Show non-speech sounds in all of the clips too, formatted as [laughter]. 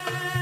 you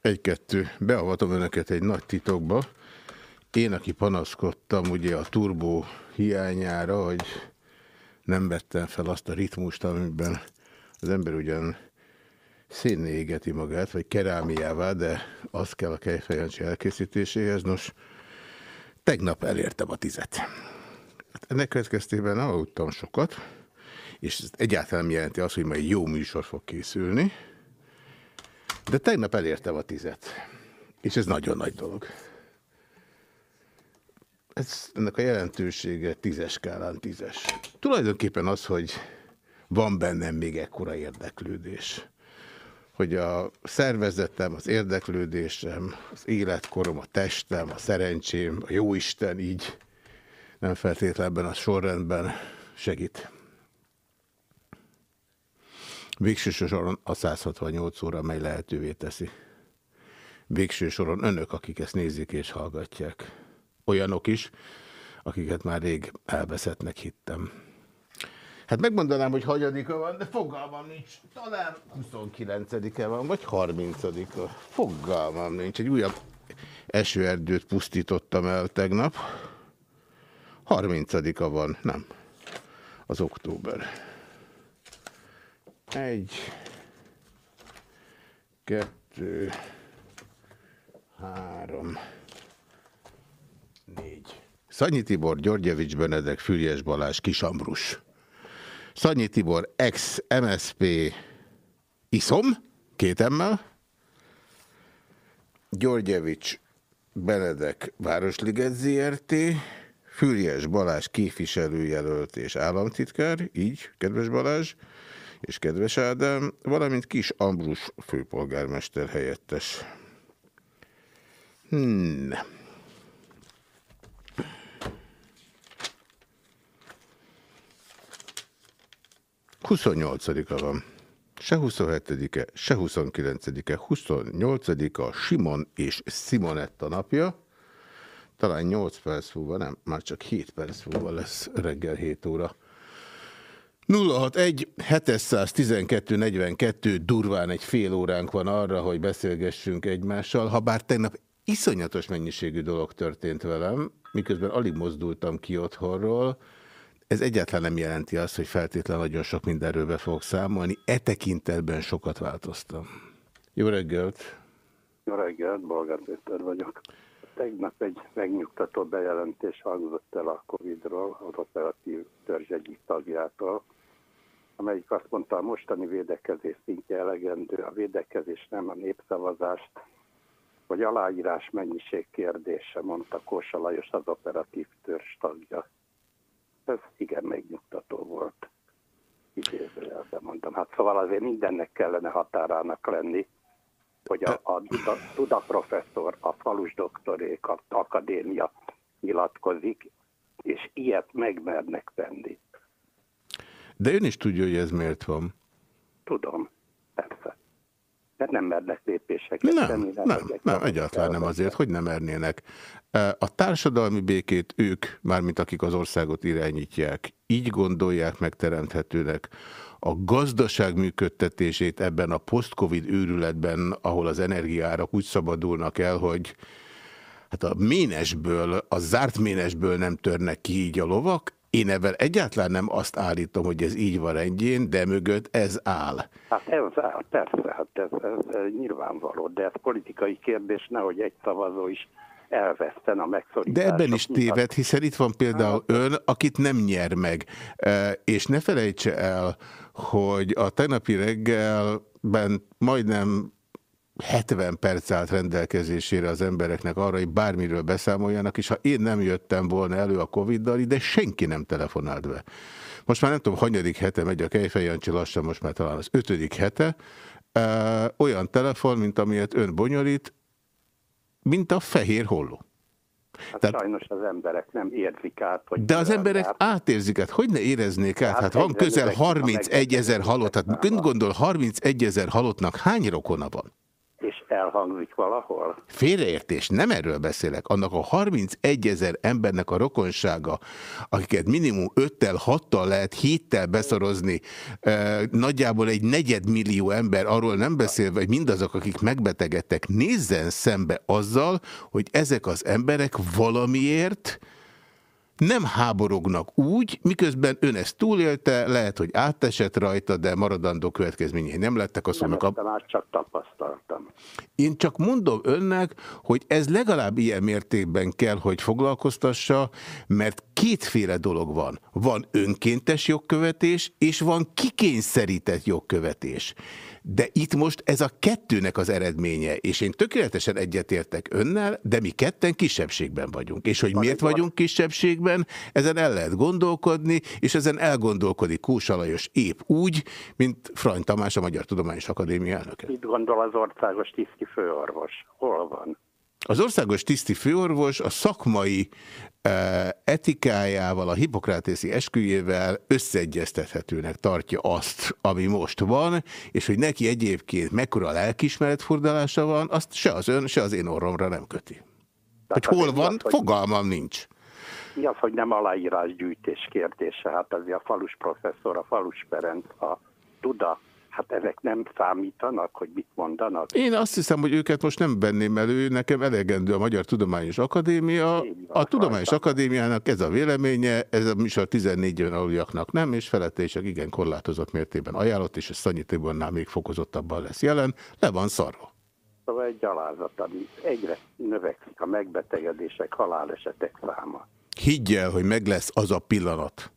Egy-kettő. Beavatom önöket egy nagy titokba. Én, aki panaszkodtam ugye a turbó hiányára, hogy nem vettem fel azt a ritmust, amiben az ember ugyan szénné égeti magát, vagy kerámiává, de az kell a kejfejancsi elkészítéséhez. Nos, tegnap elértem a tizet. Hát ennek következtében aludtam sokat, és ez egyáltalán jelenti azt, hogy majd jó műsor fog készülni. De tegnap elértem a tizet. És ez nagyon nagy dolog. Ez, ennek a jelentősége tízes skálán tízes. Tulajdonképpen az, hogy van bennem még ekkora érdeklődés. Hogy a szervezetem, az érdeklődésem, az életkorom, a testem, a szerencsém, a jóisten így nem feltétlenben a sorrendben segít. Végső soron a 168 óra, mely lehetővé teszi. Végső soron önök, akik ezt nézik és hallgatják. Olyanok is, akiket már rég elveszettnek hittem. Hát megmondanám, hogy hagyadika van, de fogalmam nincs. Talán 29-e van, vagy 30-a. Fogalmam nincs. Egy újabb esőerdőt pusztítottam el tegnap. 30-a van, nem. Az október. Egy, kettő, három, négy. Szanyi Tibor, Györgyevics Benedek, Füriás Balázs, Kisambrus. Szanyi Tibor, ex-MSP, Iszom, két emmel. Györgyevics Benedek, Városliget ZRT, Füriás Balázs képviselőjelölt és államtitkár, így, kedves Balázs és kedves Ádám, valamint Kis Ambrus főpolgármester helyettes. Hmm. Huszonnyolcadika van. Se 27-e, se 29-e, 28-a Simon és Simonetta napja. Talán 8 perc múlva, nem, már csak 7 perc múlva lesz reggel 7 óra. 061 712 42 durván egy fél óránk van arra, hogy beszélgessünk egymással, ha bár tegnap iszonyatos mennyiségű dolog történt velem, miközben alig mozdultam ki otthonról, ez egyáltalán nem jelenti azt, hogy feltétlenül nagyon sok mindenről be fogok számolni. E tekintetben sokat változtam. Jó reggelt! Jó reggelt, Bolgár Péter vagyok. Tegnap egy megnyugtató bejelentés hangzott el a Covid-ról, az operatív törzs egyik tagjától, amelyik azt mondta, a mostani védekezés szintje elegendő, a védekezés nem a népszavazást, vagy aláírás mennyiség kérdése, mondta Kósa Lajos az operatív törzs tagja. Ez igen megnyugtató volt. Idézőjelben mondom. Hát szóval azért mindennek kellene határának lenni, hogy a, a Duda, Duda a falus doktorék, a akadémia nyilatkozik, és ilyet megmernek tenni. De ön is tudja, hogy ez miért van. Tudom, persze. De nem mernek lépéseket nem, tenni. Nem, nem, nem egyáltalán nem azért, hogy nem mernének. A társadalmi békét ők, mármint akik az országot irányítják, így gondolják megteremthetőnek. A gazdaság működtetését ebben a post-covid őrületben, ahol az energiárak úgy szabadulnak el, hogy Hát a ménesből, a zárt ménesből nem törnek ki így a lovak. Én ebben egyáltalán nem azt állítom, hogy ez így van rendjén, de mögött ez áll. Hát ez áll, persze, hát ez, ez, ez nyilvánvaló, de ez politikai kérdés, nehogy egy szavazó is elveszten a megszorítások. De ebben is téved, hiszen itt van például ön, akit nem nyer meg. És ne felejtse el, hogy a tegnapi reggelben majdnem 70 perc állt rendelkezésére az embereknek arra, hogy bármiről beszámoljanak, és ha én nem jöttem volna elő a Covid-dal, ide senki nem telefonált be. Most már nem tudom, hanyadik hete megy a Kejfej Jancsi, lassan most már talán az ötödik hete, olyan telefon, mint amilyet ön bonyolít, mint a fehér holló. Hát Tehát, sajnos az emberek nem érzik át. Hogy de az emberek át. átérzik át. Hogy ne éreznék át? Hát, hát van közel 31 ezer halott. Hát gondol, 31 ezer halottnak hány rokona van? Elhangzik valahol? Félreértés, nem erről beszélek. Annak a 31 ezer embernek a rokonsága, akiket minimum 5-tel, 6-tal lehet héttel beszorozni, nagyjából egy negyedmillió ember, arról nem beszélve, hogy mindazok, akik megbetegedtek, nézzen szembe azzal, hogy ezek az emberek valamiért nem háborognak úgy, miközben ön ezt túlélte, lehet, hogy átesett rajta, de maradandó következményei nem lettek. Azt nem mondnak, a... csak tapasztaltam. Én csak mondom önnek, hogy ez legalább ilyen mértékben kell, hogy foglalkoztassa, mert kétféle dolog van. Van önkéntes jogkövetés, és van kikényszerített jogkövetés. De itt most ez a kettőnek az eredménye, és én tökéletesen egyetértek önnel, de mi ketten kisebbségben vagyunk. És hogy miért vagyunk kisebbségben, ezen el lehet gondolkodni, és ezen elgondolkodik Kósa Lajos épp úgy, mint Frany Tamás, a Magyar Tudományos Akadémia elnöke. Mit gondol az országos tiszti főorvos? Hol van? Az országos tiszti főorvos a szakmai etikájával, a hipokrátészi esküjével összeegyeztethetőnek tartja azt, ami most van, és hogy neki egyébként mekkora lelkismeretfordalása van, azt se az ön, se az én orromra nem köti. hogy hol van, az, fogalmam nincs. Mi az, hogy nem aláírásgyűjtés kérdése? Hát azért a falus professzor, a falus Ferenc, a Duda hát ezek nem számítanak, hogy mit mondanak? Én azt hiszem, hogy őket most nem venném elő, nekem elegendő a Magyar Tudományos Akadémia. A Tudományos Akadémiának ez a véleménye, ez a műsor 14 éven aluljaknak nem, és felette is igen korlátozott mértében ajánlott, és a Szanyi Tibornál még fokozottabban lesz jelen, le van szarva. Szóval egy gyalázat, ami egyre növekszik a megbetegedések, halálesetek száma. Higgyel, hogy meg lesz az a pillanat,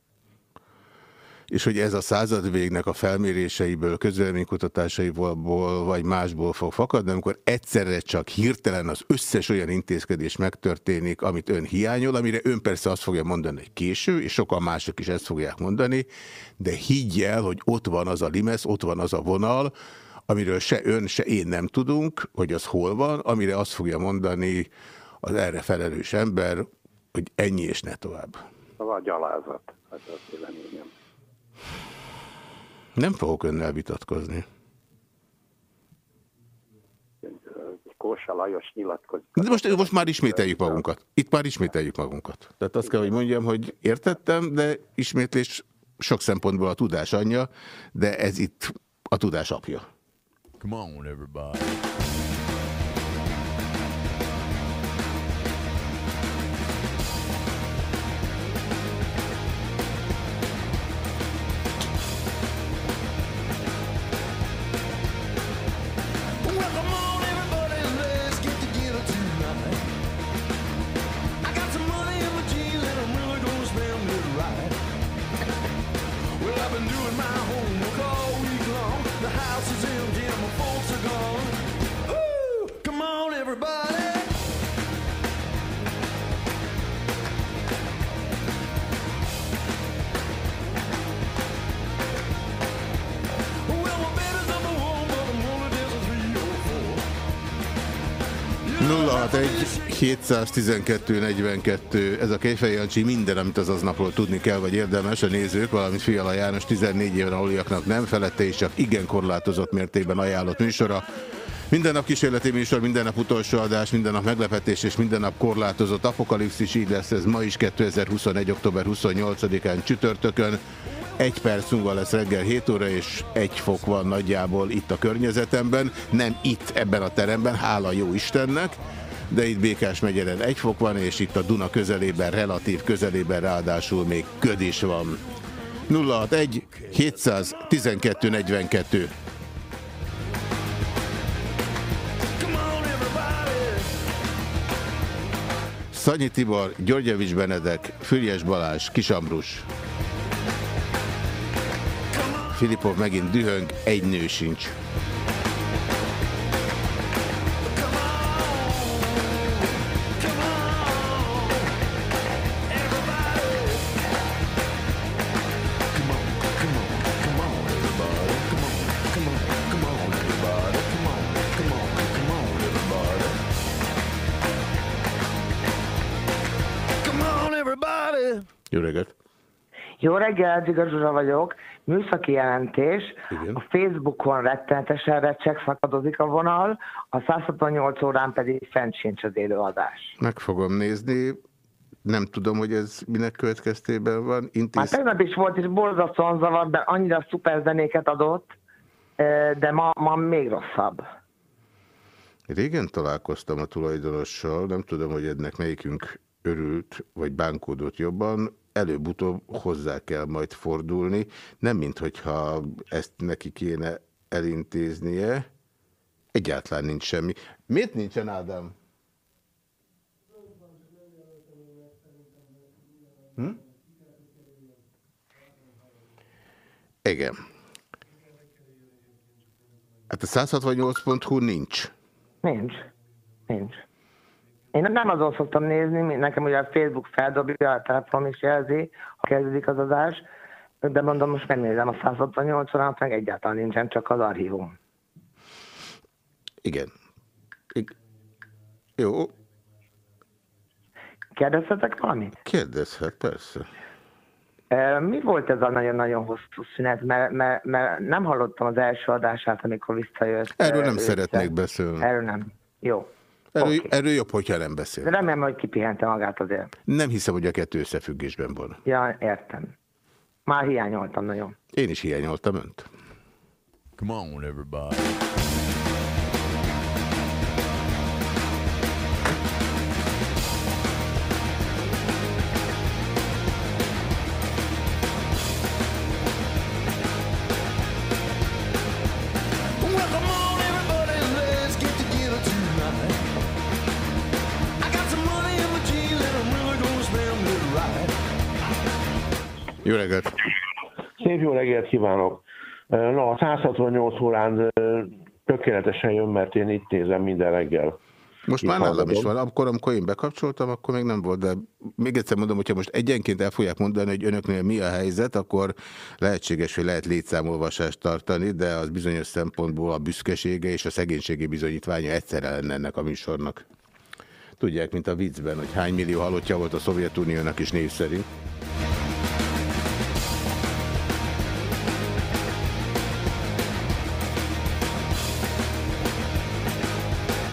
és hogy ez a század végnek a felméréseiből, közvéleménykutatásaiból vagy másból fog fakadni, amikor egyszerre csak hirtelen az összes olyan intézkedés megtörténik, amit ön hiányol, amire ön persze azt fogja mondani, hogy késő, és sokan mások is ezt fogják mondani, de higgy el, hogy ott van az a limesz, ott van az a vonal, amiről se ön, se én nem tudunk, hogy az hol van, amire azt fogja mondani az erre felelős ember, hogy ennyi és ne tovább. Vagy gyalázat, hát az véleményem. Nem fogok önnel vitatkozni. Kósa Lajos nyilatkozik. De most, most már ismételjük magunkat. Itt már ismételjük magunkat. Tehát azt kell, hogy mondjam, hogy értettem, de ismétlés sok szempontból a tudás anyja, de ez itt a tudás apja. Come on, everybody. Egy 712 42, ez a Kejfej Jancsi minden, amit az aznapról tudni kell, vagy érdemes a nézők, valamint Fiala János 14 éven aluliaknak nem felette, és csak igen korlátozott mértékben ajánlott műsora. Minden nap kísérleti műsor, minden nap utolsó adás, minden nap meglepetés és minden nap korlátozott apokalipszis, így lesz ez ma is 2021. október 28-án csütörtökön. Egy perc múlva lesz reggel 7 óra, és egy fok van nagyjából itt a környezetemben. Nem itt, ebben a teremben, hála jó Istennek de itt Békás megyeren egy fok van, és itt a Duna közelében, relatív közelében ráadásul még köd is van. 061 712 42 Szanyi Tibor, Györgyevics Benedek, Füriás Balázs, Kisambrus. Filipov megint dühöng, egy nő sincs. Jó reggelt! Jó reggelt, Zsuzsa vagyok. Műszaki jelentés. Igen. A Facebookon rettenetesen recsek szakadozik a vonal, a 168 órán pedig fent sincs az élőadás. Meg fogom nézni. Nem tudom, hogy ez minek következtében van. Intéz... Hát tegnap is volt, és borzasztóan zavar, de annyira szuper zenéket adott, de ma, ma még rosszabb. Régen találkoztam a tulajdonossal, nem tudom, hogy ennek melyikünk örült, vagy bánkódott jobban, előbb-utóbb hozzá kell majd fordulni, nem mint hogyha ezt neki kéne elintéznie. Egyáltalán nincs semmi. Miért nincsen Ádám? Hm? Igen. Hát a 168.hu nincs. Nincs. Nincs. Én nem azon szoktam nézni, nekem ugye a Facebook feldobja, a telefon is jelzi, ha kezdődik az adás, de mondom, most megnézem a 168 órát, meg egyáltalán nincsen, csak az archívum. Igen. I Jó. Kérdezhetek valamit? Kérdezhet, persze. Mi volt ez a nagyon-nagyon hosszú szünet? Mert, mert, mert nem hallottam az első adását, amikor visszajött. Erről nem szeretnék beszélni. Erről nem. Jó. Erről, okay. erről jobb, hogyha nem beszél. De remélem, hogy kipihente magát azért. Nem hiszem, hogy a kettő összefüggésben van. Ja, értem. Már hiányoltam nagyon. Én is hiányoltam önt. Come on, everybody. Reggelt! Szép jó reggelt kívánok! Na, a 168 órán tökéletesen jön, mert én itt nézem minden reggel. Most már nálam is van. Akkor, amikor én bekapcsoltam, akkor még nem volt, de még egyszer mondom, hogyha most egyenként el fogják mondani, hogy önöknél mi a helyzet, akkor lehetséges, hogy lehet létszámolvasást tartani, de az bizonyos szempontból a büszkesége és a szegénységi bizonyítványa egyszerre lenne ennek a műsornak. Tudják, mint a viccben, hogy hány millió halottja volt a Szovjetuniónak is név szerint.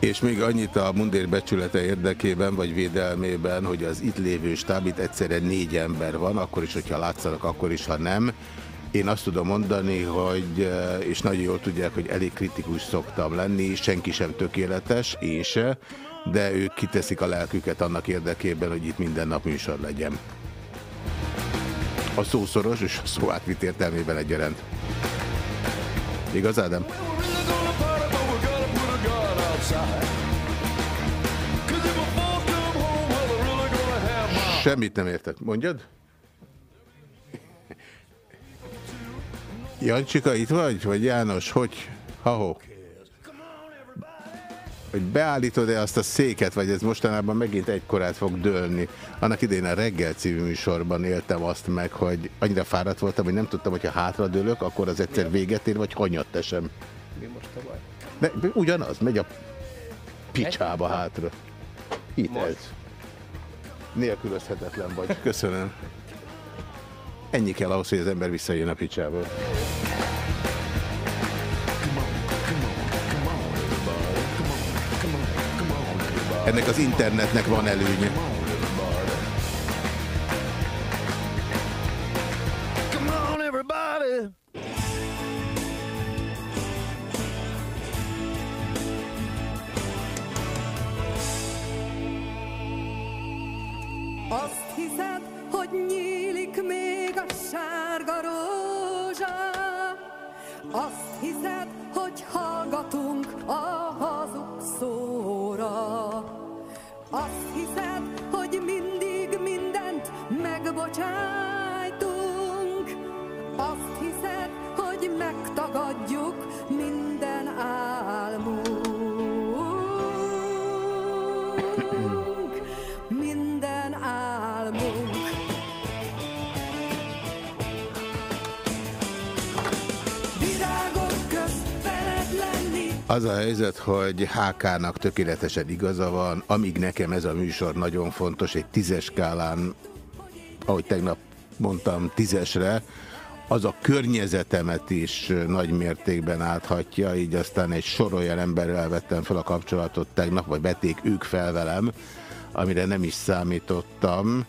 És még annyit a mundér becsülete érdekében, vagy védelmében, hogy az itt lévő stáb, itt egyszerre négy ember van, akkor is, hogyha látszanak, akkor is, ha nem. Én azt tudom mondani, hogy, eh, és nagyon jól tudják, hogy elég kritikus szoktam lenni, senki sem tökéletes, én se, de ők kiteszik a lelküket annak érdekében, hogy itt minden nap műsor legyen. A szószoros és a szó átvitt értelmében egyaránt. Igaz, Ádám? Semmit nem értek. Mondjad? Jancsika, itt vagy? Vagy János? Hogy? Ha-ho? Hogy beállítod-e azt a széket, vagy ez mostanában megint egykorát fog dőlni. Annak idején a reggel című műsorban éltem azt meg, hogy annyira fáradt voltam, hogy nem tudtam, hogyha hátra dőlök, akkor az egyszer véget ér, vagy hanyat tesem. Mi most a baj? De ugyanaz, megy a picsába hátra. Hit ez. Nélkülözhetetlen vagy. [laughs] Köszönöm. Ennyi kell ahhoz, hogy az ember visszajön a picsából. Ennek az internetnek van előnye. Azt hiszed, hogy nyílik még a sárga rózsa, azt hiszed, hogy hallgatunk a hazug szóra. Azt hiszed, hogy mindig mindent megbocsájtunk. Azt hiszed, hogy megtagadjuk minden álmunk. Álmunk. Az a helyzet, hogy HK-nak tökéletesen igaza van, amíg nekem ez a műsor nagyon fontos, egy tízes skálán, ahogy tegnap mondtam, tízesre, az a környezetemet is nagy mértékben áthatja, így aztán egy sor olyan emberrel vettem fel a kapcsolatot tegnap, vagy vették ők fel velem, amire nem is számítottam.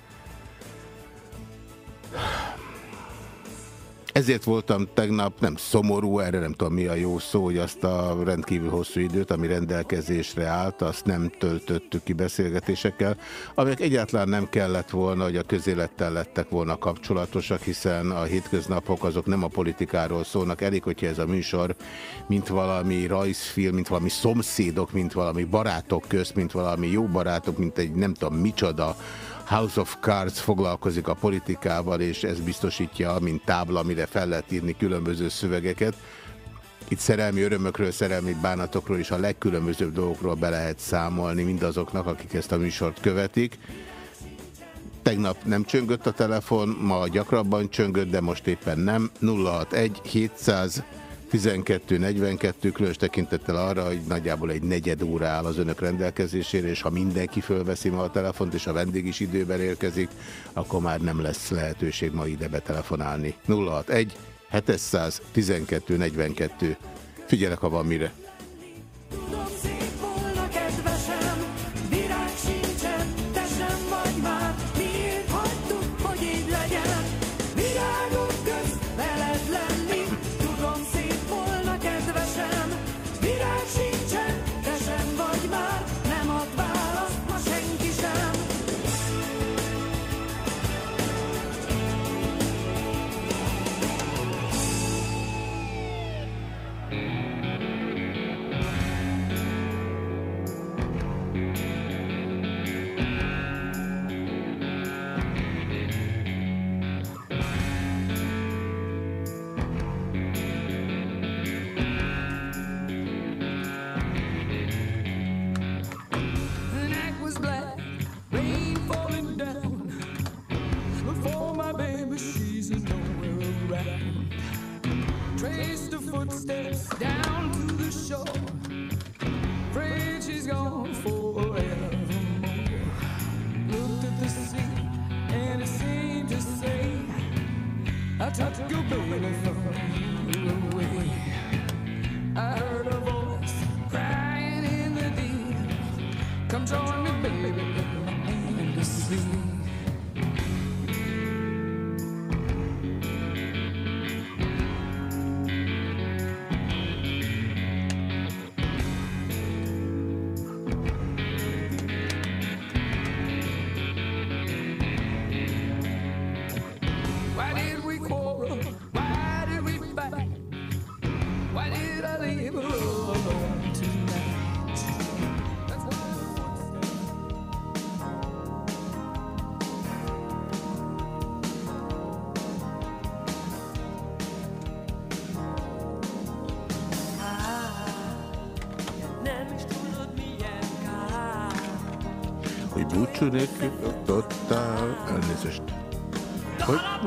Ezért voltam tegnap nem szomorú, erre nem tudom mi a jó szó, hogy azt a rendkívül hosszú időt, ami rendelkezésre állt, azt nem töltöttük ki beszélgetésekkel, amelyek egyáltalán nem kellett volna, hogy a közélettel lettek volna kapcsolatosak, hiszen a hétköznapok azok nem a politikáról szólnak. Elég, hogyha ez a műsor, mint valami rajzfilm, mint valami szomszédok, mint valami barátok közt, mint valami jó barátok, mint egy nem tudom micsoda, House of Cards foglalkozik a politikával, és ez biztosítja, mint tábla, amire fel lehet írni különböző szövegeket. Itt szerelmi örömökről, szerelmi bánatokról és a legkülönbözőbb dolgokról be lehet számolni mindazoknak, akik ezt a műsort követik. Tegnap nem csöngött a telefon, ma gyakrabban csöngött, de most éppen nem. 061 700 12.42, különös tekintettel arra, hogy nagyjából egy negyed óra áll az önök rendelkezésére, és ha mindenki fölveszi ma a telefont, és a vendég is időben érkezik, akkor már nem lesz lehetőség ma ide betelefonálni. 061 700 12.42. Figyelek, ha van mire.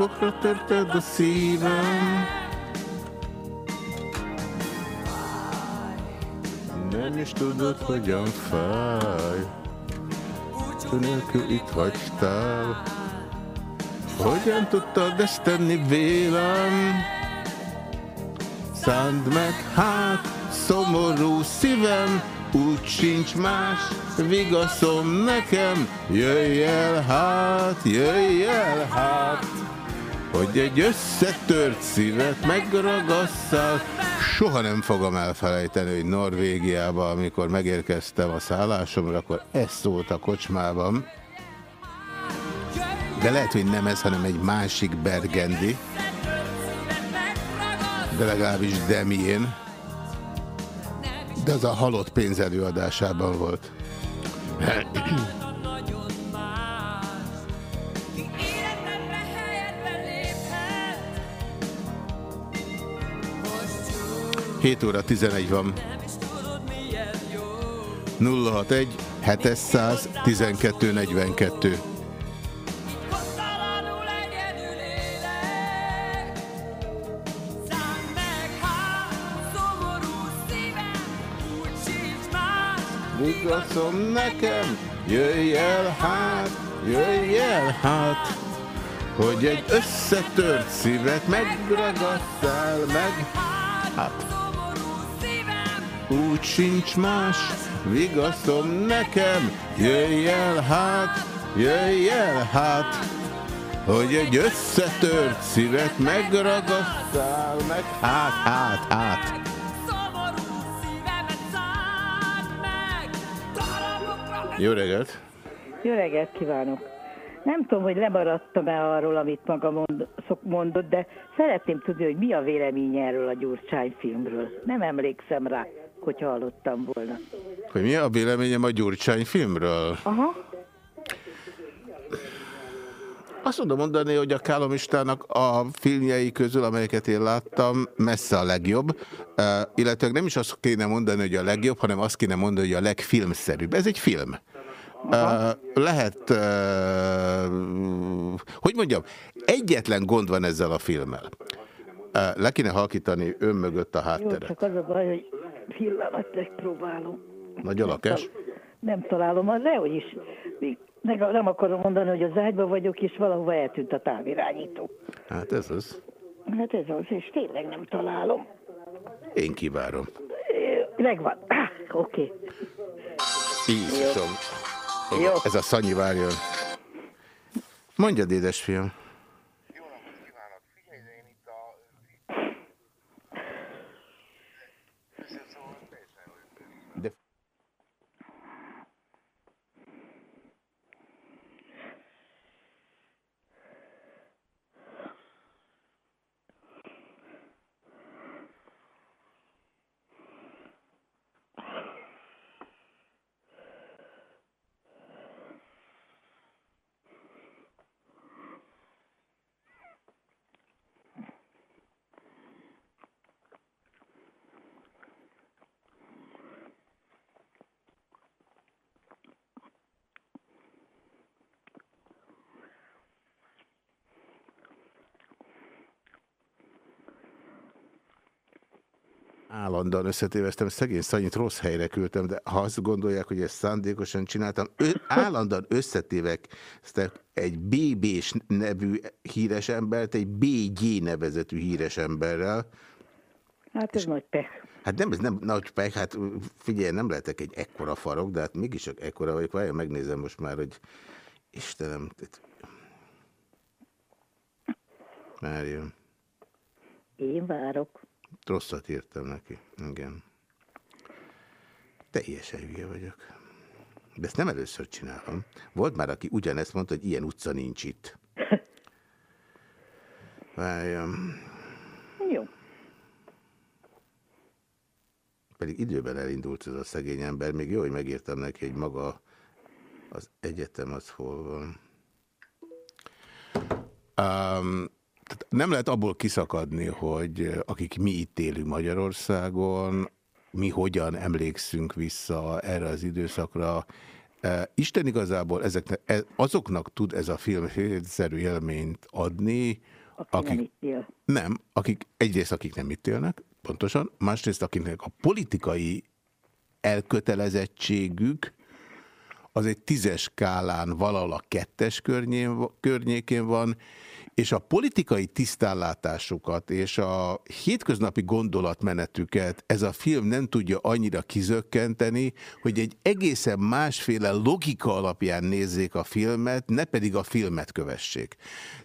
Bokra törted a szívem. Nem is tudod, hogyan fáj. Ő nélkül itt hagytál. Hogyan tudtad ezt tenni vélem? Szánd meg hát, szomorú szívem, úgy sincs más, vigaszom nekem, jöjj el hát, jöjj el hát, hogy egy összetört szívet megragasszál. Soha nem fogom elfelejteni, hogy Norvégiában, amikor megérkeztem a szállásomra, akkor ez szólt a kocsmában. De lehet, hogy nem ez, hanem egy másik Bergendi. De legalábbis Demién. De az a halott pénz volt. [clears throat] 7 óra 11 van. nem is tudod milyen jó. 061 700 12 42. Kottalanul egyedül élek. Szánd meg hát, szomorú szívem, úgy sincs más. Vigaszom nekem, jöjj el hát, jöjj el hát, hogy egy összetört szívet megragasszál meg. Hát, úgy sincs más, vigaszom nekem, jöjj el hát, jöjj el hát, hogy egy összetört szívet megragasszál meg. Hát, hát, hát. Jó reggelt! Jó reggelt kívánok! Nem tudom, hogy lemaradtam-e arról, amit maga mond, szok, mondott, de szeretném tudni, hogy mi a véleménye erről a Gyurcsány filmről. Nem emlékszem rá, hogy hallottam volna. Hogy mi a véleményem a Gyurcsány filmről? Aha, Azt tudom mondani, hogy a Kálomistának a filmjei közül, amelyeket én láttam, messze a legjobb. Uh, illetve nem is azt kéne mondani, hogy a legjobb, hanem azt kéne mondani, hogy a legfilmszerűbb. Ez egy film. Uh, lehet, uh, hogy mondjam, egyetlen gond van ezzel a filmmel. Le kéne halkítani ön mögött a jó, hátteret. csak az a baj, hogy pillanat, megpróbálom. Nagy a lakás? Nem találom, az dehogy is. Nem akarom mondani, hogy az ágyban vagyok, és valahova eltűnt a távirányító. Hát ez az. Hát ez az, és tényleg nem találom. Én kivárom. Megvan. Ah, Oké. Okay. Jézusom. Jó. Ez a Szanyi várjon. Mondjad, édesfiam. De állandóan összetéveztem, szegény Szanyit rossz helyre küldtem, de ha azt gondolják, hogy ezt szándékosan csináltam, ő, állandóan összetévek egy BB-s nevű híres embert, egy BG nevezetű híres emberrel. Hát ez nagy pech. Hát nem, ez nem nagy pek, hát figyelj, nem lehetek egy ekkora farok, de hát mégis csak ekkora vagyok. Várjál, megnézem most már, hogy Istenem. Várjál. Én várok. Rosszat írtam neki. Igen. Teljesen hülye vagyok. De ezt nem először csinálom. Volt már, aki ugyanezt mondta, hogy ilyen utca nincs itt. [laughs] Várjam. Jó. Pedig időben elindult ez a szegény ember. Még jó, hogy megírtam neki, hogy maga az egyetem az hol van. Um, tehát nem lehet abból kiszakadni, hogy akik mi itt élünk Magyarországon, mi hogyan emlékszünk vissza erre az időszakra. Isten igazából ezeknek, e, azoknak tud ez a film szerű élményt adni, Aki akik, nem itt él. nem, akik egyrészt akik nem itt élnek, pontosan, másrészt akiknek a politikai elkötelezettségük az egy tízes skálán valahol a kettes környén, környékén van, és a politikai tisztánlátásukat és a hétköznapi gondolatmenetüket ez a film nem tudja annyira kizökkenteni, hogy egy egészen másféle logika alapján nézzék a filmet, ne pedig a filmet kövessék.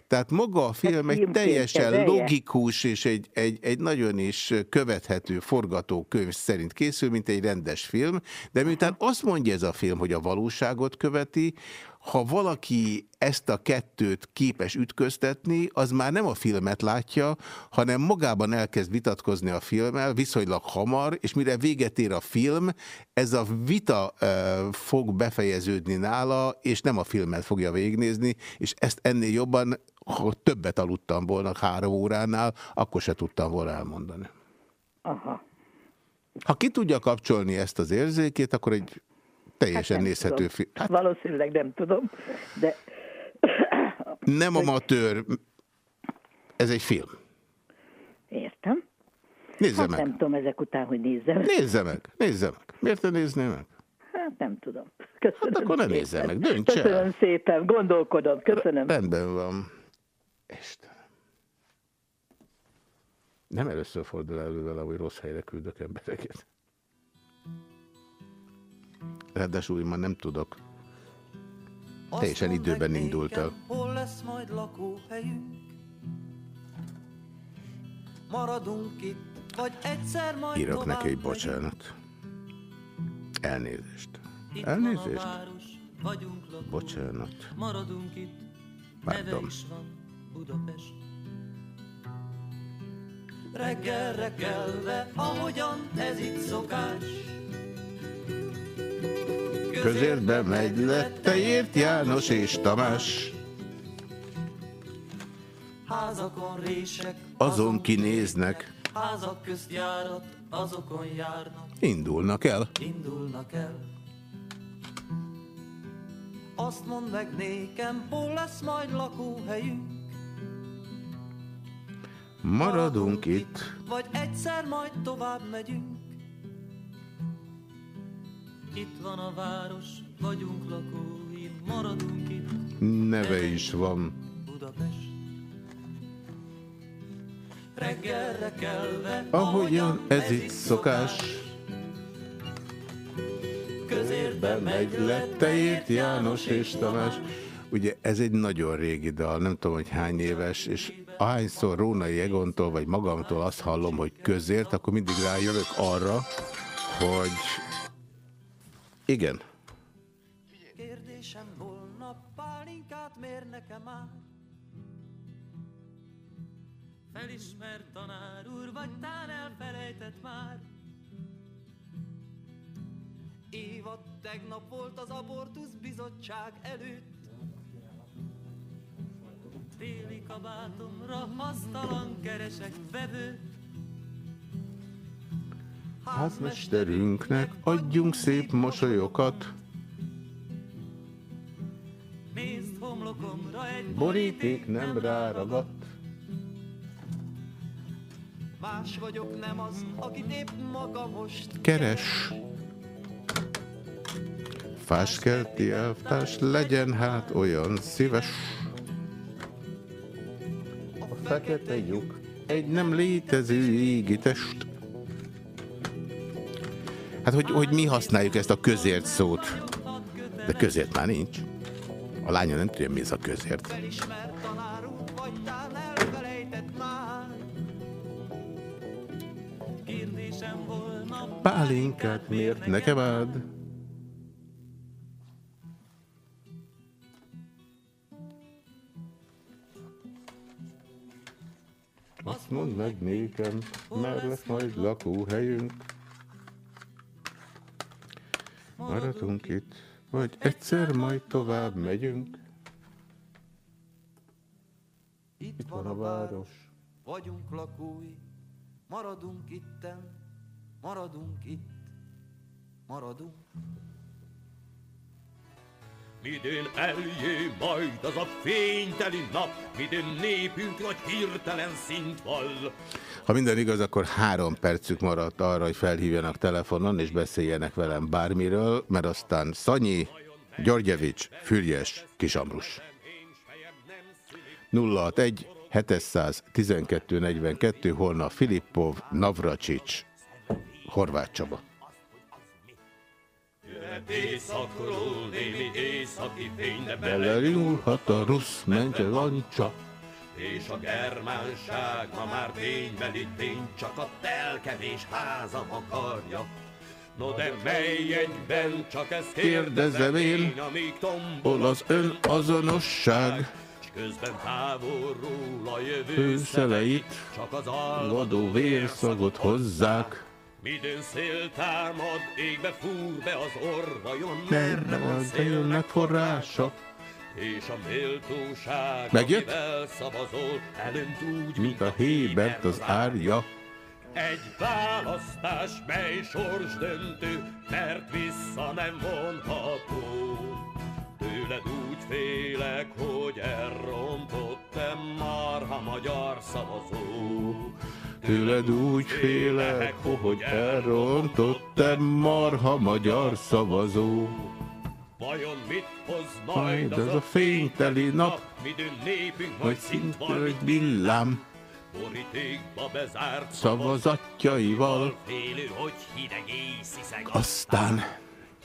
Tehát maga a film egy teljesen logikus és egy, egy, egy nagyon is követhető forgatókönyv szerint készül, mint egy rendes film, de miután azt mondja ez a film, hogy a valóságot követi, ha valaki ezt a kettőt képes ütköztetni, az már nem a filmet látja, hanem magában elkezd vitatkozni a filmmel viszonylag hamar, és mire véget ér a film, ez a vita uh, fog befejeződni nála, és nem a filmet fogja végignézni, és ezt ennél jobban, ha többet aludtam volna három óránál, akkor se tudtam volna elmondani. Aha. Ha ki tudja kapcsolni ezt az érzékét, akkor egy teljesen nem nézhető tudom. film. Hát Valószínűleg nem tudom, de nem amatőr, ez egy film. értem. Nézze Hát meg. nem tudom ezek után, hogy nézzem. Nézze meg, nézze meg. Miért ne nézné meg? Hát nem tudom. Köszönöm Hát akkor ne nézze meg, dönts el. Köszönöm szépen, gondolkodom. Köszönöm. Rendben van. Istenem. Nem először fordul elő vele, hogy rossz helyre küldök embereket. Ráadásul én már nem tudok. Teljesen időben indult el. Hol lesz majd lakóhelyünk? Maradunk itt, vagy egyszer majd Írok neki egy bocsánat. Elnézést. Elnézést. Bocsánat. Maradunk itt, Pardon. is van Budapest. Reggelre kelve, ahogyan ez itt szokás. Közértbe megy le, teért János és Tamás. Házakon rések, Azon kinéznek, házak közt járat, azokon járnak, indulnak el. indulnak el. Azt mondd meg nékem, hol lesz majd lakóhelyünk, Maradunk itt. vagy egyszer majd tovább megyünk. Itt van a város, vagyunk lakói, maradunk itt, Neve is van. Budapest. Reggelre kelve, Ahogyan ez itt szokás. közérbe megy le, Teért János és Tamás. Ugye ez egy nagyon régi dal, nem tudom, hogy hány éves, és ahányszor Rónai Egontól vagy magamtól azt hallom, hogy közért, akkor mindig rájövök arra, hogy igen, Kérdésem volna, pálinkát mér nekem át? Felismert tanár úr, vagy tán elfelejtett már? Évad tegnap volt az abortusz bizottság előtt. Téli kabátomra hasztalan keresek vevőt. Házmesterünknek adjunk szép mosolyokat. Boríték nem ráragadt. Más vagyok, nem az, akit épp maga most Keres. Fáskelti elvtárs legyen hát olyan szíves. A fekete lyuk egy nem létező égi test. Hát, hogy, hogy mi használjuk ezt a közért szót. De közért már nincs. A lánya nem tudja, mi ez a közért. Pálinkát miért nekem ad? Azt mondd meg nékem, mert lesz majd lakóhelyünk. Maradunk itt, vagy egyszer majd tovább megyünk. itt van a város. vagyunk lakói, maradunk itten, maradunk itt, maradunk. Midén eljé majd az a fényteli nap, midén népünk nagy hirtelen szint. Ha minden igaz, akkor három percük maradt arra, hogy felhívjanak telefonon és beszéljenek velem bármiről, mert aztán Szanyi, Györgyevics, Fürjes, Kisamrus. 061 712 42, holnap Filippov, Navracsics, Horváth Csaba. Jöhet éjszakról némi északi fény, de Belenyúlhat a rusz mentse lancsa. És a germánság ma már ténybeli tény, csak a telkevés házam akarja. No de mely egyben, csak ezt Kérdezem én, amíg tombol az ön azonosság? S közben távolról a jövő Őszeleit, csak az vadó vérszagot hozzák. Midőn szél támad, égbe fúr be az orvajon, Merre van jönnek forrása? És a méltóság, Megjött? amivel szavazol, elönt úgy, Mint a hébert az árja. Egy választás, mely sorsdöntő, mert vissza nem vonható. Tőled úgy félek, hogy elrontottam marha magyar szavazó. Tőled úgy félek, hogy elrontottam marha magyar szavazó. Vajon mit hoz Majd majd ez a fényteli nap, midőn népünk vagy majd szint van, villám borítékba bezárt szavazatjaival, félő, hogy hideg észiszeg. aztán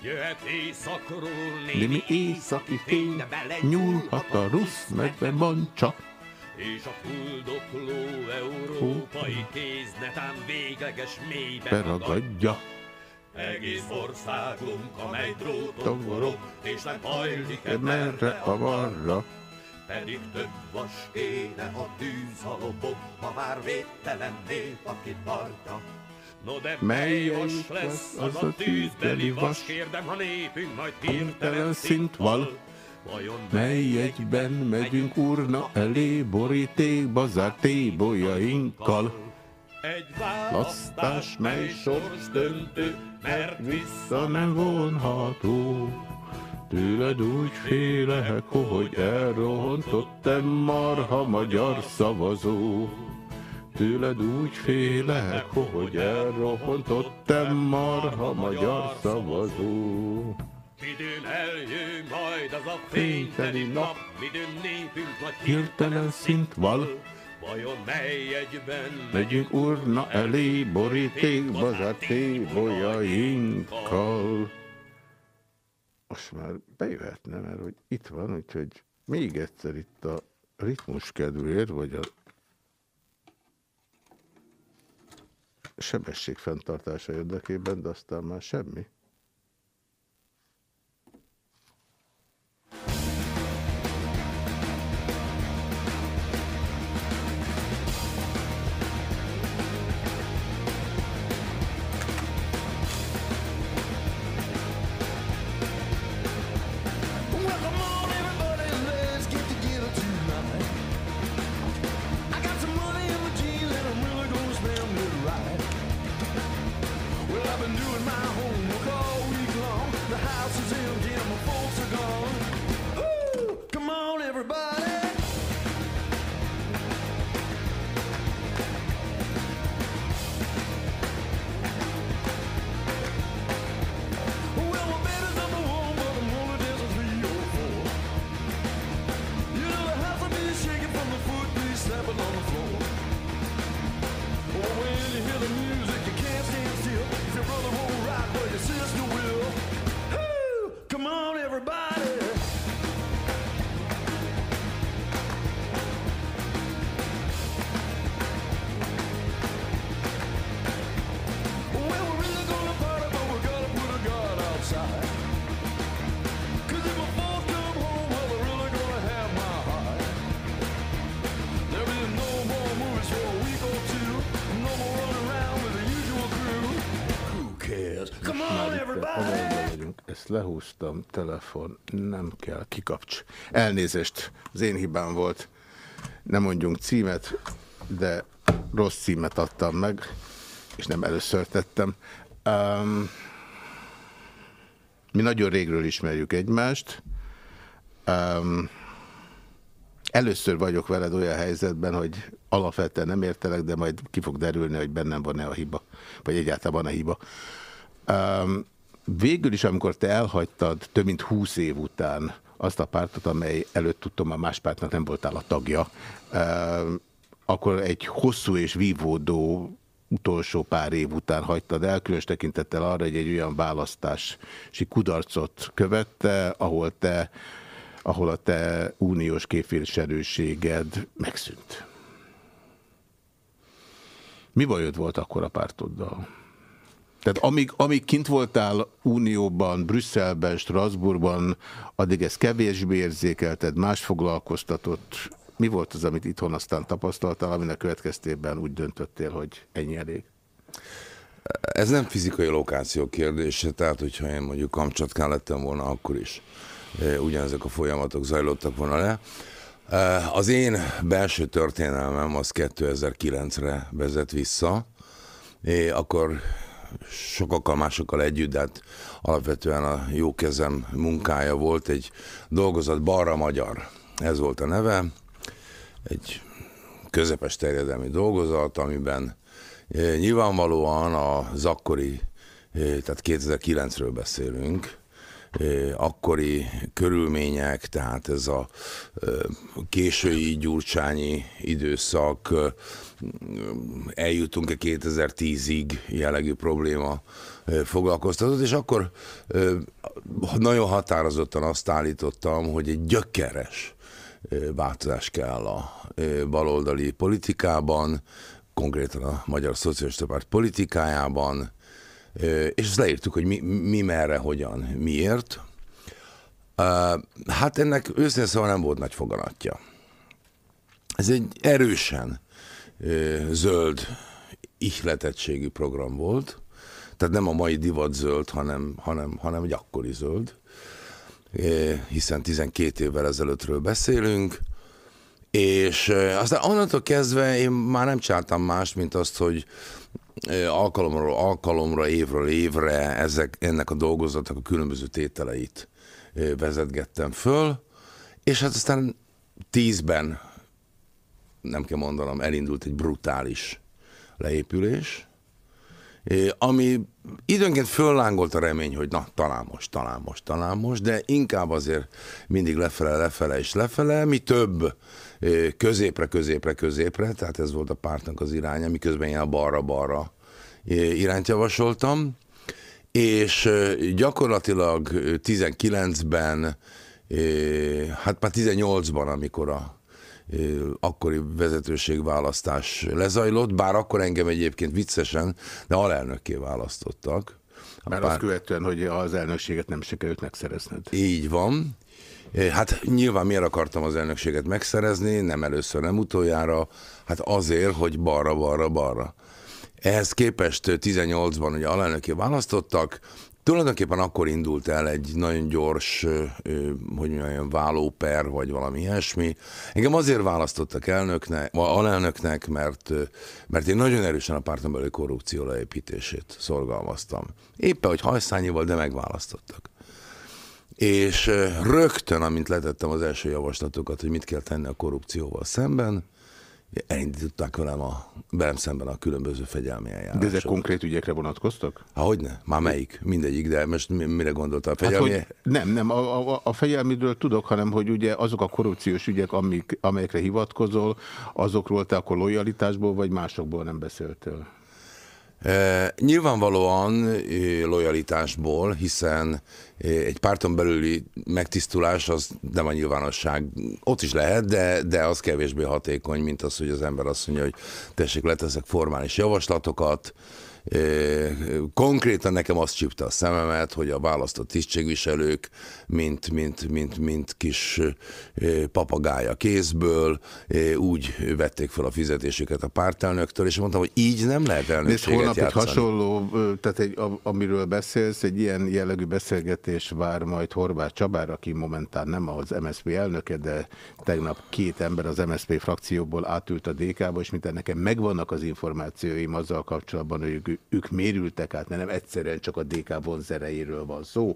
Jöhet éjszakról némi északi fény nyúlhat a rusz medve mancsa. És a fuldokló európai kéz netán végleges mélybe Beragadja, Egész országunk, amely dróton forog, és nem hajlik-e merre a varra. Pedig több vas kéne a tűz ha már védtelen nép, aki tartja. No de mely vas lesz az a tűzbeli vas, kérdem, ha népünk majd hirtelen szint val. Vajon Mely egyben megyünk urna elé, borítékba zárt tébolyainkkal. Egy Választás, mely sors döntő, mert Vissza nem vonható. Tőled úgy félek, hogy elrontottam marha magyar szavazó. Tőled úgy félek, hogy elrontottam marha magyar szavazó. Midőn eljön majd az a Fényteli nap, midőn népünk nagy Hirtelen szint val, Vajon mely egyben? Megyünk urna elé, borítékba zárt tébolyainkkal. Most már bejöhetne, mert hogy itt van, úgyhogy még egyszer itt a ritmus kedvéért, vagy a sebesség fenntartása érdekében, de aztán már semmi. Lehúztam, telefon, nem kell, kikapcs. Elnézést, az én hibám volt. Nem mondjunk címet, de rossz címet adtam meg, és nem először tettem. Um, mi nagyon régről ismerjük egymást. Um, először vagyok veled olyan helyzetben, hogy alapvetően nem értelek, de majd ki fog derülni, hogy bennem van-e a hiba, vagy egyáltalán van-e hiba. Um, végül is, amikor te elhagytad több mint húsz év után azt a pártot, amely előtt tudtam, a más pártnak nem voltál a tagja, akkor egy hosszú és vívódó utolsó pár év után hagytad el, különös tekintettel arra, hogy egy olyan választási kudarcot követte, ahol te ahol a te uniós képviselőséged megszűnt. Mi bajod volt akkor a pártoddal? Tehát amíg, amíg kint voltál Unióban, Brüsszelben, Strasbourgban, addig ez kevésbé érzékelted, más foglalkoztatott. Mi volt az, amit itthon aztán tapasztaltál, aminek következtében úgy döntöttél, hogy ennyi elég? Ez nem fizikai lokáció kérdése, tehát hogyha én mondjuk Kamcsatkán lettem volna, akkor is ugyanezek a folyamatok zajlottak volna le. Az én belső történelmem az 2009-re vezet vissza, é, akkor sokakkal másokkal együtt, de hát alapvetően a jó kezem munkája volt egy dolgozat Balra Magyar. Ez volt a neve. Egy közepes terjedelmi dolgozat, amiben nyilvánvalóan az akkori, tehát 2009-ről beszélünk, akkori körülmények, tehát ez a késői gyurcsányi időszak, eljutunk-e 2010-ig jellegű probléma foglalkoztatott, és akkor nagyon határozottan azt állítottam, hogy egy gyökeres változás kell a baloldali politikában, konkrétan a Magyar Szocialista Párt politikájában, és ezt leírtuk, hogy mi, mi merre, hogyan, miért. Hát ennek őszintén szóval nem volt nagy foganatja. Ez egy erősen zöld ihletettségű program volt, tehát nem a mai divat zöld, hanem, hanem, hanem egy akkori zöld, hiszen 12 évvel ezelőttről beszélünk, és aztán onnantól kezdve én már nem csináltam más, mint azt, hogy alkalomról alkalomra, évről évre ezek, ennek a dolgozatnak a különböző tételeit vezetgettem föl, és hát aztán tízben, nem kell mondanom, elindult egy brutális leépülés, ami időnként föllángolt a remény, hogy na, talán most, talán most, talán most, de inkább azért mindig lefele, lefele és lefele, mi több középre, középre, középre, tehát ez volt a pártnak az iránya, miközben én a balra-balra irányt javasoltam, és gyakorlatilag 19-ben, hát már 18-ban, amikor a akkori vezetőségválasztás lezajlott, bár akkor engem egyébként viccesen, de alelnökké választottak. Már pár... azt követően, hogy az elnökséget nem sikerült megszerezned. Így van. Hát nyilván miért akartam az elnökséget megszerezni, nem először, nem utoljára, hát azért, hogy balra-balra-balra. Ehhez képest 18-ban ugye alelnöki választottak, Tulajdonképpen akkor indult el egy nagyon gyors, hogy mondjam, vállóper, vagy valami ilyesmi. Engem azért választottak elnöknek, alelnöknek, mert, mert én nagyon erősen a párton belül korrupció leépítését szorgalmaztam. Éppen, hogy hajszányival, de megválasztottak. És rögtön, amint letettem az első javaslatokat, hogy mit kell tenni a korrupcióval szemben, elindították velem, a, velem szemben a különböző fegyelmi eljárásokat. De ezek konkrét ügyekre vonatkoztak? Há, hogyne? Már melyik? Mindegyik, de most mire gondoltál? A fegyelmi... Hát, hogy nem, nem, a, a, a fegyelmidről tudok, hanem hogy ugye azok a korrupciós ügyek, amik, amelyekre hivatkozol, azokról te akkor lojalitásból vagy másokból nem beszéltél? Nyilvánvalóan lojalitásból, hiszen egy párton belüli megtisztulás az nem a nyilvánosság. Ott is lehet, de, de az kevésbé hatékony, mint az, hogy az ember azt mondja, hogy tessék, leteszek formális javaslatokat, Konkrétan nekem azt csípte a szememet, hogy a választott tisztségviselők, mint, mint, mint, mint kis papagája kézből, úgy vették fel a fizetésüket a pártelnöktől, és mondtam, hogy így nem lehet elnökséget holnap játszani. egy hasonló, tehát egy, amiről beszélsz, egy ilyen jellegű beszélgetés vár majd Horváth Csabár, aki momentán nem az MSZP elnöke, de tegnap két ember az MSZP frakcióból átült a DK-ba, és mint nekem megvannak az információim azzal kapcsolatban, hogy ők mérültek át, mert nem egyszerűen csak a DK vonzerejéről van szó.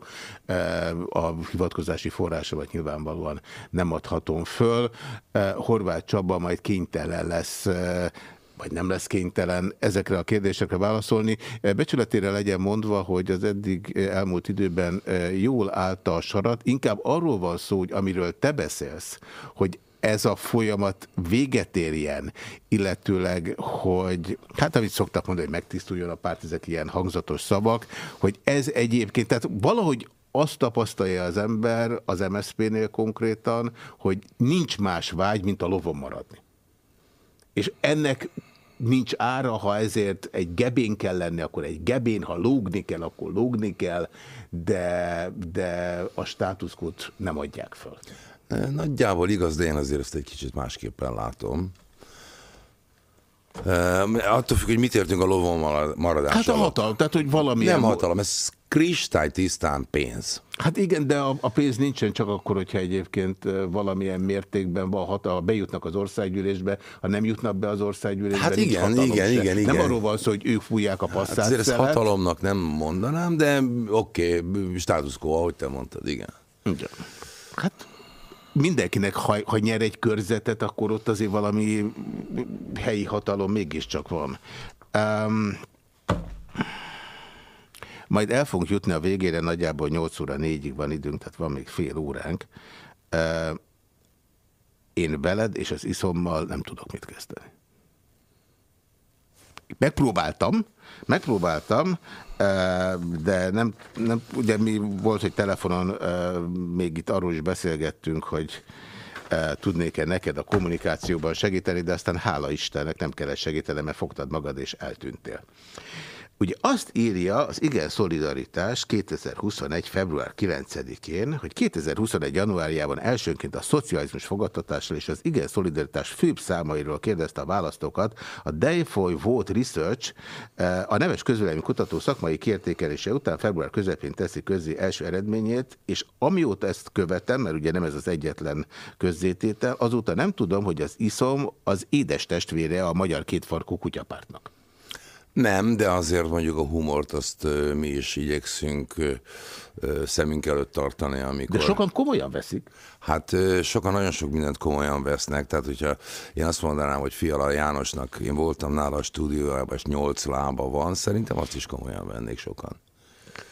A hivatkozási forrásomat nyilvánvalóan nem adhatom föl. Horváth Csaba majd kénytelen lesz vagy nem lesz kénytelen ezekre a kérdésekre válaszolni. Becsületére legyen mondva, hogy az eddig elmúlt időben jól állta a sarat. Inkább arról van szó, hogy amiről te beszélsz, hogy ez a folyamat véget érjen, illetőleg, hogy, hát amit szoktak mondani, hogy megtisztuljon a párt, ezek ilyen hangzatos szavak, hogy ez egyébként, tehát valahogy azt tapasztalja az ember az MSZP-nél konkrétan, hogy nincs más vágy, mint a lovon maradni. És ennek nincs ára, ha ezért egy gebén kell lenni, akkor egy gebén, ha lógni kell, akkor lógni kell, de, de a státuszkót nem adják föl. Nagyjából igaz, de én azért ezt egy kicsit másképpen látom. Uh, attól függ, hogy mit értünk a lovon maradás Hát a hatalom, tehát hogy valami... Nem hatalom, ez kristály tisztán pénz. Hát igen, de a, a pénz nincsen csak akkor, hogyha egyébként valamilyen mértékben van hatalma, bejutnak az országgyűlésbe, ha nem jutnak be az országgyűlésbe, Hát igen, igen, igen, igen, Nem arról van szó, hogy ők fújják a passzát. Hát azért ezt hatalomnak nem mondanám, de oké, okay, status quo, ahogy te mondtad, igen. Igen. Hát mindenkinek, ha, ha nyer egy körzetet, akkor ott azért valami helyi hatalom mégiscsak van. Um, majd el fogunk jutni a végére, nagyjából 8 óra 4-ig van időnk, tehát van még fél óránk. Uh, én veled és az iszommal nem tudok mit kezdeni. Megpróbáltam, megpróbáltam, de nem, nem, ugye mi volt, hogy telefonon még itt arról is beszélgettünk, hogy tudnék-e neked a kommunikációban segíteni, de aztán hála Istennek nem kellett segíteni, mert fogtad magad és eltűntél. Ugye azt írja az Igen Szolidaritás 2021. február 9-én, hogy 2021. januárjában elsőnként a szocializmus fogadtatással és az Igen Szolidaritás főbb számairól kérdezte a választókat a Dayfoy Vote Research a neves közvélemény kutató szakmai kiértékelése után február közepén teszi közzé első eredményét, és amióta ezt követem, mert ugye nem ez az egyetlen közzététel, azóta nem tudom, hogy az iszom az édes testvére a magyar kétfarkú kutyapártnak. Nem, de azért mondjuk a humort azt mi is igyekszünk szemünk előtt tartani, amikor... De sokan komolyan veszik. Hát sokan nagyon sok mindent komolyan vesznek, tehát hogyha én azt mondanám, hogy Fiala Jánosnak, én voltam nála a stúdiójában, és nyolc lába van, szerintem azt is komolyan vennék sokan.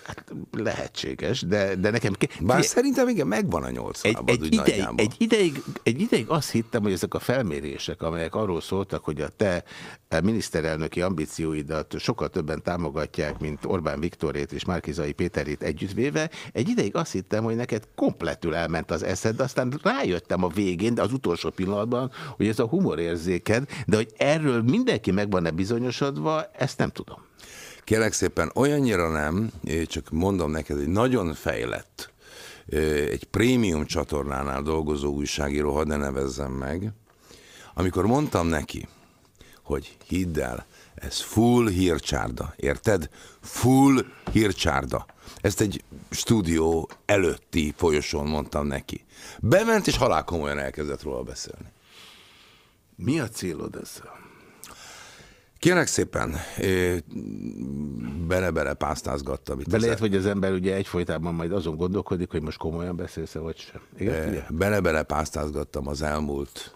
Hát lehetséges, de, de nekem... Bár Fie... szerintem igen, megvan a nyolc egy, egy, ideig, egy, ideig, egy ideig azt hittem, hogy ezek a felmérések, amelyek arról szóltak, hogy a te miniszterelnöki ambícióidat sokkal többen támogatják, mint Orbán Viktorét és Márkizai Péterét együttvéve, egy ideig azt hittem, hogy neked kompletül elment az eszed, de aztán rájöttem a végén, de az utolsó pillanatban, hogy ez a humorérzéked, de hogy erről mindenki meg van-e bizonyosodva, ezt nem tudom. Kérlek szépen, olyannyira nem, csak mondom neked, hogy nagyon fejlett, egy prémium csatornánál dolgozó újságíró, hadd ne nevezzem meg, amikor mondtam neki, hogy hidd el, ez full hírcsárda, érted? Full hírcsárda. Ezt egy stúdió előtti folyosón mondtam neki. Bement és halál komolyan elkezdett róla beszélni. Mi a célod ezzel? Kérlek szépen, bele-bele pásztázgattam. Belejött, hogy az ember ugye egyfolytában majd azon gondolkodik, hogy most komolyan beszélsz -e, vagy sem. Igen? Bele-bele pásztázgattam az elmúlt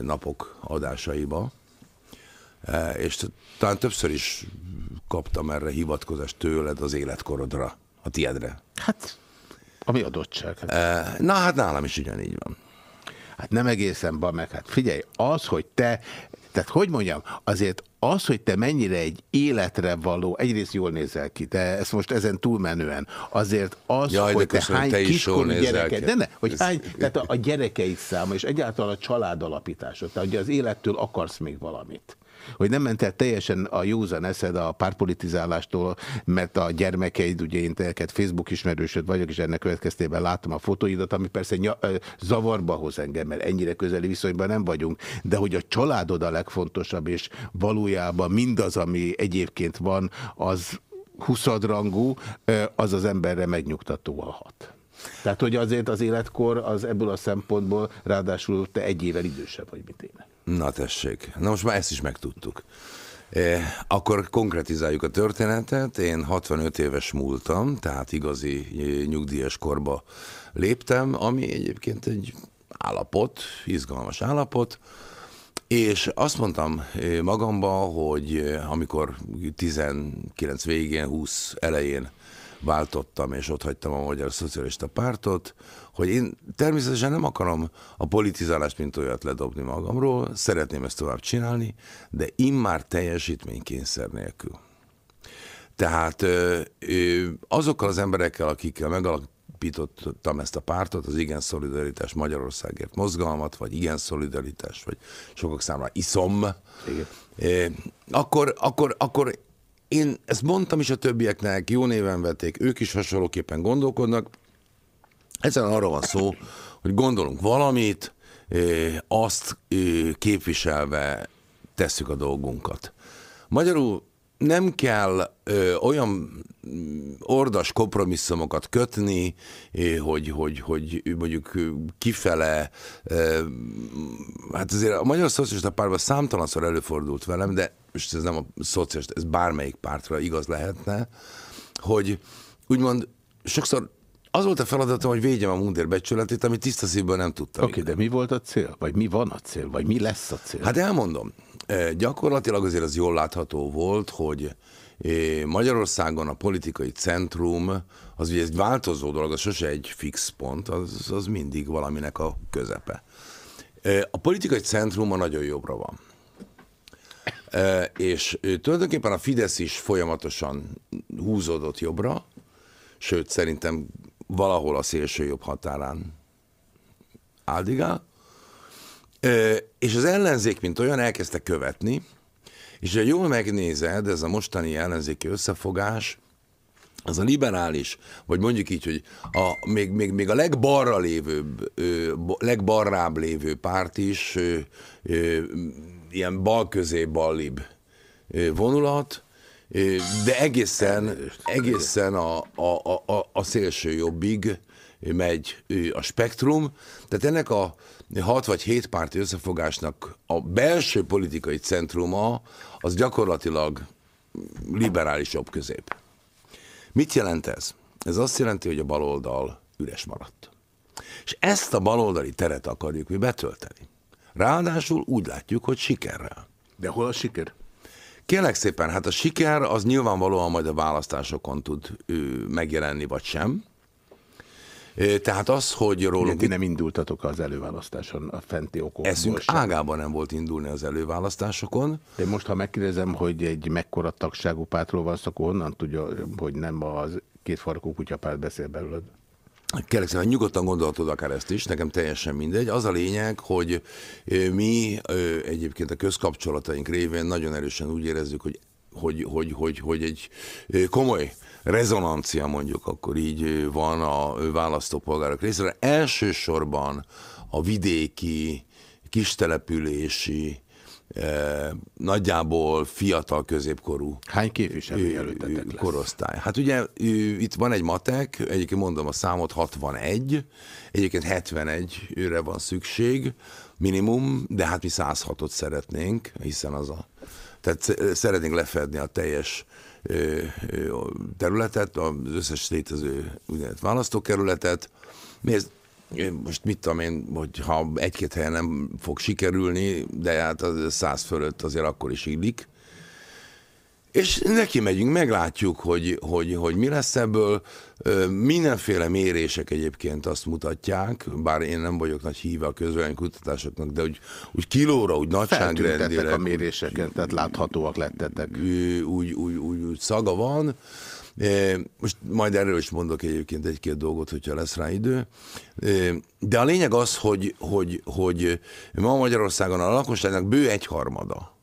napok adásaiba, és talán többször is kaptam erre hivatkozást tőled az életkorodra, a tiedre. Hát, ami adottság. Hát. Na hát nálam is ugyanígy van. Hát nem egészen, ba meg. Hát figyelj, az, hogy te tehát hogy mondjam, azért az, hogy te mennyire egy életre való, egyrészt jól nézel ki, de ezt most ezen túlmenően, azért az, Jaj, hogy te köszönöm, hány kiskorú gyereket, de ne, hogy hány, tehát a, a gyerekeid száma, és egyáltalán a család alapításod, tehát ugye az élettől akarsz még valamit hogy nem ment el teljesen a józan eszed a pártpolitizálástól, mert a gyermekeid, ugye én telket Facebook ismerősöd vagyok, és ennek következtében látom a fotóidat, ami persze zavarba hoz engem, mert ennyire közeli viszonyban nem vagyunk, de hogy a családod a legfontosabb, és valójában mindaz, ami egyébként van, az huszadrangú, az az emberre megnyugtatóan hat. Tehát, hogy azért az életkor az ebből a szempontból, ráadásul te egy évvel idősebb vagy, mint én. Na tessék, na most már ezt is megtudtuk. E, akkor konkretizáljuk a történetet. Én 65 éves múltam, tehát igazi e, nyugdíjas korba léptem, ami egyébként egy állapot, izgalmas állapot. És azt mondtam ö, magamba, hogy amikor 19 végén, 20 elején váltottam, és ott hagytam a Magyar Szocialista Pártot, hogy én természetesen nem akarom a politizálást, mint olyat ledobni magamról, szeretném ezt tovább csinálni, de immár teljesítménykényszer nélkül. Tehát azokkal az emberekkel, akikkel megalapítottam ezt a pártot, az Igen Szolidaritás Magyarországért mozgalmat, vagy Igen Szolidaritás, vagy sokak számára iszom, Igen. akkor, akkor, akkor én ezt mondtam is a többieknek, jó néven vették, ők is hasonlóképpen gondolkodnak. Egyszerűen arra van szó, hogy gondolunk valamit, azt képviselve tesszük a dolgunkat. Magyarul nem kell ö, olyan ordas kompromisszumokat kötni, hogy, hogy, hogy mondjuk kifele, ö, hát azért a Magyar Szocialista Párban számtalanszor előfordult velem, de most ez nem a szocialista, ez bármelyik pártra igaz lehetne, hogy úgymond sokszor az volt a feladatom, hogy védjem a mundér becsületét, amit tiszta szívből nem tudtam. Oké, okay, de mi volt a cél? Vagy mi van a cél? Vagy mi lesz a cél? Hát elmondom. Gyakorlatilag azért az jól látható volt, hogy Magyarországon a politikai centrum, az ugye egy változó dolog, az sose egy fix pont, az, az mindig valaminek a közepe. A politikai centrum a nagyon jobbra van. És tulajdonképpen a Fidesz is folyamatosan húzódott jobbra, sőt szerintem valahol a szélső jobb határán. Áldigál, és az ellenzék, mint olyan, elkezdte követni, és ha jól megnézed, ez a mostani ellenzéki összefogás, az a liberális, vagy mondjuk így, hogy a, még, még, még a legbarra lévő, ö, legbarrább lévő párt is ö, ö, ilyen bal közé ballib vonulat, de egészen, egészen a, a, a, a szélső jobbig megy a spektrum. Tehát ennek a hat vagy hét párti összefogásnak a belső politikai centruma az gyakorlatilag liberális jobb közép. Mit jelent ez? Ez azt jelenti, hogy a baloldal üres maradt. És ezt a baloldali teret akarjuk mi betölteni. Ráadásul úgy látjuk, hogy sikerrel. De hol a siker? Kérlek szépen, hát a siker az nyilvánvalóan majd a választásokon tud ő, megjelenni, vagy sem. Tehát az, hogy rólunk... Ti nem indultatok az előválasztáson a fenti okokból Eszünk sem. ágában nem volt indulni az előválasztásokon. De most, ha megkérdezem, hogy egy mekkora tagságú pártról van szó, akkor honnan tudja, hogy nem az két farkú kutyapárt beszél belőled? Kérlek szépen, nyugodtan gondolhatod akár ezt is, nekem teljesen mindegy. Az a lényeg, hogy mi egyébként a közkapcsolataink révén nagyon erősen úgy érezzük, hogy hogy, hogy, hogy, hogy egy komoly rezonancia mondjuk akkor így van a választópolgárok részéről. Elsősorban a vidéki, kistelepülési, nagyjából fiatal középkorú Hány képviselő korosztály. Hát ugye itt van egy matek, egyébként mondom a számot 61, egyébként 71-re van szükség, minimum, de hát mi 106-ot szeretnénk, hiszen az a tehát szeretnénk lefedni a teljes területet, az összes létező úgynevezett választókerületet. Nézd, most mit tudom én, hogy ha egy-két helyen nem fog sikerülni, de hát az száz fölött azért akkor is illik. És neki megyünk, meglátjuk, hogy, hogy, hogy mi lesz ebből. Mindenféle mérések egyébként azt mutatják, bár én nem vagyok nagy híve a kutatásoknak, de úgy, úgy kilóra, úgy nagyságrendileg. a méréseken, tehát láthatóak lettetek. Úgy, úgy, úgy, úgy szaga van. Most majd erről is mondok egyébként egy-két dolgot, hogyha lesz rá idő. De a lényeg az, hogy, hogy, hogy ma Magyarországon a lakosságnak bő egyharmada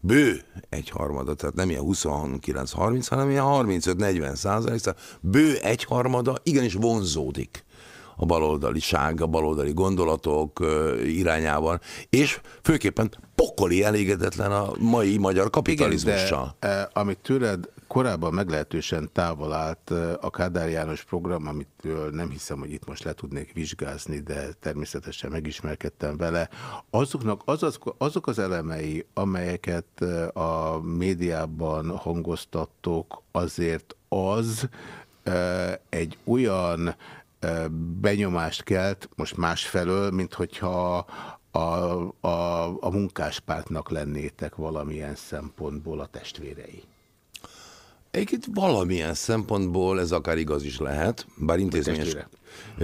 bő egyharmada, tehát nem ilyen 29-30, hanem ilyen 35-40 százalék, bő egyharmada igenis vonzódik a baloldaliság, a baloldali gondolatok irányában, és főképpen pokoli elégedetlen a mai magyar kapitalizmussal. Igen, de, amit tőled korábban meglehetősen távol állt a Kádár János program, amit nem hiszem, hogy itt most le tudnék vizsgázni, de természetesen megismerkedtem vele. Azoknak az az, azok az elemei, amelyeket a médiában hangoztattok, azért az egy olyan benyomást kelt, most másfelől, mint hogyha a, a, a munkáspártnak lennétek valamilyen szempontból a testvérei. Egyébként valamilyen szempontból ez akár igaz is lehet, bár intézményes.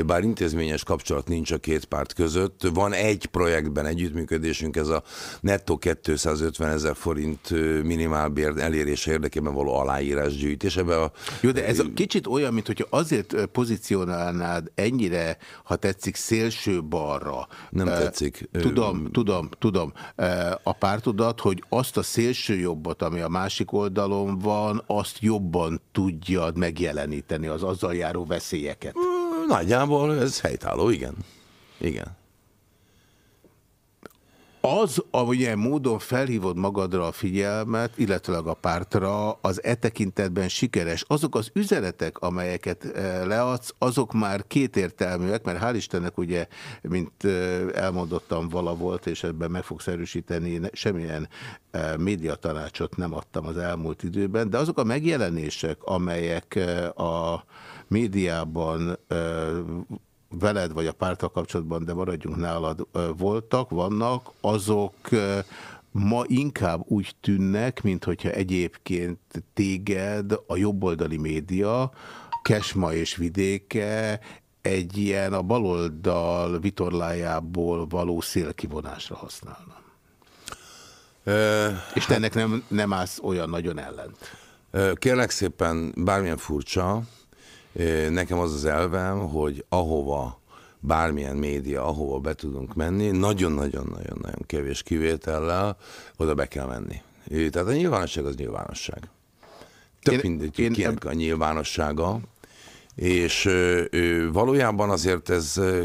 Bár intézményes kapcsolat nincs a két párt között. Van egy projektben együttműködésünk, ez a nettó 250 ezer forint minimálbér elérése érdekében való aláírásgyűjtés. Ebbe a, Jó, de ez a kicsit olyan, mint hogyha azért pozícionálnád ennyire, ha tetszik, szélső balra. Nem tetszik. Tudom, tudom, tudom. Ö, A pártodat, hogy azt a szélső jobbot, ami a másik oldalon van, azt jobban tudjad megjeleníteni, az azzal járó veszélyeket. Nagyjából ez helytálló, igen. Igen. Az, amilyen módon felhívod magadra a figyelmet, illetőleg a pártra, az e tekintetben sikeres. Azok az üzenetek, amelyeket eh, leadsz, azok már kétértelműek, mert hál' Istennek ugye, mint eh, elmondottam, vala volt, és ebben meg fogsz erősíteni, semmilyen eh, médiatanácsot nem adtam az elmúlt időben, de azok a megjelenések, amelyek a médiában veled vagy a pártal kapcsolatban, de maradjunk nálad, voltak, vannak, azok ma inkább úgy tűnnek, mint hogyha egyébként téged a jobboldali média, Kesma és vidéke egy ilyen a baloldal vitorlájából való szélkivonásra használna. Ö, És te ennek nem, nem állsz olyan nagyon ellent. Kérlek szépen, bármilyen furcsa, nekem az az elvem, hogy ahova bármilyen média, ahova be tudunk menni, nagyon-nagyon-nagyon-nagyon kevés kivétellel, oda be kell menni. Tehát a nyilvánosság az nyilvánosság. Tök Én- mindegy, én kinek a nyilvánossága, és ö, ö, valójában azért ez ö,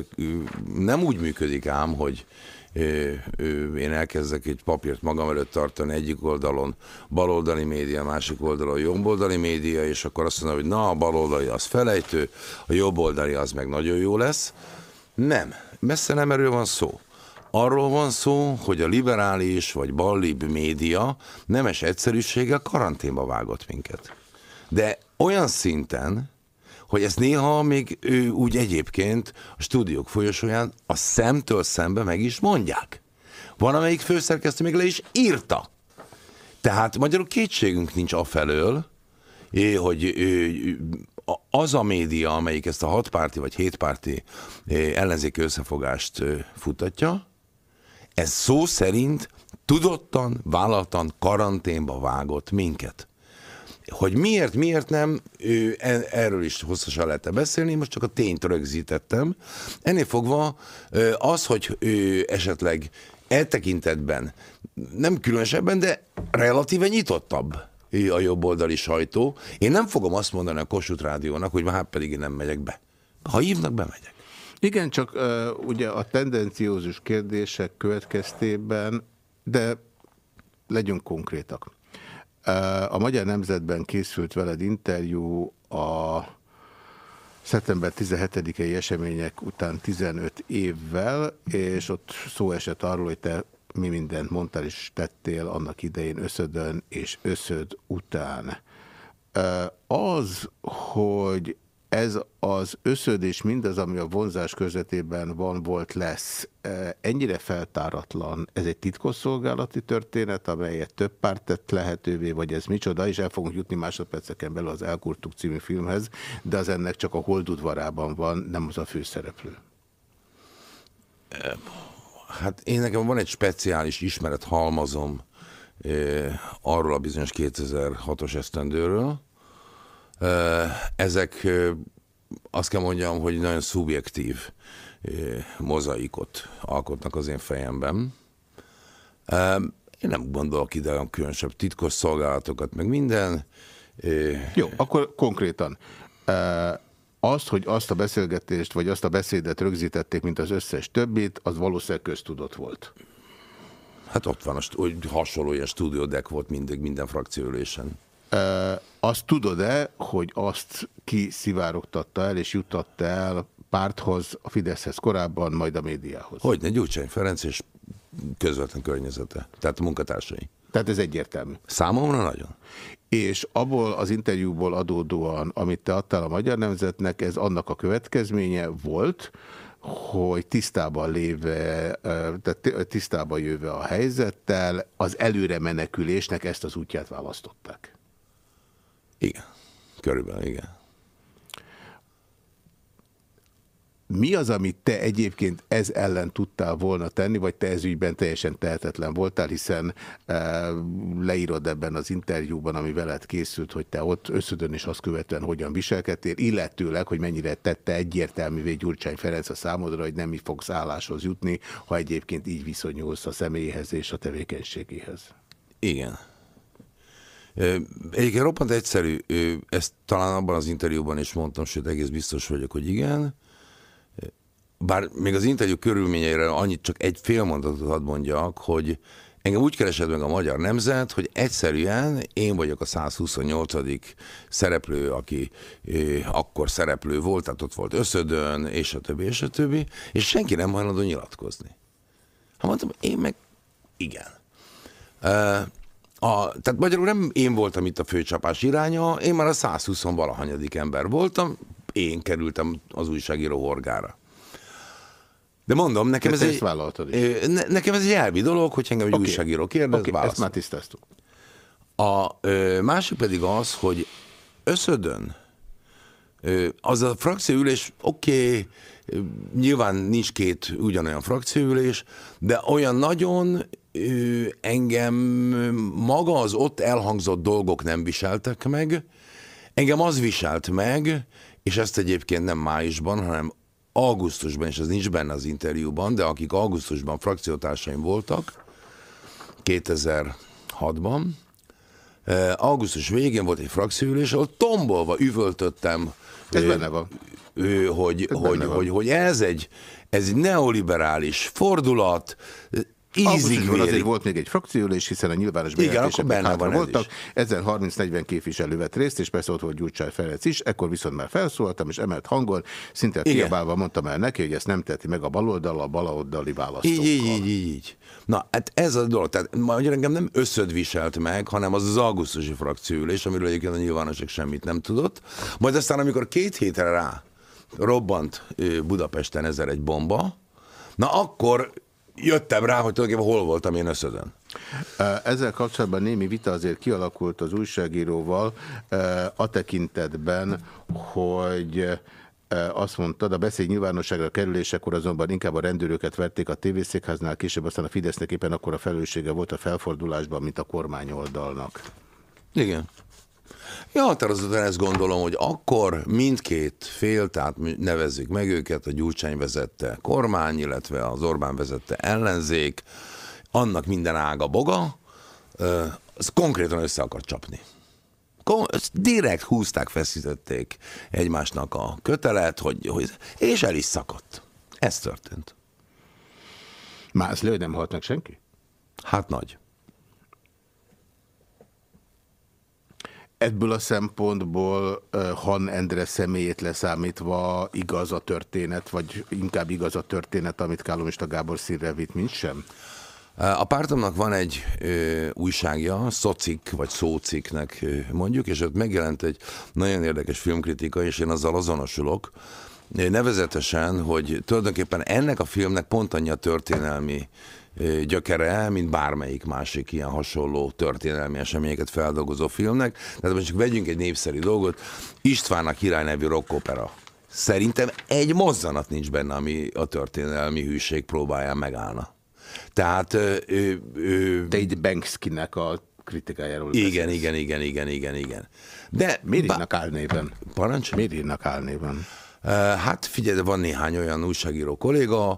nem úgy működik ám, hogy én elkezdek egy papírt magam előtt tartani egyik oldalon baloldali média, másik oldalon jobboldali média, és akkor azt mondom, hogy na, a baloldali az felejtő, a jobboldali az meg nagyon jó lesz. Nem, messze nem erről van szó. Arról van szó, hogy a liberális vagy ballib média nemes egyszerűséggel karanténba vágott minket. De olyan szinten, hogy ezt néha még ő, úgy egyébként a stúdiók folyosóján a szemtől szembe meg is mondják. Van, amelyik főszerkesztő még le is írta. Tehát magyarul kétségünk nincs afelől, hogy az a média, amelyik ezt a hatpárti vagy hétpárti ellenzéki összefogást futatja, ez szó szerint tudottan, vállaltan karanténba vágott minket. Hogy miért, miért nem, ő, e- erről is hosszasan lehet beszélni, most csak a tényt rögzítettem. Ennél fogva az, hogy ő esetleg e tekintetben, nem különösebben, de relatíve nyitottabb a jobboldali sajtó. Én nem fogom azt mondani a Kossuth Rádiónak, hogy hát pedig én nem megyek be. Ha hívnak, bemegyek. Igen, csak uh, ugye a tendenciózus kérdések következtében, de legyünk konkrétak. A Magyar Nemzetben készült veled interjú a szeptember 17-i események után 15 évvel, és ott szó esett arról, hogy te mi mindent mondtál és tettél annak idején összödön és összöd után. Az, hogy ez az összöd és mindaz, ami a vonzás közvetében van, volt, lesz, ö, ennyire feltáratlan, ez egy titkosszolgálati történet, amelyet több párt tett lehetővé, vagy ez micsoda, és el fogunk jutni másodperceken belül az Elkurtuk című filmhez, de az ennek csak a holdudvarában van, nem az a főszereplő. Hát én nekem van egy speciális ismeret halmazom eh, arról a bizonyos 2006-os esztendőről. Ezek azt kell mondjam, hogy nagyon szubjektív mozaikot alkotnak az én fejemben. Én nem gondolok ide olyan különösebb titkos szolgálatokat, meg minden. Jó, akkor konkrétan. Azt, hogy azt a beszélgetést, vagy azt a beszédet rögzítették, mint az összes többit, az valószínűleg köztudott volt. Hát ott van, a hogy hasonló ilyen stúdiódek volt mindig minden frakcióülésen. Azt tudod-e, hogy azt ki szivárogtatta el, és juttatta el párthoz, a Fideszhez korábban, majd a médiához? Hogyne, Gyurcsány Ferenc és közvetlen környezete, tehát a munkatársai. Tehát ez egyértelmű. Számomra nagyon. És abból az interjúból adódóan, amit te adtál a Magyar Nemzetnek, ez annak a következménye volt, hogy tisztában léve, tehát tisztában jöve a helyzettel, az előre menekülésnek ezt az útját választották. Igen, körülbelül igen. Mi az, amit te egyébként ez ellen tudtál volna tenni, vagy te ez ügyben teljesen tehetetlen voltál, hiszen e, leírod ebben az interjúban, ami veled készült, hogy te ott összödön és azt követően hogyan viselkedtél, illetőleg, hogy mennyire tette egyértelművé Gyurcsány Ferenc a számodra, hogy nem mi fogsz álláshoz jutni, ha egyébként így viszonyulsz a személyhez és a tevékenységéhez. Igen. Egyébként roppant egyszerű, ezt talán abban az interjúban is mondtam, sőt egész biztos vagyok, hogy igen bár még az interjú körülményeire annyit csak egy fél mondatot hadd mondjak, hogy engem úgy keresett meg a magyar nemzet, hogy egyszerűen én vagyok a 128. szereplő, aki akkor szereplő volt, tehát ott volt összödön, és a többi, és a többi, és senki nem hajlandó nyilatkozni. Ha mondtam, én meg igen. A, tehát magyarul nem én voltam itt a főcsapás iránya, én már a 120 valahanyadik ember voltam, én kerültem az újságíró horgára. De mondom, nekem ez, egy, ne, nekem ez egy elvi dolog, hogy engem egy okay. újságíró kérdez, okay, ezt már tisztáztuk. A ö, másik pedig az, hogy összödön, ö, az a frakcióülés, oké, okay, nyilván nincs két ugyanolyan frakcióülés, de olyan nagyon ö, engem maga az ott elhangzott dolgok nem viseltek meg, engem az viselt meg, és ezt egyébként nem májusban, hanem augusztusban, és ez nincs benne az interjúban, de akik augusztusban frakciótársaim voltak, 2006-ban, eh, augusztus végén volt egy frakcióülés, ahol tombolva üvöltöttem, ez benne van. Hogy, ez hogy, hogy, hogy ez egy, ez egy neoliberális fordulat, ízig azért volt még egy frakcióülés, hiszen a nyilvános bejelentések benne van voltak. Ezzel 30-40 képviselő vett részt, és persze ott volt Gyurcsány Ferenc is. Ekkor viszont már felszólaltam, és emelt hangon, szinte kiabálva mondtam el neki, hogy ezt nem teti meg a baloldal, a baloldali választókkal. Így, így, így, így. Na, hát ez a dolog. Tehát magyar engem nem összöd viselt meg, hanem az az augusztusi frakcióülés, amiről egyébként a nyilvánosság semmit nem tudott. Majd aztán, amikor két hétre rá robbant Budapesten ezer egy bomba, na akkor jöttem rá, hogy tulajdonképpen hol voltam én összödön. Ezzel kapcsolatban némi vita azért kialakult az újságíróval a tekintetben, hogy azt mondtad, a beszéd nyilvánosságra kerülésekor azonban inkább a rendőröket verték a tévészékháznál, később aztán a Fidesznek éppen akkor a felelőssége volt a felfordulásban, mint a kormányoldalnak. Igen. Ja, határozottan ezt gondolom, hogy akkor mindkét fél, tehát nevezzük meg őket, a Gyurcsány vezette kormány, illetve az Orbán vezette ellenzék, annak minden ága boga, az konkrétan össze akar csapni. Direkt húzták, feszítették egymásnak a kötelet, hogy, hogy, és el is szakadt. Ez történt. Mászlő, nem halt meg senki? Hát nagy. Ebből a szempontból Han Endre személyét leszámítva igaz a történet, vagy inkább igaz a történet, amit Kálomista Gábor színre vitt, mint sem? A pártomnak van egy ö, újságja, Szocik, vagy Szóciknek mondjuk, és ott megjelent egy nagyon érdekes filmkritika, és én azzal azonosulok, nevezetesen, hogy tulajdonképpen ennek a filmnek pont annyi a történelmi gyökere, mint bármelyik másik ilyen hasonló történelmi eseményeket feldolgozó filmnek. Tehát most csak vegyünk egy népszerű dolgot, István a király nevű rockopera. Szerintem egy mozzanat nincs benne, ami a történelmi hűség próbáján megállna. Tehát... Ő, ő, Tate Bankskinek a kritikájáról Igen, beszélsz. igen, igen, igen, igen, igen. De miért írnak álnéven? Parancs? Miért írnak álnéven? Hát figyelj, van néhány olyan újságíró kolléga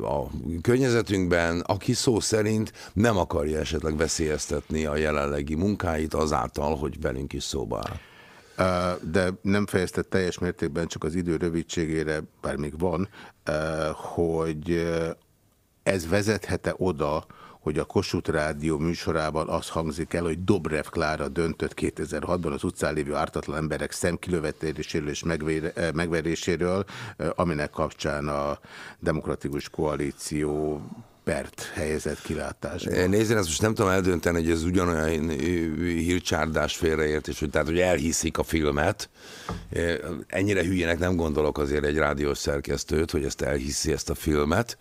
a környezetünkben, aki szó szerint nem akarja esetleg veszélyeztetni a jelenlegi munkáit azáltal, hogy velünk is szóba áll. De nem fejezte teljes mértékben csak az idő rövidségére, bár még van, hogy ez vezethete oda, hogy a Kossuth Rádió műsorában az hangzik el, hogy Dobrev Klára döntött 2006-ban az utcán lévő ártatlan emberek szemkilövetéséről és eh, megveréséről, eh, aminek kapcsán a Demokratikus Koalíció rappert helyezett kilátásba. Nézd, én ezt most nem tudom eldönteni, hogy ez ugyanolyan hírcsárdás félreértés, hogy, tehát, hogy elhiszik a filmet. Ennyire hülyének nem gondolok azért egy rádiós szerkesztőt, hogy ezt elhiszi ezt a filmet.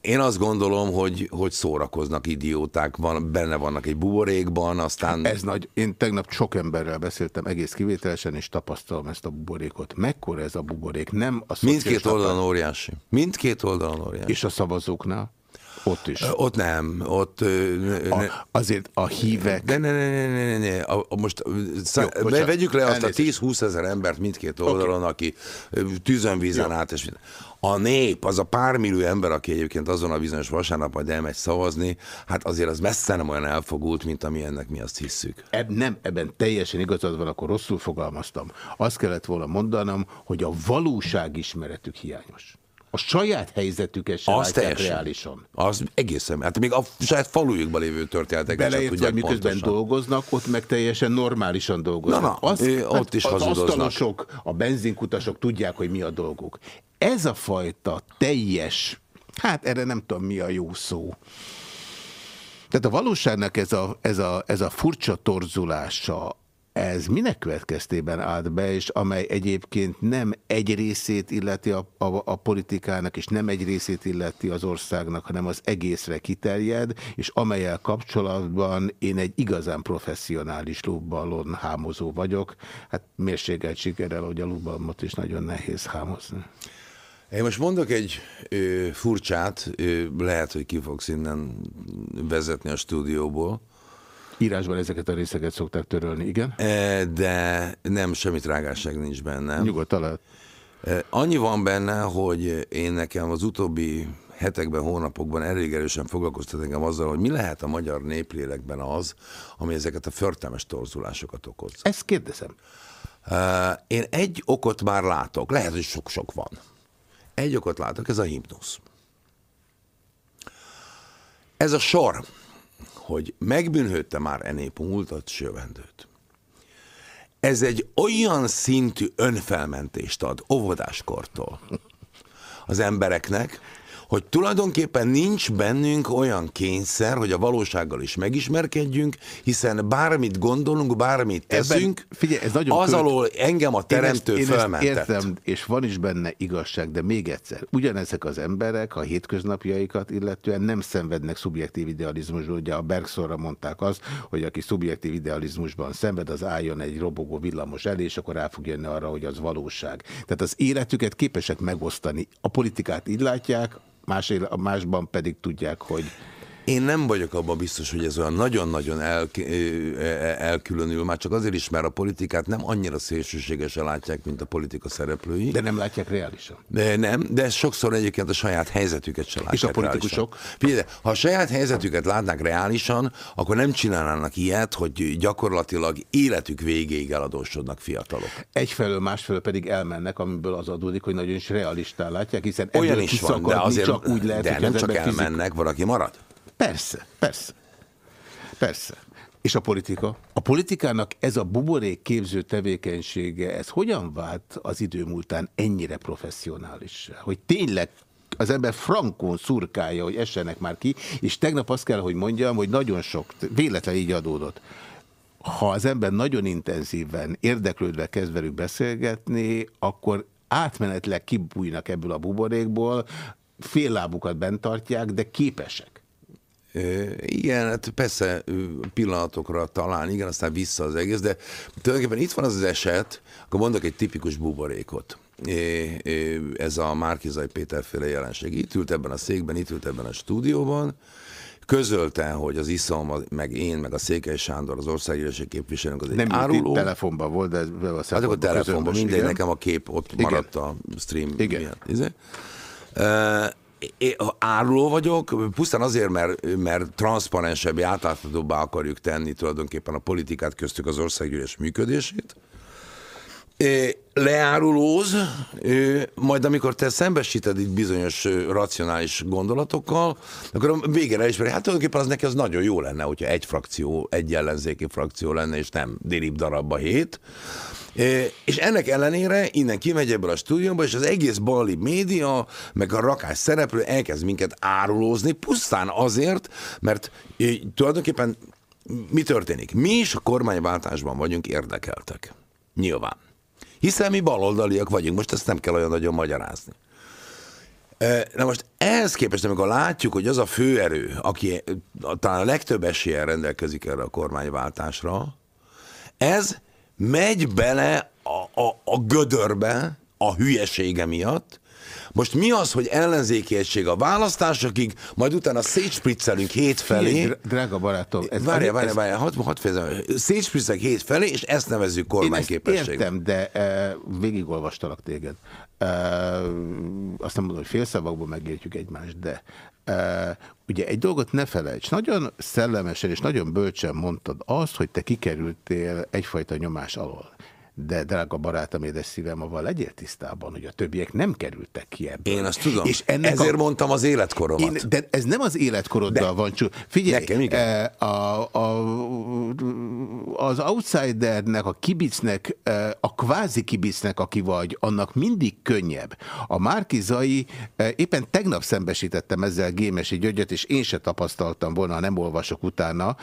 Én azt gondolom, hogy, hogy szórakoznak idióták, van, benne vannak egy buborékban, aztán... Ez nagy. Én tegnap sok emberrel beszéltem egész kivételesen, és tapasztalom ezt a buborékot. Mekkora ez a buborék? Nem a Mindkét oldalon óriási. Mindkét oldalon óriási. És a szavazóknál? Ott is. Ott nem, ott... ne- A, azért a hívek... De ne, ne, ne, ne, ne, ne. A, a most szá, Jó, bocsánat. vegyük le azt a Elnézést. 10-20 ezer embert mindkét oldalon, aki ö, tűzön vízen át. És. A nép, az a pár ember, aki egyébként azon a bizonyos vasárnap majd elmegy szavazni, hát azért az messze nem olyan elfogult, mint ami ennek mi azt hisszük. Eb, nem, ebben teljesen igazad van, akkor rosszul fogalmaztam. Azt kellett volna mondanom, hogy a valóságismeretük hiányos. A saját helyzetüket sem Az teljesen. reálisan. Az egészen, hát még a saját falujukban lévő történeteket sem tudják miközben pontosan. dolgoznak, ott meg teljesen normálisan dolgoznak. Na, na, ő, ott is az hazudoznak. asztalosok, a benzinkutasok tudják, hogy mi a dolguk. Ez a fajta teljes, hát erre nem tudom mi a jó szó. Tehát a valóságnak ez a, ez a, ez a furcsa torzulása, ez minek következtében állt be, és amely egyébként nem egy részét illeti a, a, a politikának, és nem egy részét illeti az országnak, hanem az egészre kiterjed, és amelyel kapcsolatban én egy igazán professzionális lúbballon hámozó vagyok. Hát mérségelt sikerrel, hogy a lúbballomot is nagyon nehéz hámozni. Én most mondok egy ö, furcsát, ö, lehet, hogy ki fogsz innen vezetni a stúdióból, Írásban ezeket a részeket szokták törölni, igen? E, de nem, semmi trágásság nincs benne. Nyugodtan lehet. E, Annyi van benne, hogy én nekem az utóbbi hetekben, hónapokban elég erősen foglalkoztat engem azzal, hogy mi lehet a magyar néplélekben az, ami ezeket a förtelmes torzulásokat okoz. Ezt kérdezem. E, Én egy okot már látok, lehet, hogy sok-sok van. Egy okot látok, ez a himnusz. Ez a sor, hogy megbűnhődte már enép múltat sövendőt. Ez egy olyan szintű önfelmentést ad óvodáskortól az embereknek, hogy tulajdonképpen nincs bennünk olyan kényszer, hogy a valósággal is megismerkedjünk, hiszen bármit gondolunk, bármit teszünk, Ebben, figyelj, ez nagyon az költ- alól engem a teremtő én ezt, én ezt fölmentett. értem, és van is benne igazság, de még egyszer, ugyanezek az emberek a hétköznapjaikat illetően nem szenvednek szubjektív idealizmusból. Ugye a Bergsorra mondták azt, hogy aki szubjektív idealizmusban szenved, az álljon egy robogó villamos elé, és akkor rá fog jönni arra, hogy az valóság. Tehát az életüket képesek megosztani. A politikát így látják, más, másban pedig tudják, hogy Én nem vagyok abban biztos, hogy ez olyan nagyon-nagyon el, elkülönül, már csak azért is, mert a politikát nem annyira szélsőségesen látják, mint a politika szereplői. de nem látják reálisan. De nem, de sokszor egyébként a saját helyzetüket se látják És a politikusok? reálisan. Figyelj, ha a saját helyzetüket látnák reálisan, akkor nem csinálnának ilyet, hogy gyakorlatilag életük végéig eladósodnak fiatalok. Egyfelől, másfelől pedig elmennek, amiből az adódik, hogy nagyon is realistán látják, hiszen Olyan is van, de azért csak úgy lehet, de hogy nem csak ember fizik- elmennek, valaki marad. Persze, persze. Persze. És a politika? A politikának ez a buborék képző tevékenysége, ez hogyan vált az idő múltán ennyire professzionális? Hogy tényleg az ember frankon szurkálja, hogy essenek már ki, és tegnap azt kell, hogy mondjam, hogy nagyon sok, véletlen így adódott. Ha az ember nagyon intenzíven, érdeklődve kezd velük beszélgetni, akkor átmenetleg kibújnak ebből a buborékból, fél lábukat bent tartják, de képesek. Igen, hát persze pillanatokra talán, igen, aztán vissza az egész, de tulajdonképpen itt van az az eset, akkor mondok egy tipikus buborékot. É, é, Ez a Márkizai Péterféle jelenség. Itt ült ebben a székben, itt ült ebben a stúdióban, közölte, hogy az iszom, meg én, meg a Székely Sándor, az országgyűlési képviselőnk, az egy Nem áruló. áruló. telefonban volt, de ez a Hát akkor telefonban, mindegy, nekem a kép ott Igen. maradt a stream Igen. miatt. Én áruló vagyok, pusztán azért, mert, mert transzparensebbé, átláthatóbbá akarjuk tenni tulajdonképpen a politikát köztük az országgyűlés működését. Leárulóz, majd amikor te szembesíted itt bizonyos racionális gondolatokkal, akkor a végére is, hát tulajdonképpen az neki az nagyon jó lenne, hogyha egy frakció, egy ellenzéki frakció lenne, és nem dirib darabba hét. És ennek ellenére innen kimegy ebből a stúdióba, és az egész bali média, meg a rakás szereplő elkezd minket árulózni, pusztán azért, mert tulajdonképpen mi történik? Mi is a kormányváltásban vagyunk érdekeltek. Nyilván. Hiszen mi baloldaliak vagyunk, most ezt nem kell olyan nagyon magyarázni. Na most ehhez képest, amikor látjuk, hogy az a főerő, aki talán a legtöbb eséllyel rendelkezik erre a kormányváltásra, ez megy bele a, a, a gödörbe a hülyesége miatt. Most mi az, hogy ellenzéki egység a választásokig, majd utána szétspritzelünk hét felé. Drága barátom, ez- várjál, ez- várjál, hadd had fejezem. Szétspritzelünk hét felé, és ezt nevezzük kormányképességnek. értem, de e, végigolvastalak téged. E, azt nem mondom, hogy félszavakból megértjük egymást, de e, ugye egy dolgot ne felejts. Nagyon szellemesen és nagyon bölcsen mondtad azt, hogy te kikerültél egyfajta nyomás alól. De drága barátom, édes szívem, avval legyél tisztában, hogy a többiek nem kerültek ki ebből. Én azt tudom. És ennek Ezért a... mondtam az életkoromat. Én, de ez nem az életkoroddal De. van csak. Figyelj, Nekem igen. eh, a, a, az outsidernek, a kibicnek, eh, a kvázi kibicnek, aki vagy, annak mindig könnyebb. A Márkizai, eh, éppen tegnap szembesítettem ezzel Gémesi Györgyöt, és én se tapasztaltam volna, ha nem olvasok utána,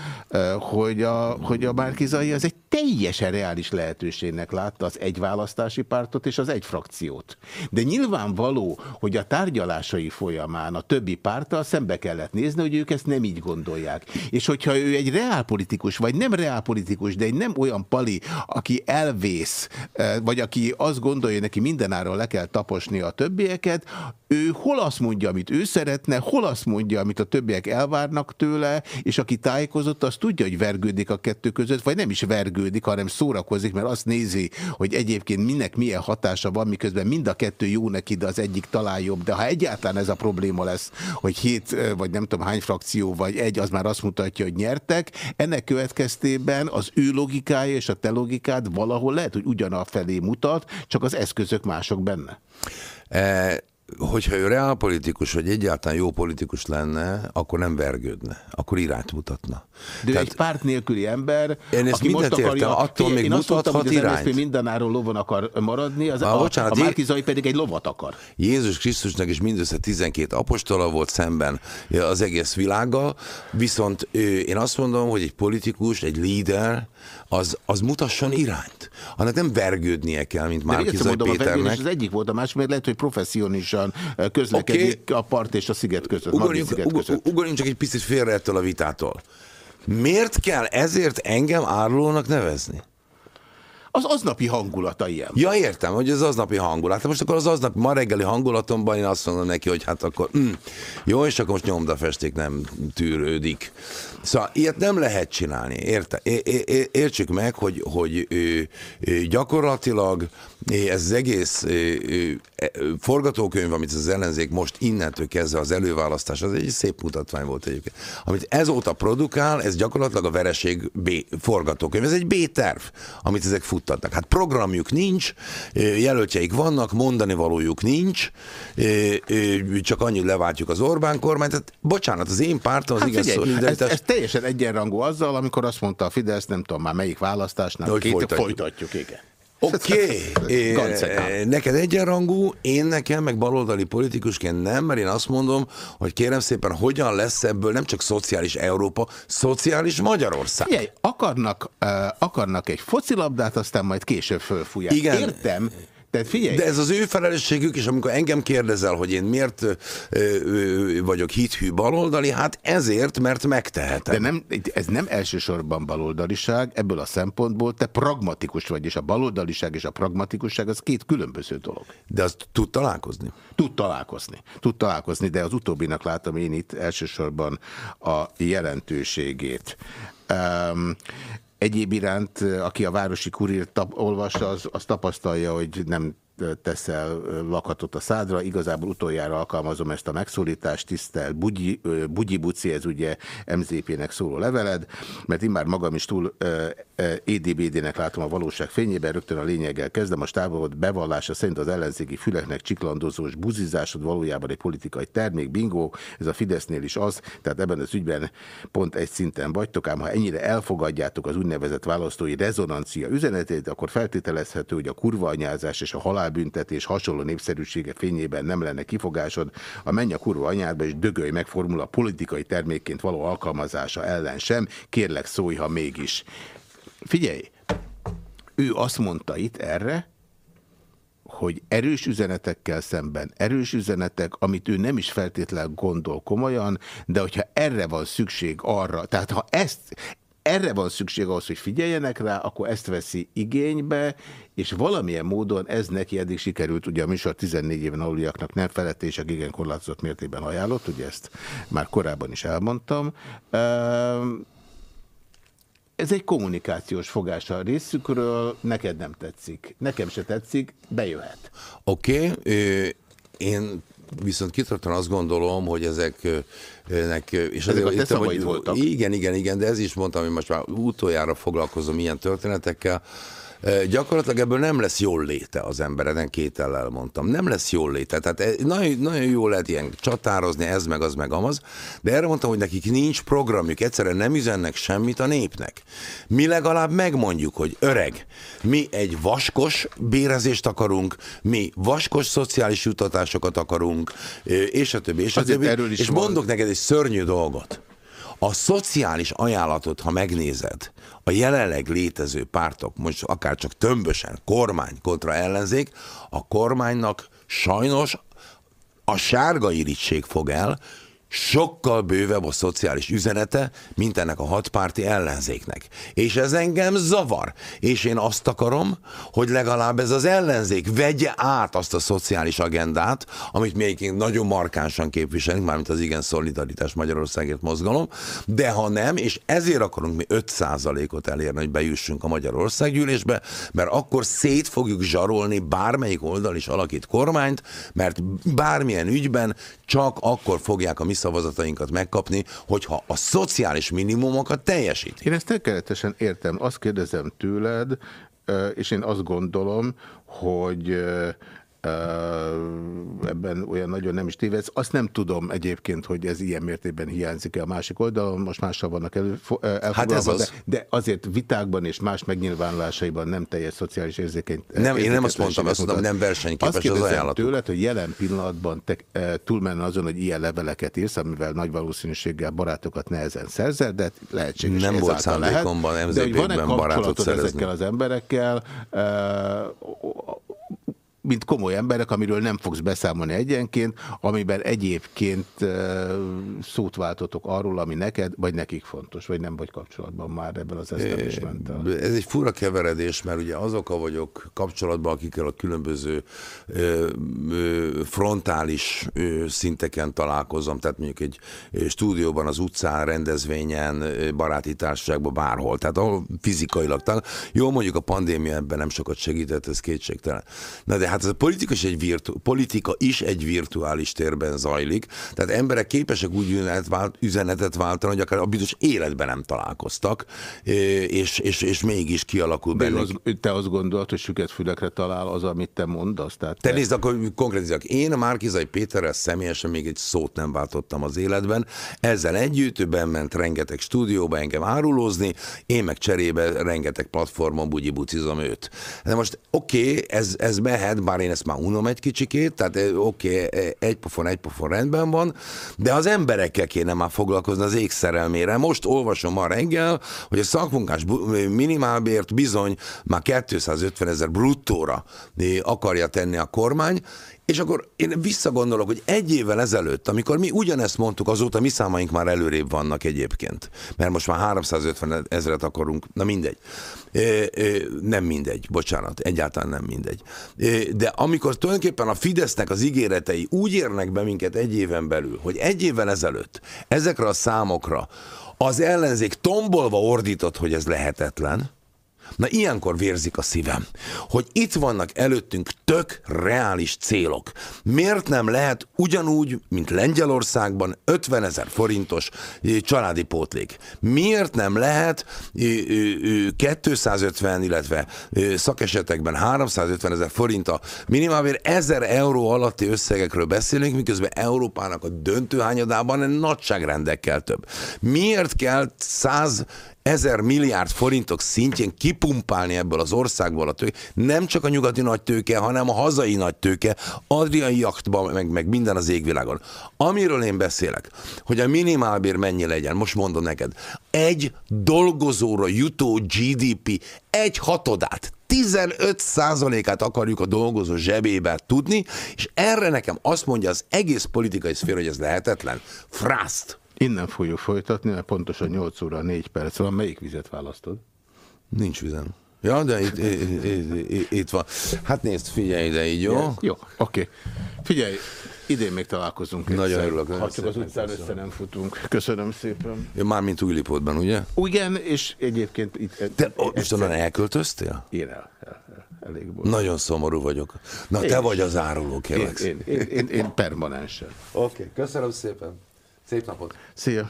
hogy a, hogy a Márkizai az egy teljesen reális lehetőségnek látta az egy választási pártot és az egy frakciót. De nyilvánvaló, hogy a tárgyalásai folyamán a többi párttal szembe kellett nézni, hogy ők ezt nem így gondolják. És hogyha ő egy reálpolitikus, vagy nem reálpolitikus, de egy nem olyan pali, aki elvész, eh, vagy aki azt gondolja, hogy neki mindenáron le kell taposni a többieket, ő hol azt mondja, amit ő szeretne, hol azt mondja, amit a többiek elvárnak tőle, és aki tájékozott, az tudja, hogy vergődik a kettő között, vagy nem is vergődik, hanem szórakozik, mert azt nézi, hogy egyébként minek milyen hatása van, miközben mind a kettő jó neki, de az egyik talán jobb. De ha egyáltalán ez a probléma lesz, hogy hét, eh, vagy nem tudom hány frakció, vagy egy, az már azt mutatja, hogy nyertek, ennek következtében az ő logikája és a te logikád valahol lehet, hogy ugyanaz felé mutat, csak az eszközök mások benne. E, hogyha ő reálpolitikus, vagy egyáltalán jó politikus lenne, akkor nem vergődne, akkor irányt mutatna. De ő egy párt nélküli ember, Én ezt aki most akarja, értem, attól még én azt mondtam, hogy mutathat az MSZP mindenáron lovon akar maradni, az, Á, a, bocsánat, a én- Márkizai pedig egy lovat akar. Jézus Krisztusnak is mindössze 12 apostola volt szemben az egész világgal, viszont ö, én azt mondom, hogy egy politikus, egy líder, az, az mutasson irányt. Annak nem vergődnie kell, mint Márkizai mondom, a vergődés Péternek. az egyik volt, a másik, mert lehet, hogy professzionalisan eh, közlekedik okay. a part és a sziget között, Ugorjunk, sziget között. ugorjunk csak egy picit félre ettől a vitától. Miért kell ezért engem árulónak nevezni? Az aznapi hangulata ilyen. Ja, értem, hogy ez aznapi hangulat. Hát Most akkor az aznap ma reggeli hangulatomban én azt mondom neki, hogy hát akkor mm, jó, és akkor most nyomdafesték nem tűrődik. Szóval ilyet nem lehet csinálni, érte? Értsük meg, hogy, hogy ö, ö, gyakorlatilag ez az egész ö, e- forgatókönyv, amit az ellenzék most innentől kezdve az előválasztás, az egy szép mutatvány volt egyébként. Amit ezóta produkál, ez gyakorlatilag a vereség B forgatókönyv. Ez egy B-terv, amit ezek futtatnak. Hát programjuk nincs, jelöltjeik vannak, mondani valójuk nincs, csak annyit leváltjuk az Orbán kormányt. Tehát, bocsánat, az én pártom az Hát igen figyelj, ez, ez teljesen egyenrangú azzal, amikor azt mondta a Fidesz, nem tudom már melyik választásnál, Hogy két, folytatjuk. folytatjuk, igen. Oké, okay. Gancekám. neked egyenrangú, én nekem meg baloldali politikusként nem, mert én azt mondom, hogy kérem szépen, hogyan lesz ebből nem csak szociális Európa, szociális Magyarország. Figyelj, akarnak, uh, akarnak egy focilabdát, aztán majd később fölfújják. Igen. Értem, tehát figyelj. De ez az ő felelősségük, és amikor engem kérdezel, hogy én miért ö, ö, vagyok hithű baloldali, hát ezért, mert megtehetem. De nem, ez nem elsősorban baloldaliság, ebből a szempontból te pragmatikus vagy, és a baloldaliság és a pragmatikusság az két különböző dolog. De az tud találkozni? Tud találkozni. Tud találkozni, de az utóbbinak látom én itt elsősorban a jelentőségét. Um, Egyéb iránt, aki a Városi Kurírt tap, olvassa, az, az tapasztalja, hogy nem teszel lakatot a szádra. Igazából utoljára alkalmazom ezt a megszólítást, tisztel Bugyi, Bugyi Buci, ez ugye MZP-nek szóló leveled, mert immár magam is túl EDBD-nek látom a valóság fényében, rögtön a lényeggel kezdem. A stábod bevallása szerint az ellenzéki füleknek csiklandozós buzizásod valójában egy politikai termék, bingo, ez a Fidesznél is az, tehát ebben az ügyben pont egy szinten vagytok, ám ha ennyire elfogadjátok az úgynevezett választói rezonancia üzenetét, akkor feltételezhető, hogy a kurvaanyázás és a halálbüntetés hasonló népszerűsége fényében nem lenne kifogásod, a menj a kurva anyádba és dögölj meg formula politikai termékként való alkalmazása ellen sem, kérlek szólj, ha mégis. Figyelj, ő azt mondta itt erre, hogy erős üzenetekkel szemben erős üzenetek, amit ő nem is feltétlenül gondol komolyan, de hogyha erre van szükség arra, tehát ha ezt, erre van szükség ahhoz, hogy figyeljenek rá, akkor ezt veszi igénybe, és valamilyen módon ez neki eddig sikerült, ugye a műsor 14 éven aluliaknak nem felett, és igen korlátozott mértékben ajánlott, ugye ezt már korábban is elmondtam. Ez egy kommunikációs fogás a részükről, neked nem tetszik. Nekem se tetszik, bejöhet. Oké, okay, én viszont kitartan azt gondolom, hogy ezeknek... És Ezek a te itt, voltak. Igen, igen, igen, de ez is mondtam, hogy most már utoljára foglalkozom ilyen történetekkel, gyakorlatilag ebből nem lesz jól léte az embereden, kétellel mondtam. Nem lesz jól léte. Tehát eh, nagyon, nagyon jó lehet ilyen csatározni, ez meg az meg amaz, de erre mondtam, hogy nekik nincs programjuk, egyszerűen nem üzennek semmit a népnek. Mi legalább megmondjuk, hogy öreg, mi egy vaskos bérezést akarunk, mi vaskos szociális juttatásokat akarunk, és a többi, és a Azért többi. és van- mondok neked egy szörnyű dolgot. A szociális ajánlatot, ha megnézed, a jelenleg létező pártok, most akár csak tömbösen, kormány kontra ellenzék, a kormánynak sajnos a sárga irítség fog el, sokkal bővebb a szociális üzenete, mint ennek a hatpárti ellenzéknek. És ez engem zavar. És én azt akarom, hogy legalább ez az ellenzék vegye át azt a szociális agendát, amit mi egyébként nagyon markánsan képviselünk, mármint az igen szolidaritás Magyarországért mozgalom, de ha nem, és ezért akarunk mi 5%-ot elérni, hogy bejussunk a Magyarországgyűlésbe, mert akkor szét fogjuk zsarolni bármelyik oldal is alakít kormányt, mert bármilyen ügyben csak akkor fogják a mi szavazatainkat megkapni, hogyha a szociális minimumokat teljesít. Én ezt tökéletesen értem. Azt kérdezem tőled, és én azt gondolom, hogy ebben olyan nagyon nem is tévedsz. Azt nem tudom egyébként, hogy ez ilyen mértékben hiányzik-e a másik oldalon, most mással vannak elő, elfoglalva, ez az. de, de azért vitákban és más megnyilvánulásaiban nem teljes szociális érzékeny. Nem, én nem azt mondtam, azt mondtam, nem versenyképes Azt az ajánlatuk. tőled, hogy jelen pillanatban te e, túlmenően azon, hogy ilyen leveleket írsz, amivel nagy valószínűséggel barátokat nehezen szerzel, de lehetséges Nem volt szándékomban MZP-ben barátot szerezni? ezekkel az emberekkel, e, mint komoly emberek, amiről nem fogsz beszámolni egyenként, amiben egyébként szót váltotok arról, ami neked, vagy nekik fontos, vagy nem vagy kapcsolatban már ebben az establishmenttel. Ez egy fura keveredés, mert ugye azokkal vagyok kapcsolatban, akikkel a különböző frontális szinteken találkozom, tehát mondjuk egy stúdióban, az utcán, rendezvényen, baráti társaságban, bárhol. Tehát ahol fizikailag. Jó, mondjuk a pandémia ebben nem sokat segített, ez kétségtelen. Na de hát ez a politika is egy, virtu- politika is egy virtuális térben zajlik, tehát emberek képesek úgy üzenetet, vált, üzenetet váltani, hogy akár a bizonyos életben nem találkoztak, és, és, és mégis kialakul bennük. az, te azt gondolod, hogy süket fülekre talál az, amit te mondasz? Tehát Te nézd, akkor konkrétizálok. Én Márkizai Péterrel személyesen még egy szót nem váltottam az életben. Ezzel együtt ő ment rengeteg stúdióba engem árulózni, én meg cserébe rengeteg platformon bugyi-bucizom őt. De most oké, okay, ez, ez mehet, bár én ezt már unom egy kicsikét, tehát eh, oké, okay, egy pofon, egy pofon rendben van, de az emberekkel kéne már foglalkozni az égszerelmére. Most olvasom ma reggel, hogy a szakmunkás minimálbért bizony már 250 ezer bruttóra akarja tenni a kormány, és akkor én visszagondolok, hogy egy évvel ezelőtt, amikor mi ugyanezt mondtuk, azóta mi számaink már előrébb vannak egyébként, mert most már 350 ezeret akarunk, na mindegy. Ö, ö, nem mindegy, bocsánat, egyáltalán nem mindegy. Ö, de amikor tulajdonképpen a Fidesznek az ígéretei úgy érnek be minket egy éven belül, hogy egy évvel ezelőtt ezekre a számokra az ellenzék tombolva ordított, hogy ez lehetetlen, Na ilyenkor vérzik a szívem, hogy itt vannak előttünk tök reális célok. Miért nem lehet ugyanúgy, mint Lengyelországban 50 ezer forintos ö, családi pótlék? Miért nem lehet ö, ö, ö, 250, illetve szakesetekben 350 ezer forint a minimálbér 1000 euró alatti összegekről beszélünk, miközben Európának a döntőhányadában nagyságrendekkel több. Miért kell 100 ezer milliárd forintok szintjén kipumpálni ebből az országból a tőke, nem csak a nyugati nagy tőke, hanem a hazai nagy tőke, adriai jachtban, meg, meg minden az égvilágon. Amiről én beszélek, hogy a minimálbér mennyi legyen, most mondom neked, egy dolgozóra jutó GDP egy hatodát, 15 százalékát akarjuk a dolgozó zsebébe tudni, és erre nekem azt mondja az egész politikai szféra, hogy ez lehetetlen. Frászt! Innen fogjuk folytatni, mert pontosan 8 óra 4 perc van. Melyik vizet választod? Nincs vizem. Ja, de itt, itt, itt, van. Hát nézd, figyelj ide így, jó? Ja, jó, oké. Figyelj, idén még találkozunk. Nagyon örülök, Ha csak az utcán köszönöm. össze nem futunk. Köszönöm szépen. Ja, Mármint Újlipótban, ugye? Igen, és egyébként itt... Te most onnan elköltöztél? Én el, el, el, elég boldog. Nagyon szomorú vagyok. Na, Én te vagy az áruló, Én, kérlek. én, én, én, én permanensen. Oké, okay, köszönöm szépen. Szép napot. Szia.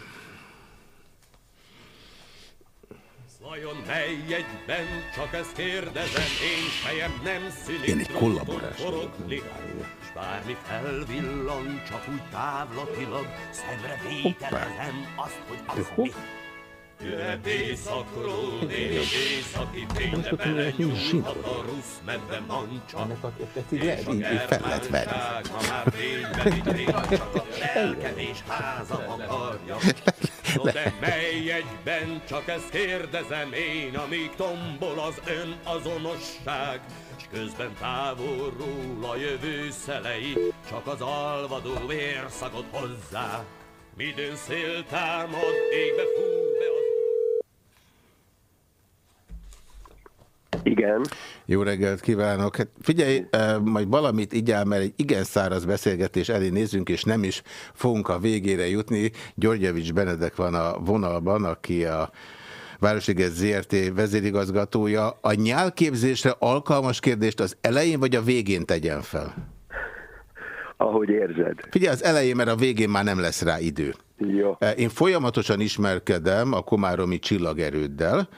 Vajon mely egyben, csak ezt kérdezem, én fejem nem szülik. Én egy dróton kollaborást forogni, S bármi felvillan, csak úgy távlatilag, szemre vételezem azt, hogy az Hopp. Jöhet éjszakról, négy északi fénybe belenyúlhat a rusz medve mancsa. Ennek a így lehet, így, így fel lehet venni. Ha már fényben itt [laughs] rég, csak a lelkem és házam akarja. [laughs] No de mely egyben, csak ezt kérdezem én, amíg tombol az ön azonosság, és közben távolról a jövő szelei, csak az alvadó vérszagot hozzá. Midőn szél támad, égbe fúr be az Igen. Jó reggelt kívánok! Hát figyelj, majd valamit igyál, mert egy igen száraz beszélgetés elé nézzünk, és nem is fogunk a végére jutni. Györgyevics Benedek van a vonalban, aki a Városliget ZRT vezérigazgatója. A nyálképzésre alkalmas kérdést az elején vagy a végén tegyen fel? Ahogy érzed. Figyelj, az elején, mert a végén már nem lesz rá idő. Jó. Én folyamatosan ismerkedem a komáromi csillagerőddel,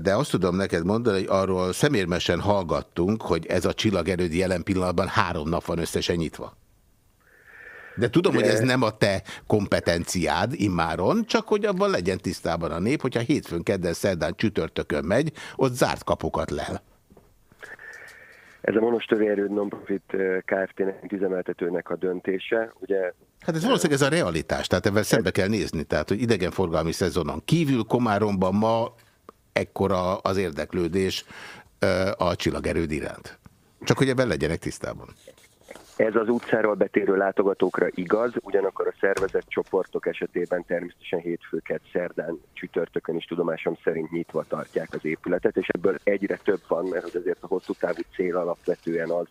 de azt tudom neked mondani, hogy arról szemérmesen hallgattunk, hogy ez a csillagerőd jelen pillanatban három nap van összesen nyitva. De tudom, De- hogy ez nem a te kompetenciád immáron, csak hogy abban legyen tisztában a nép, hogyha hétfőn, kedden, szerdán, csütörtökön megy, ott zárt kapukat lel. Ez a Monostori Erőd Nonprofit eh, Kft-nek, üzemeltetőnek a döntése. Ugye Hát ez valószínűleg ez a realitás, tehát ebben szembe kell nézni. Tehát, hogy idegenforgalmi szezonon kívül Komáromban ma ekkora az érdeklődés a csillagerőd iránt. Csak hogy ebben legyenek tisztában. Ez az utcáról betérő látogatókra igaz, ugyanakkor a szervezett csoportok esetében természetesen hétfőket, szerdán, csütörtökön is tudomásom szerint nyitva tartják az épületet, és ebből egyre több van, mert azért a hosszú távú cél alapvetően az,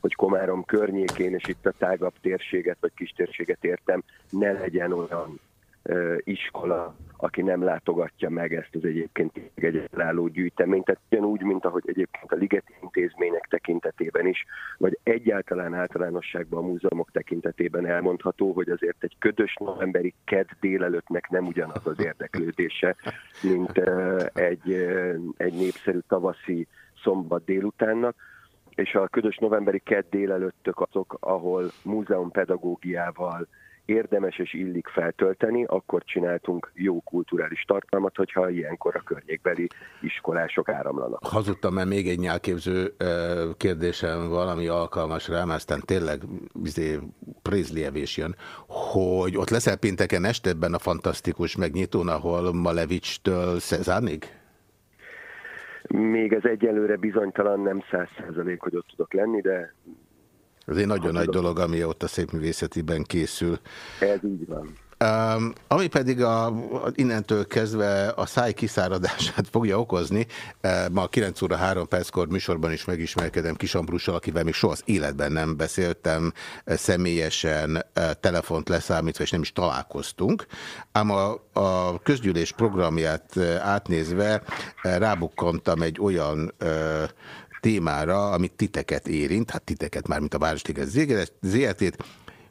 hogy Komárom környékén, és itt a tágabb térséget vagy kistérséget értem, ne legyen olyan iskola, aki nem látogatja meg ezt az egyébként egyedülálló gyűjteményt. Tehát ugyanúgy, mint ahogy egyébként a ligeti intézmények tekintetében is, vagy egyáltalán általánosságban a múzeumok tekintetében elmondható, hogy azért egy ködös novemberi kedd délelőttnek nem ugyanaz az érdeklődése, mint egy, egy népszerű tavaszi szombat délutánnak és a ködös novemberi kedd délelőttök azok, ahol múzeum pedagógiával érdemes és illik feltölteni, akkor csináltunk jó kulturális tartalmat, hogyha ilyenkor a környékbeli iskolások áramlanak. Hazudtam, mert még egy nyálképző ö, kérdésem valami alkalmas rám, aztán tényleg izé, prézlievés jön, hogy ott leszel pénteken este ebben a fantasztikus megnyitón, ahol Malevicstől Szezánig? Még ez egyelőre bizonytalan, nem száz százalék, hogy ott tudok lenni, de Ez egy nagyon nagy dolog, ami ott a szépművészetiben készül. ez így van. Um, ami pedig a, innentől kezdve a száj kiszáradását [laughs] fogja okozni, uh, ma 9 óra 3 perckor műsorban is megismerkedem Kis Ambrussal, akivel még soha az életben nem beszéltem uh, személyesen, uh, telefont leszámítva, és nem is találkoztunk. Ám a, a közgyűlés programját uh, átnézve uh, rábukkantam egy olyan uh, témára, amit titeket érint, hát titeket már, mint a Városliget ZRT-t.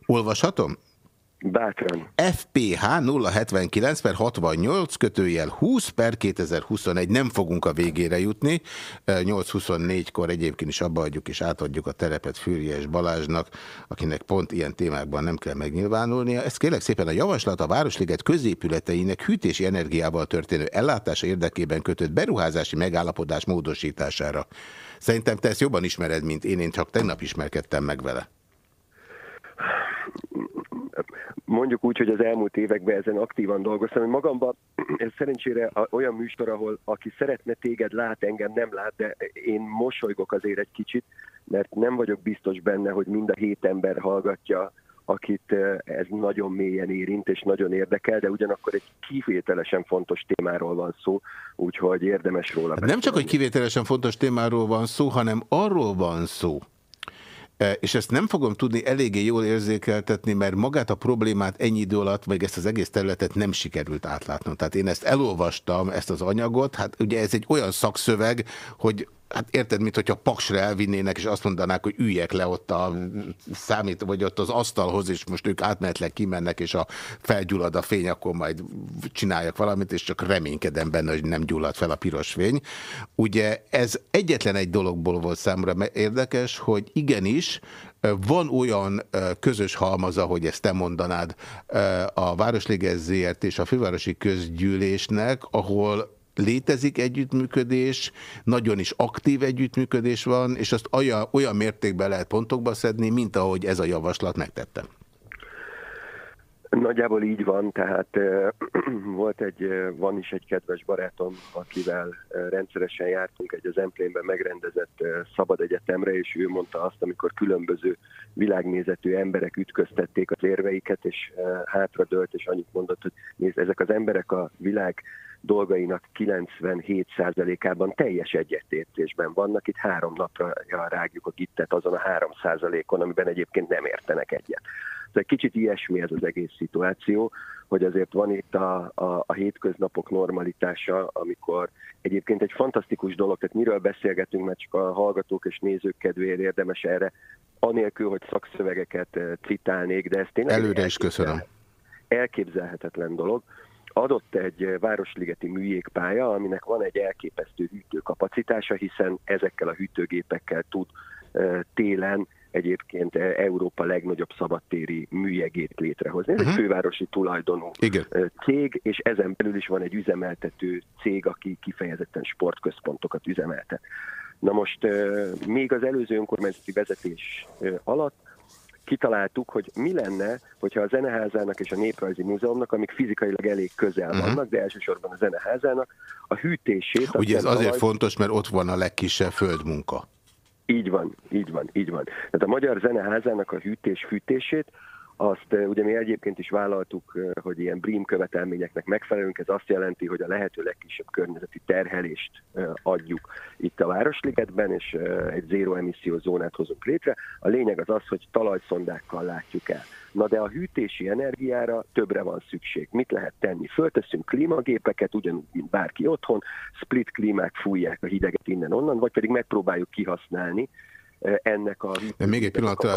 Olvashatom? Bátran. FPH 079 per 68 kötőjel 20 per 2021. Nem fogunk a végére jutni. 8.24-kor egyébként is abba adjuk és átadjuk a terepet Fürjes Balázsnak, akinek pont ilyen témákban nem kell megnyilvánulnia. Ez kérlek szépen a javaslat a Városliget középületeinek hűtési energiával történő ellátása érdekében kötött beruházási megállapodás módosítására. Szerintem te ezt jobban ismered, mint én, én csak tegnap ismerkedtem meg vele mondjuk úgy, hogy az elmúlt években ezen aktívan dolgoztam. Én magamban ez szerencsére olyan műsor, ahol aki szeretne téged lát, engem nem lát, de én mosolygok azért egy kicsit, mert nem vagyok biztos benne, hogy mind a hét ember hallgatja, akit ez nagyon mélyen érint és nagyon érdekel, de ugyanakkor egy kivételesen fontos témáról van szó, úgyhogy érdemes róla. Hát nem csak, hogy kivételesen fontos témáról van szó, hanem arról van szó, E, és ezt nem fogom tudni eléggé jól érzékeltetni, mert magát a problémát ennyi idő alatt, vagy ezt az egész területet nem sikerült átlátnom. Tehát én ezt elolvastam, ezt az anyagot, hát ugye ez egy olyan szakszöveg, hogy Hát érted, mint hogyha paksra elvinnének, és azt mondanák, hogy üljek le ott a számít, vagy ott az asztalhoz, és most ők átmenetleg kimennek, és a felgyullad a fény, akkor majd csináljak valamit, és csak reménykedem benne, hogy nem gyullad fel a piros fény. Ugye ez egyetlen egy dologból volt számra érdekes, hogy igenis, van olyan közös halmaza, hogy ezt te mondanád a Városliges és a Fővárosi Közgyűlésnek, ahol létezik együttműködés, nagyon is aktív együttműködés van, és azt olyan, olyan mértékben lehet pontokba szedni, mint ahogy ez a javaslat megtettem. Nagyjából így van, tehát [clears throat] volt egy, van is egy kedves barátom, akivel rendszeresen jártunk egy az Emplénben megrendezett szabad egyetemre, és ő mondta azt, amikor különböző világnézetű emberek ütköztették az érveiket, és hátradőlt, és annyit mondott, hogy nézd, ezek az emberek a világ dolgainak 97%-ában teljes egyetértésben vannak. Itt három napra rágjuk a gittet azon a 3%-on, amiben egyébként nem értenek egyet. Egy kicsit ilyesmi ez az egész szituáció, hogy azért van itt a, a, a hétköznapok normalitása, amikor egyébként egy fantasztikus dolog, tehát miről beszélgetünk, mert csak a hallgatók és nézők kedvéért érdemes erre, anélkül, hogy szakszövegeket eh, citálnék, de ezt tényleg... Előre is köszönöm. Elképzelhetetlen dolog, adott egy városligeti műjégpálya, aminek van egy elképesztő hűtőkapacitása, hiszen ezekkel a hűtőgépekkel tud télen egyébként Európa legnagyobb szabadtéri műjegét létrehozni. Ez egy mhm. fővárosi tulajdonú Igen. cég, és ezen belül is van egy üzemeltető cég, aki kifejezetten sportközpontokat üzemeltet. Na most még az előző önkormányzati vezetés alatt kitaláltuk, hogy mi lenne, hogyha a Zeneházának és a Néprajzi Múzeumnak, amik fizikailag elég közel uh-huh. vannak, de elsősorban a Zeneházának, a hűtését... Ugye ez azért talaj... fontos, mert ott van a legkisebb földmunka. Így van, így van, így van. Tehát a Magyar Zeneházának a hűtés-fűtését azt ugye mi egyébként is vállaltuk, hogy ilyen BRIM követelményeknek megfelelünk, ez azt jelenti, hogy a lehető legkisebb környezeti terhelést adjuk itt a Városligetben, és egy zéro emisszió zónát hozunk létre. A lényeg az az, hogy talajszondákkal látjuk el. Na de a hűtési energiára többre van szükség. Mit lehet tenni? Fölteszünk klímagépeket, ugyanúgy, mint bárki otthon, split klímák fújják a hideget innen-onnan, vagy pedig megpróbáljuk kihasználni ennek a De még egy pillanat,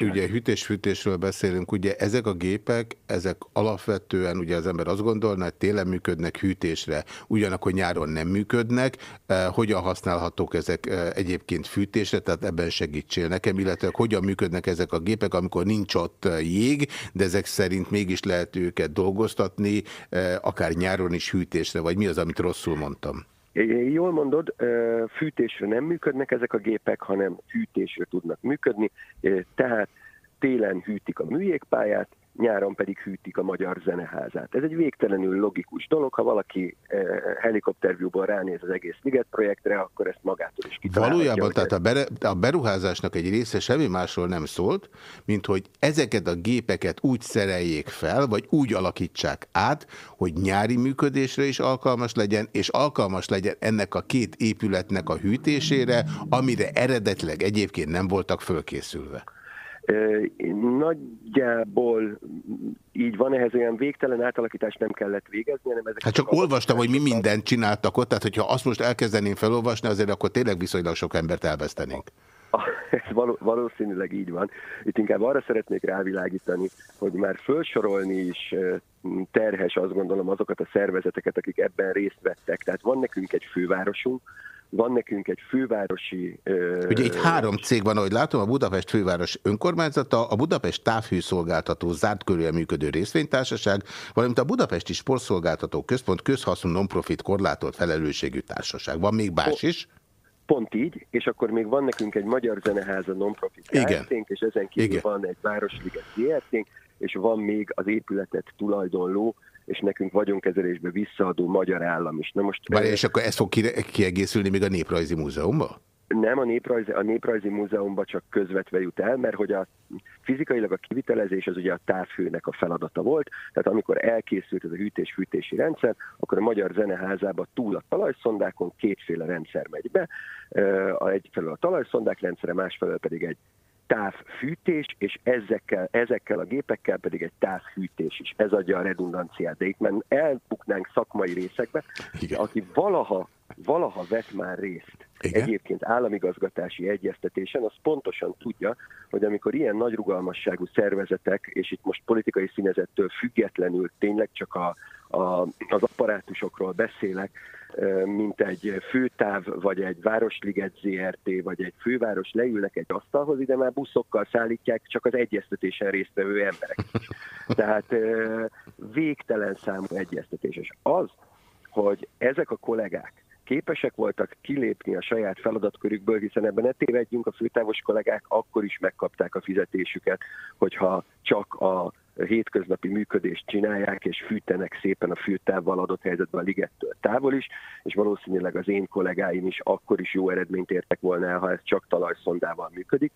ugye hűtés-fűtésről beszélünk, ugye ezek a gépek, ezek alapvetően, ugye az ember azt gondolna, hogy télen működnek hűtésre, ugyanakkor nyáron nem működnek, hogyan használhatók ezek egyébként fűtésre, tehát ebben segítsél nekem, illetve hogyan működnek ezek a gépek, amikor nincs ott jég, de ezek szerint mégis lehet őket dolgoztatni, akár nyáron is hűtésre, vagy mi az, amit rosszul mondtam? Jól mondod, fűtésre nem működnek ezek a gépek, hanem hűtésre tudnak működni, tehát télen hűtik a műjégpályát, nyáron pedig hűtik a Magyar Zeneházát. Ez egy végtelenül logikus dolog, ha valaki eh, helikopterviewból ránéz az egész Liget projektre, akkor ezt magától is kitalálhatja. Valójában, tehát a, bere, a beruházásnak egy része semmi másról nem szólt, mint hogy ezeket a gépeket úgy szereljék fel, vagy úgy alakítsák át, hogy nyári működésre is alkalmas legyen, és alkalmas legyen ennek a két épületnek a hűtésére, amire eredetileg egyébként nem voltak fölkészülve. Nagyjából így van, ehhez olyan végtelen átalakítást nem kellett végezni, hanem ezek Hát csak olvastam, hogy mi mindent csináltak ott, tehát hogyha azt most elkezdeném felolvasni, azért akkor tényleg viszonylag sok embert elvesztenénk. Ez való, valószínűleg így van. Itt inkább arra szeretnék rávilágítani, hogy már felsorolni is terhes, azt gondolom, azokat a szervezeteket, akik ebben részt vettek. Tehát van nekünk egy fővárosunk, van nekünk egy fővárosi... ö, Ugye itt három cég van, ahogy látom, a Budapest főváros önkormányzata, a Budapest távhőszolgáltató zárt körülön működő részvénytársaság, valamint a Budapesti Sportszolgáltató Központ közhasznú non-profit korlátolt felelősségű társaság. Van még más is? Pont így, és akkor még van nekünk egy Magyar Zeneháza non-profit kft és ezen kívül Igen. van egy Városliget ZRT, és van még az épületet tulajdonló, és nekünk vagyonkezelésbe visszaadó magyar állam is. Na most ö, és akkor ez fog kiegészülni még a Néprajzi Múzeumba? nem a néprajzi, a néprajzi múzeumba csak közvetve jut el, mert hogy a fizikailag a kivitelezés az ugye a távhőnek a feladata volt, tehát amikor elkészült ez a hűtés-fűtési rendszer, akkor a Magyar Zeneházába túl a talajszondákon kétféle rendszer megy be, egyfelől a talajszondák rendszere, másfelől pedig egy távfűtés, és ezekkel, ezekkel a gépekkel pedig egy távfűtés is. Ez adja a redundanciát. De itt már elbuknánk szakmai részekbe. Igen. Aki valaha, valaha vett már részt Igen. egyébként államigazgatási egyeztetésen, az pontosan tudja, hogy amikor ilyen nagy rugalmasságú szervezetek, és itt most politikai színezettől függetlenül tényleg csak a, a, az apparátusokról beszélek, mint egy főtáv, vagy egy Városliget ZRT, vagy egy főváros leülnek egy asztalhoz, ide már buszokkal szállítják csak az egyeztetésen résztvevő emberek. is. [laughs] Tehát végtelen számú egyeztetés. És az, hogy ezek a kollégák képesek voltak kilépni a saját feladatkörükből, hiszen ebben ne tévedjünk, a főtávos kollégák akkor is megkapták a fizetésüket, hogyha csak a hétköznapi működést csinálják, és fűtenek szépen a fűtávval adott helyzetben a ligettől távol is, és valószínűleg az én kollégáim is akkor is jó eredményt értek volna el, ha ez csak talajszondával működik.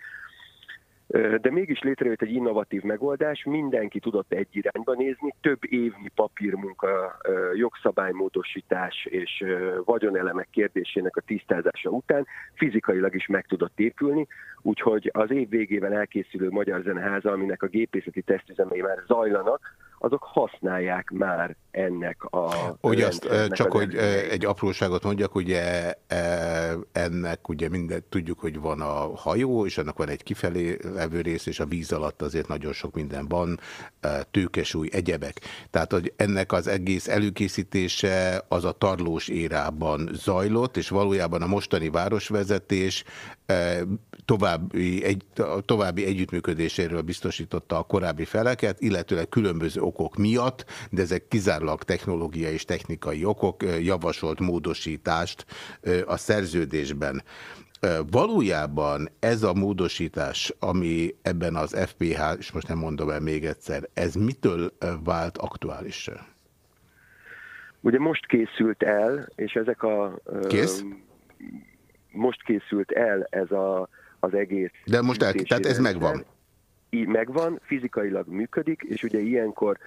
De mégis létrejött egy innovatív megoldás, mindenki tudott egy irányba nézni, több évnyi papírmunka, jogszabálymódosítás és vagyonelemek kérdésének a tisztázása után fizikailag is meg tudott épülni, úgyhogy az év végével elkészülő Magyar Zeneháza, aminek a gépészeti tesztüzemei már zajlanak, azok használják már ennek a... Hogy azt, rendszernek csak az hogy előnyeit. egy apróságot mondjak, ugye ennek ugye mindent tudjuk, hogy van a hajó, és annak van egy kifelé levő rész, és a víz alatt azért nagyon sok minden van, tőkesúly, egyebek. Tehát, hogy ennek az egész előkészítése az a tarlós érában zajlott, és valójában a mostani városvezetés további, egy, további együttműködéséről biztosította a korábbi feleket, illetőleg különböző okok miatt, de ezek kizárólag technológiai és technikai okok, javasolt módosítást a szerződésben. Valójában ez a módosítás, ami ebben az FPH, és most nem mondom el még egyszer, ez mitől vált aktuálisra? Ugye most készült el, és ezek a... Kész? Most készült el ez a, az egész... De most el, tehát ez megvan. Így megvan, fizikailag működik, és ugye ilyenkor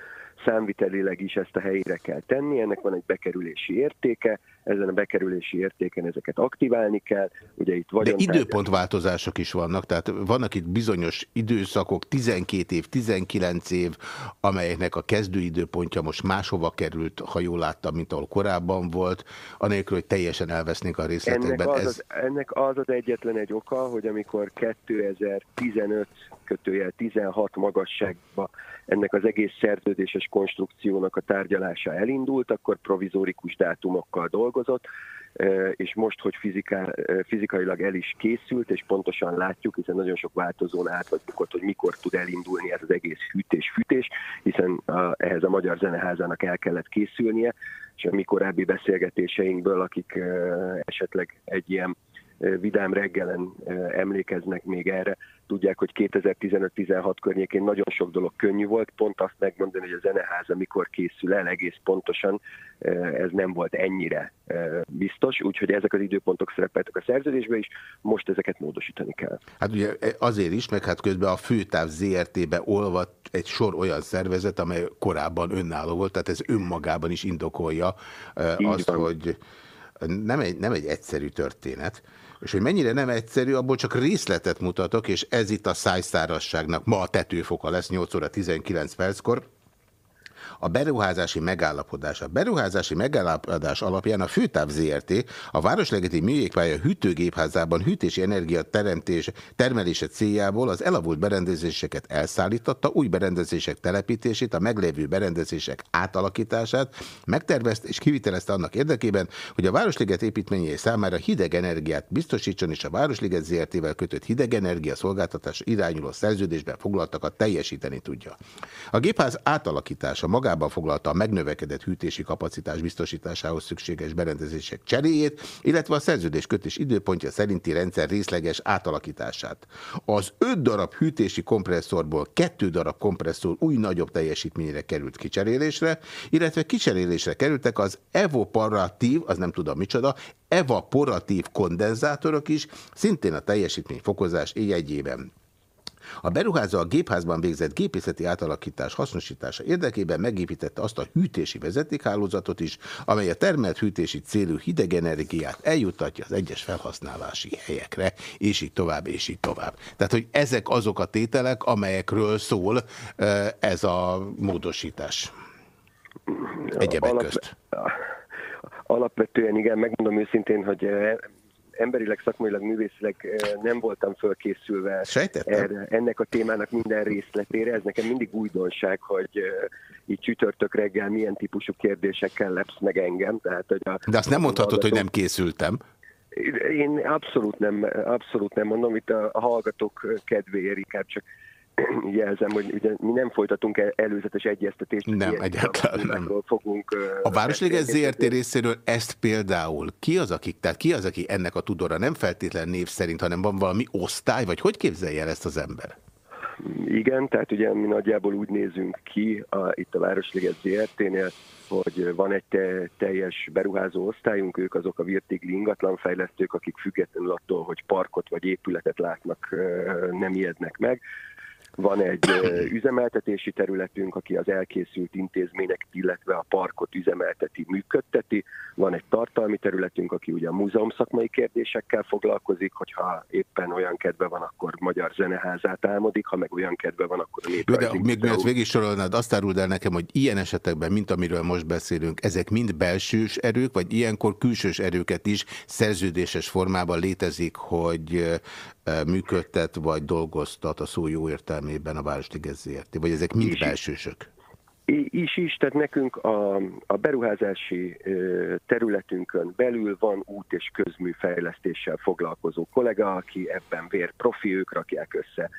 számvitelileg is ezt a helyére kell tenni, ennek van egy bekerülési értéke, ezen a bekerülési értéken ezeket aktiválni kell, ugye itt De vagyontárgyas- időpontváltozások is vannak, tehát vannak itt bizonyos időszakok, 12 év, 19 év, amelyeknek a kezdőidőpontja most máshova került, ha jól láttam, mint ahol korábban volt, anélkül, hogy teljesen elvesznénk a Ennek részletekben. az, Ez, az, ennek az az egyetlen egy oka, hogy amikor 2015 kötőjel 16 magasságba ennek az egész szerződéses konstrukciónak a tárgyalása elindult, akkor provizórikus dátumokkal dolgozott, eh, és most, hogy fiziká, eh, fizikailag el is készült, és pontosan látjuk, hiszen nagyon sok változón át vagy hogy mikor tud elindulni ez az egész hűtés-fűtés, hiszen a, ehhez a Magyar Zeneházának el kellett készülnie, és a mi korábbi beszélgetéseinkből, akik eh, esetleg egy ilyen vidám reggelen emlékeznek még erre, tudják, hogy 2015-16 környékén nagyon sok dolog könnyű volt, pont azt megmondani, hogy a zeneháza mikor készül el egész pontosan, ez nem volt ennyire biztos, úgyhogy ezek az időpontok szerepeltek a szerződésbe is, most ezeket módosítani kell. Hát ugye azért is, meg hát közben a Főtáv ZRT-be olvadt egy sor olyan szervezet, amely korábban önálló volt, tehát ez önmagában is indokolja Így azt, van. hogy nem egy, nem egy egyszerű történet, és hogy mennyire nem egyszerű, abból csak részletet mutatok, és ez itt a szájszárasságnak ma a tetőfoka lesz 8 óra 19 perckor, a beruházási megállapodás. A beruházási megállapodás alapján a Főtáv ZRT a Városlegeti Műjégpálya hűtőgépházában hűtési energia teremtés, termelése céljából az elavult berendezéseket elszállította, új berendezések telepítését, a meglévő berendezések átalakítását, megtervezte és kivitelezte annak érdekében, hogy a Városliget építményei számára hideg energiát biztosítson, és a Városliget ZRT-vel kötött hideg energia szolgáltatás irányuló szerződésben foglaltakat teljesíteni tudja. A gépház átalakítása maga magában foglalta a megnövekedett hűtési kapacitás biztosításához szükséges berendezések cseréjét, illetve a szerződés kötés időpontja szerinti rendszer részleges átalakítását. Az öt darab hűtési kompresszorból kettő darab kompresszor új nagyobb teljesítményre került kicserélésre, illetve kicserélésre kerültek az evaporatív, az nem tudom micsoda, evaporatív kondenzátorok is, szintén a teljesítményfokozás jegyében. A beruházó a gépházban végzett gépészeti átalakítás hasznosítása érdekében megépítette azt a hűtési vezetékhálózatot is, amely a termelt hűtési célú hidegenergiát eljuttatja az egyes felhasználási helyekre, és így tovább, és így tovább. Tehát, hogy ezek azok a tételek, amelyekről szól ez a módosítás. Egyebek közt. Alapvetően igen, megmondom őszintén, hogy emberileg, szakmailag, művészileg nem voltam fölkészülve erre, ennek a témának minden részletére. Ez nekem mindig újdonság, hogy így csütörtök reggel milyen típusú kérdésekkel lepsz meg engem. Tehát, hogy a, De azt nem mondhatod, hogy nem készültem. Én abszolút nem, abszolút nem mondom, itt a, a hallgatók kedvéért inkább csak [coughs] jelzem, hogy ugye mi nem folytatunk el előzetes egyeztetést. Nem, egyáltalán nem. Fogunk, a Városliget ZRT részéről ezt például ki az, aki, tehát ki az, aki ennek a tudora nem feltétlen név szerint, hanem van valami osztály, vagy hogy képzelje el ezt az ember? Igen, tehát ugye mi nagyjából úgy nézünk ki a, itt a Városliget ZRT-nél, hogy van egy te, teljes beruházó osztályunk, ők azok a virtigli ingatlanfejlesztők, akik függetlenül attól, hogy parkot vagy épületet látnak, nem ijednek meg. Van egy üzemeltetési területünk, aki az elkészült intézményeket, illetve a parkot üzemelteti, működteti. Van egy tartalmi területünk, aki ugye a múzeum szakmai kérdésekkel foglalkozik, hogyha éppen olyan kedve van, akkor Magyar Zeneházát álmodik, ha meg olyan kedve van, akkor a Jó, de még mielőtt végig sorolnád, azt áruld el nekem, hogy ilyen esetekben, mint amiről most beszélünk, ezek mind belsős erők, vagy ilyenkor külsős erőket is szerződéses formában létezik, hogy működtet vagy dolgoztat a szó jó értelmében a Városliget ZRT? Vagy ezek mind is, belsősök? Is is, tehát nekünk a, a beruházási területünkön belül van út- és közműfejlesztéssel foglalkozó kollega, aki ebben vér profi, ők rakják össze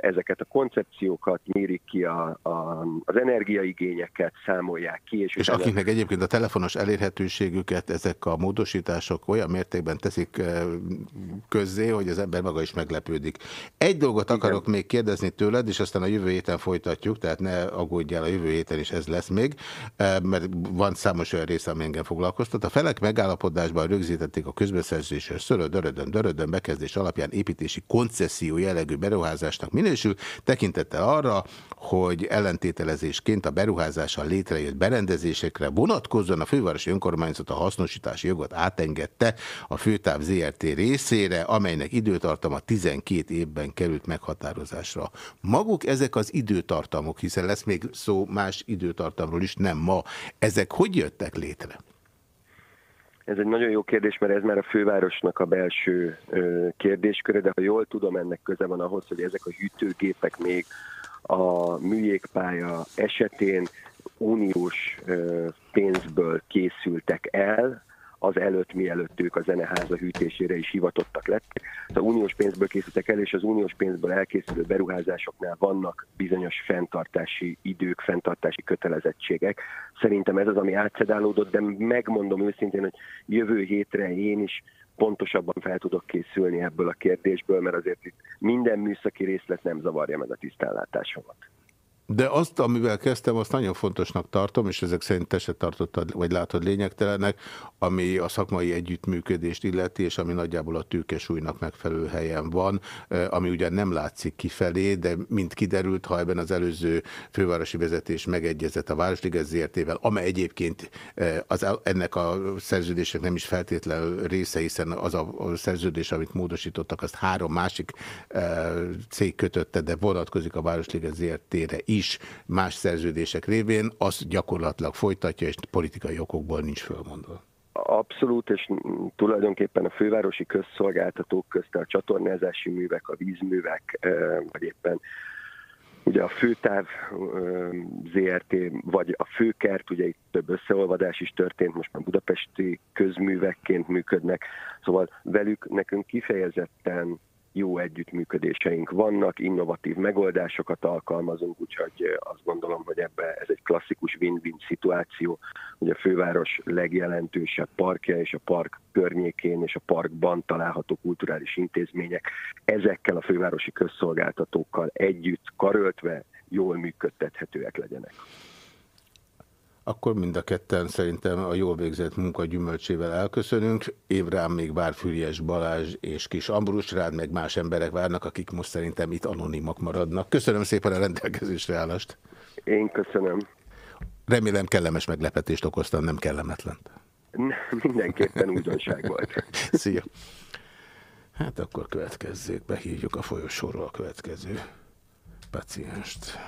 ezeket a koncepciókat, mérik ki a, a, az energiaigényeket, számolják ki. És, és akiknek egyébként a telefonos elérhetőségüket ezek a módosítások olyan mértékben teszik közzé, hogy az ember maga is meglepődik. Egy dolgot Igen. akarok még kérdezni tőled, és aztán a jövő héten folytatjuk, tehát ne aggódjál, a jövő héten is ez lesz még, mert van számos olyan része, ami engem foglalkoztat. A felek megállapodásban rögzítették a közbeszerzésről szöröd, dörödön, dörödön bekezdés alapján építési koncesszió jellegű beruházás beruházásnak minősül, tekintettel arra, hogy ellentételezésként a beruházással létrejött berendezésekre vonatkozóan a fővárosi önkormányzat a hasznosítási jogot átengedte a főtáv ZRT részére, amelynek időtartama 12 évben került meghatározásra. Maguk ezek az időtartamok, hiszen lesz még szó más időtartamról is, nem ma. Ezek hogy jöttek létre? Ez egy nagyon jó kérdés, mert ez már a fővárosnak a belső kérdésköre, de ha jól tudom, ennek köze van ahhoz, hogy ezek a hűtőgépek még a műjégpálya esetén uniós pénzből készültek el, az előtt, mielőtt ők a zeneháza hűtésére is hivatottak lettek. Az uniós pénzből készültek el, és az uniós pénzből elkészülő beruházásoknál vannak bizonyos fenntartási idők, fenntartási kötelezettségek. Szerintem ez az, ami átszedálódott, de megmondom őszintén, hogy jövő hétre én is pontosabban fel tudok készülni ebből a kérdésből, mert azért itt minden műszaki részlet nem zavarja meg a tisztánlátásomat. De azt, amivel kezdtem, azt nagyon fontosnak tartom, és ezek szerint te se tartottad, vagy látod lényegtelenek, ami a szakmai együttműködést illeti, és ami nagyjából a tőkesúlynak megfelelő helyen van, ami ugyan nem látszik kifelé, de mint kiderült, ha ebben az előző fővárosi vezetés megegyezett a Városliget ZRT-vel, amely egyébként az, ennek a szerződések nem is feltétlenül része, hiszen az a szerződés, amit módosítottak, azt három másik cég kötötte, de vonatkozik a Városliget ZRT-re is, is más szerződések révén, az gyakorlatilag folytatja, és politikai okokból nincs fölmondva. Abszolút, és tulajdonképpen a fővárosi közszolgáltatók közt a csatornázási művek, a vízművek, vagy éppen ugye a főtáv ZRT, vagy a főkert, ugye itt több összeolvadás is történt, most már budapesti közművekként működnek, szóval velük nekünk kifejezetten jó együttműködéseink vannak, innovatív megoldásokat alkalmazunk, úgyhogy azt gondolom, hogy ebbe ez egy klasszikus win-win szituáció, hogy a főváros legjelentősebb parkja és a park környékén és a parkban található kulturális intézmények ezekkel a fővárosi közszolgáltatókkal együtt karöltve jól működtethetőek legyenek akkor mind a ketten szerintem a jól végzett munka gyümölcsével elköszönünk. Én rám még vár Füriás Balázs és Kis Ambrus, rád meg más emberek várnak, akik most szerintem itt anonimak maradnak. Köszönöm szépen a rendelkezésre állást. Én köszönöm. Remélem kellemes meglepetést okoztam, nem kellemetlen. Mindenképpen újdonság volt. [laughs] Szia. Hát akkor következzék, behívjuk a folyosóról a következő pacienst.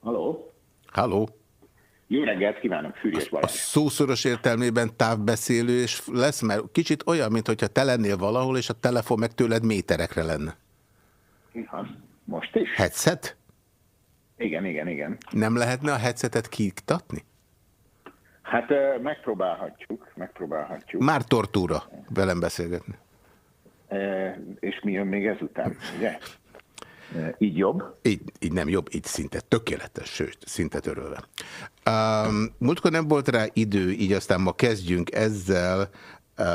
Halló? Halló? Jó reggelt kívánok, Fűrjes Balázs. A szószoros értelmében távbeszélő és lesz, mert kicsit olyan, mintha te lennél valahol, és a telefon meg tőled méterekre lenne. Ha, most is? Headset? Igen, igen, igen. Nem lehetne a headsetet kiiktatni? Hát megpróbálhatjuk, megpróbálhatjuk. Már tortúra velem beszélgetni. E, és mi jön még ezután, ugye? Így jobb? Így, így nem jobb, így szinte tökéletes, sőt, szinte törölve. Um, múltkor nem volt rá idő, így aztán ma kezdjünk ezzel, uh,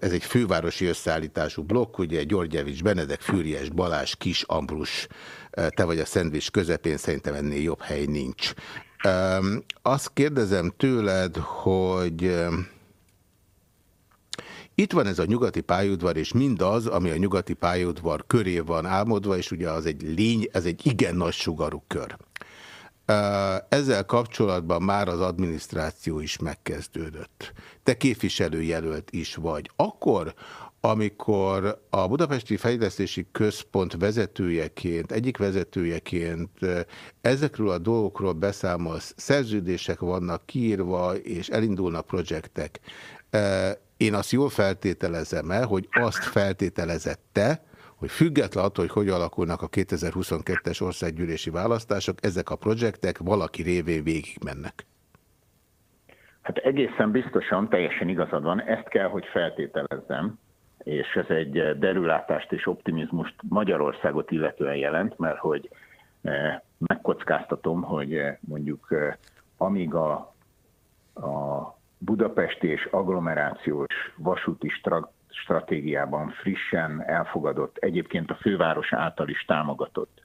ez egy fővárosi összeállítású blokk, ugye Györgyevics, Benedek, Fűries, Balázs, Kis Ambrus, uh, te vagy a szendvics közepén, szerintem ennél jobb hely nincs. Um, azt kérdezem tőled, hogy... Um, itt van ez a nyugati pályaudvar, és mindaz, ami a nyugati pályaudvar köré van álmodva, és ugye az egy lény, ez egy igen nagy sugarú kör. Ezzel kapcsolatban már az adminisztráció is megkezdődött. Te képviselőjelölt is vagy. Akkor, amikor a Budapesti Fejlesztési Központ vezetőjeként, egyik vezetőjeként ezekről a dolgokról beszámolsz, szerződések vannak kiírva, és elindulnak projektek, én azt jól feltételezem-e, hogy azt feltételezette, hogy független attól, hogy hogy alakulnak a 2022-es országgyűlési választások, ezek a projektek valaki révén végigmennek. Hát egészen biztosan, teljesen igazad van, ezt kell, hogy feltételezzem, és ez egy derülátást és optimizmust Magyarországot illetően jelent, mert hogy eh, megkockáztatom, hogy eh, mondjuk eh, amíg a, a budapesti és agglomerációs vasúti stra stratégiában frissen elfogadott, egyébként a főváros által is támogatott,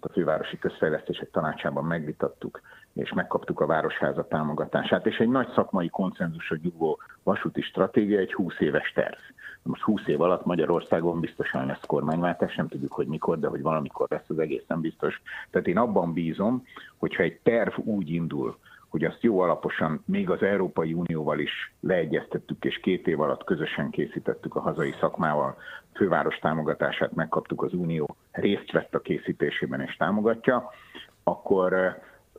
a fővárosi közfejlesztések tanácsában megvitattuk, és megkaptuk a Városháza támogatását, és egy nagy szakmai konszenzusra nyugvó vasúti stratégia egy 20 éves terv. Most 20 év alatt Magyarországon biztosan lesz kormányváltás, nem tudjuk, hogy mikor, de hogy valamikor lesz az egészen biztos. Tehát én abban bízom, hogyha egy terv úgy indul, hogy azt jó alaposan még az Európai Unióval is leegyeztettük, és két év alatt közösen készítettük a hazai szakmával, főváros támogatását megkaptuk, az Unió részt vett a készítésében és támogatja, akkor eh,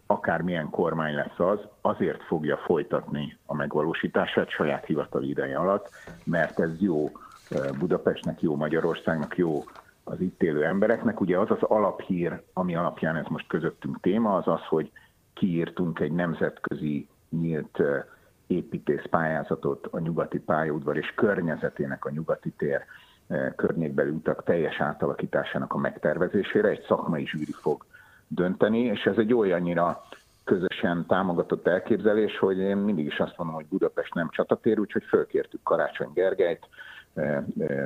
akármilyen kormány lesz az, azért fogja folytatni a megvalósítását saját hivatali ideje alatt, mert ez jó eh, Budapestnek, jó Magyarországnak, jó az itt élő embereknek. Ugye az az alaphír, ami alapján ez most közöttünk téma, az az, hogy kiírtunk egy nemzetközi nyílt építész pályázatot a nyugati pályaudvar és környezetének a nyugati tér környékbeli utak teljes átalakításának a megtervezésére. Egy szakmai zsűri fog dönteni, és ez egy olyannyira közösen támogatott elképzelés, hogy én mindig is azt mondom, hogy Budapest nem csatatér, úgyhogy fölkértük Karácsony Gergelyt,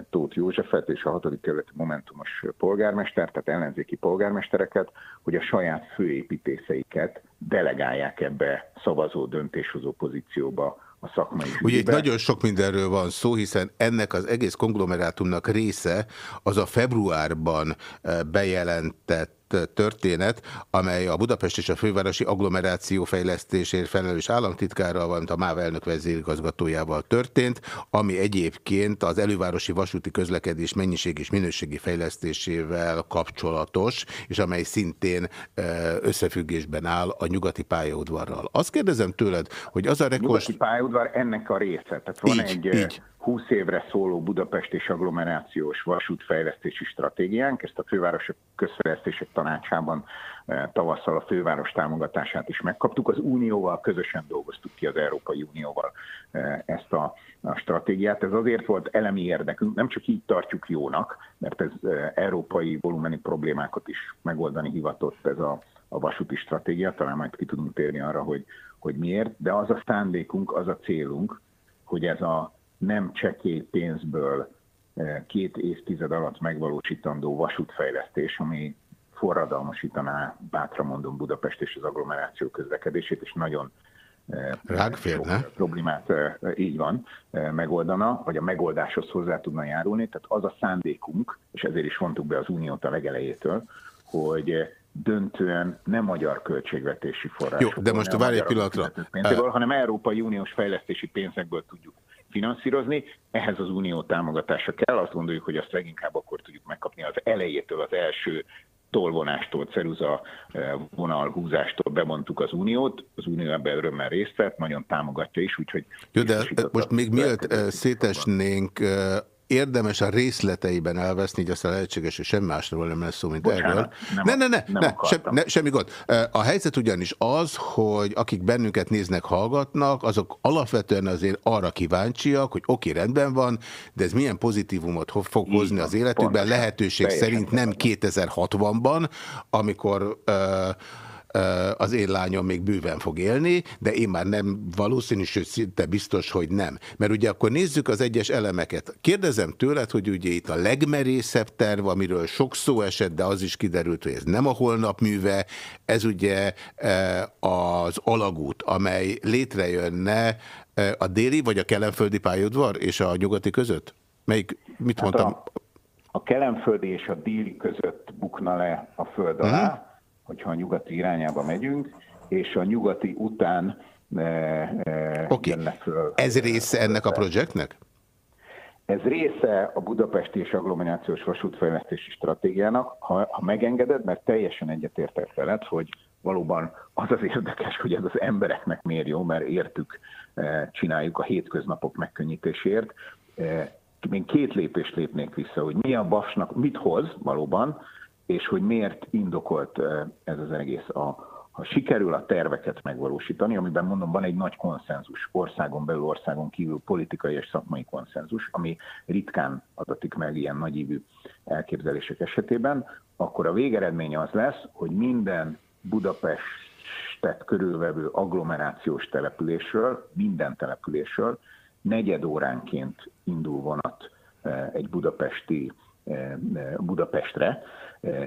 Tóth Józsefet és a 6. kerületi Momentumos polgármester, tehát ellenzéki polgármestereket, hogy a saját főépítészeiket delegálják ebbe szavazó, döntéshozó pozícióba a szakmai Ugye itt nagyon sok mindenről van szó, hiszen ennek az egész konglomerátumnak része az a februárban eh, bejelentett történet, amely a Budapest és a fővárosi agglomeráció fejlesztésért felelős államtitkárral, valamint a MÁV elnök vezérigazgatójával történt, ami egyébként az elővárosi vasúti közlekedés mennyiség és minőségi fejlesztésével kapcsolatos, és amely szintén eh, összefüggésben áll a nyugati pályaudvarral. Azt kérdezem tőled, hogy az a rekord... Nyugati pályaudvar ennek a része. Tehát van Így, egy így. Így. 20 évre szóló Budapest és agglomerációs vasútfejlesztési stratégiánk. Ezt a fővárosok közfejlesztések tanácsában eh, tavasszal a főváros támogatását is megkaptuk. Az Unióval közösen dolgoztuk ki, az Európai Unióval eh, ezt a, a stratégiát. Ez azért volt elemi érdekünk, nem csak így tartjuk jónak, mert ez eh, európai volumeni problémákat is megoldani hivatott ez a, a vasúti stratégia, talán majd ki tudunk térni arra, hogy, hogy miért, de az a szándékunk, az a célunk, hogy ez a nem csekély pénzből eh, két évtized alatt megvalósítandó vasútfejlesztés, ami forradalmasítaná, bátran mondom, Budapest és az agglomeráció közlekedését, és nagyon eh, Ránk férne. sok problémát eh, így van, megoldana, vagy a megoldáshoz hozzá tudna járulni. Tehát az a szándékunk, és ezért is vontuk be az Uniót a legelejétől, hogy döntően nem magyar költségvetési forrásokból, Jó, de most várj egy pillanatra. pénzéből, hanem Európai Uniós fejlesztési pénzekből tudjuk finanszírozni. Ehhez az unió támogatása kell. Azt gondoljuk, hogy azt leginkább akkor tudjuk megkapni az elejétől, az első tolvonástól, ceruza eh, vonalhúzástól bemondtuk az uniót. Az unió ebben örömmel részt vett, nagyon támogatja is, úgyhogy Jó, de most még mielőtt eh, szétesnénk, eh, érdemes a részleteiben elveszni, így aztán lehetséges, hogy semmi másról nem lesz szó, mint Bocsánat, erről. nem ne, ne, ne, nem ne, sem, ne, semmi gond. A helyzet ugyanis az, hogy akik bennünket néznek, hallgatnak, azok alapvetően azért arra kíváncsiak, hogy oké, rendben van, de ez milyen pozitívumot fog hozni az életükben, pontosan. lehetőség szerint nem 2060-ban, amikor ö, az én lányom még bőven fog élni, de én már nem valószínű, sőt szinte biztos, hogy nem. Mert ugye akkor nézzük az egyes elemeket. Kérdezem tőled, hogy ugye itt a legmerészebb terv, amiről sok szó esett, de az is kiderült, hogy ez nem a holnap műve, ez ugye az alagút, amely létrejönne a déli vagy a kelenföldi pályaudvar és a nyugati között? Melyik, mit Hát mondtam? a, a kelemföldi és a déli között bukna le a föld alá, Mhm. Hogyha a nyugati irányába megyünk, és a nyugati után e, e, Oké. jönnek föl. Ez része ennek a projektnek? Ez része a budapesti és agglomerációs vasútfejlesztési stratégiának, ha, ha megengeded, mert teljesen egyetértek veled, hogy valóban az az érdekes, hogy ez az embereknek miért jó, mert értük, eh, csináljuk a hétköznapok megkönnyítésért. Eh, Még két lépést lépnék vissza, hogy mi a basnak, mit hoz valóban, és hogy miért indokolt ez az egész. A, ha sikerül a terveket megvalósítani, amiben mondom, van egy nagy konszenzus, országon belül, országon kívül politikai és szakmai konszenzus, ami ritkán adatik meg ilyen nagyívű elképzelések esetében, akkor a végeredmény az lesz, hogy minden Budapestet körülvevő agglomerációs településről, minden településről negyed óránként indul vonat egy budapesti Budapestre,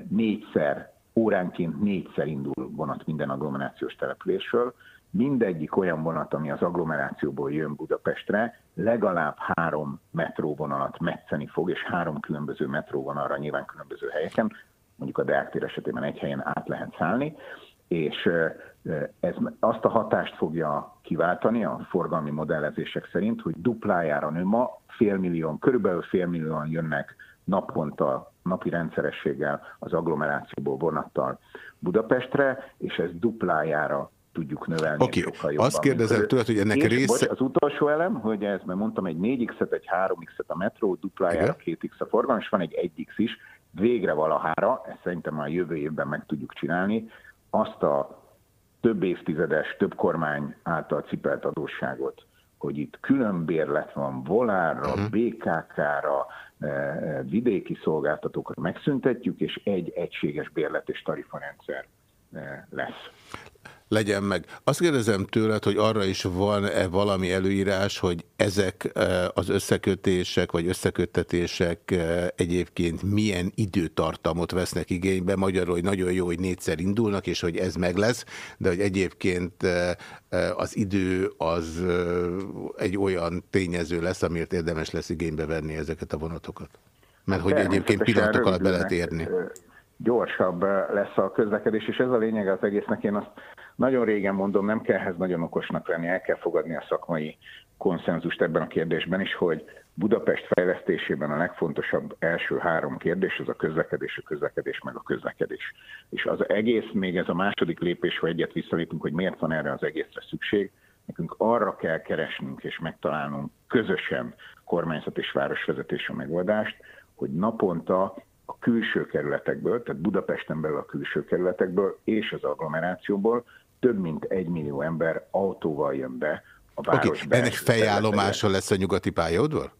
négyszer, óránként négyszer indul vonat minden agglomerációs településről, mindegyik olyan vonat, ami az agglomerációból jön Budapestre, legalább három metróvonalat metszeni fog, és három különböző metróvonalra nyilván különböző helyeken, mondjuk a Deák tér esetében egy helyen át lehet szállni, és ez azt a hatást fogja kiváltani a forgalmi modellezések szerint, hogy duplájára nő. Ma félmillió, körülbelül félmillióan jönnek naponta, napi rendszerességgel az agglomerációból vonattal Budapestre, és ez duplájára tudjuk növelni. Oké, jobban, azt kérdezem tőled, hogy ennek és, része- Bocs, az utolsó elem, hogy ez, mert mondtam, egy 4x-et, egy 3x-et a metró, duplájára 2x a forgalom, és van egy 1x is, végre valahára, ezt szerintem már jövő évben meg tudjuk csinálni, azt a több évtizedes, több kormány által cipelt adósságot, hogy itt külön bérlet van Volárra, uh-huh. BKK-ra, eh, vidéki szolgáltatókat megszüntetjük, és egy egységes bérlet és tarifarendszer eh, lesz legyen meg. Azt kérdezem tőled, hogy arra is van-e valami előírás, hogy ezek e, az összekötések vagy összeköttetések e, egyébként milyen időtartamot vesznek igénybe. Magyarul, hogy nagyon jó, hogy négyszer indulnak, és hogy ez meg lesz, de hogy egyébként e, az idő az egy olyan tényező lesz, amiért érdemes lesz igénybe venni ezeket a vonatokat. Mert hogy egyébként pillanatok alatt be lehet érni gyorsabb lesz a közlekedés, és ez a lényeg az egésznek. Én azt nagyon régen mondom, nem kell ehhez nagyon okosnak lenni, el kell fogadni a szakmai konszenzust ebben a kérdésben is, hogy Budapest fejlesztésében a legfontosabb első három kérdés az a közlekedés, a közlekedés, meg a közlekedés. És az egész, még ez a második lépés, hogy egyet visszalépünk, hogy miért van erre az egészre szükség, nekünk arra kell keresnünk és megtalálnunk közösen kormányzat és városvezetés a megoldást, hogy naponta a külső kerületekből, tehát Budapesten belül a külső kerületekből és az agglomerációból több mint egy millió ember autóval jön be a város okay. Ennek fejállomása lesz a nyugati pályaudvar?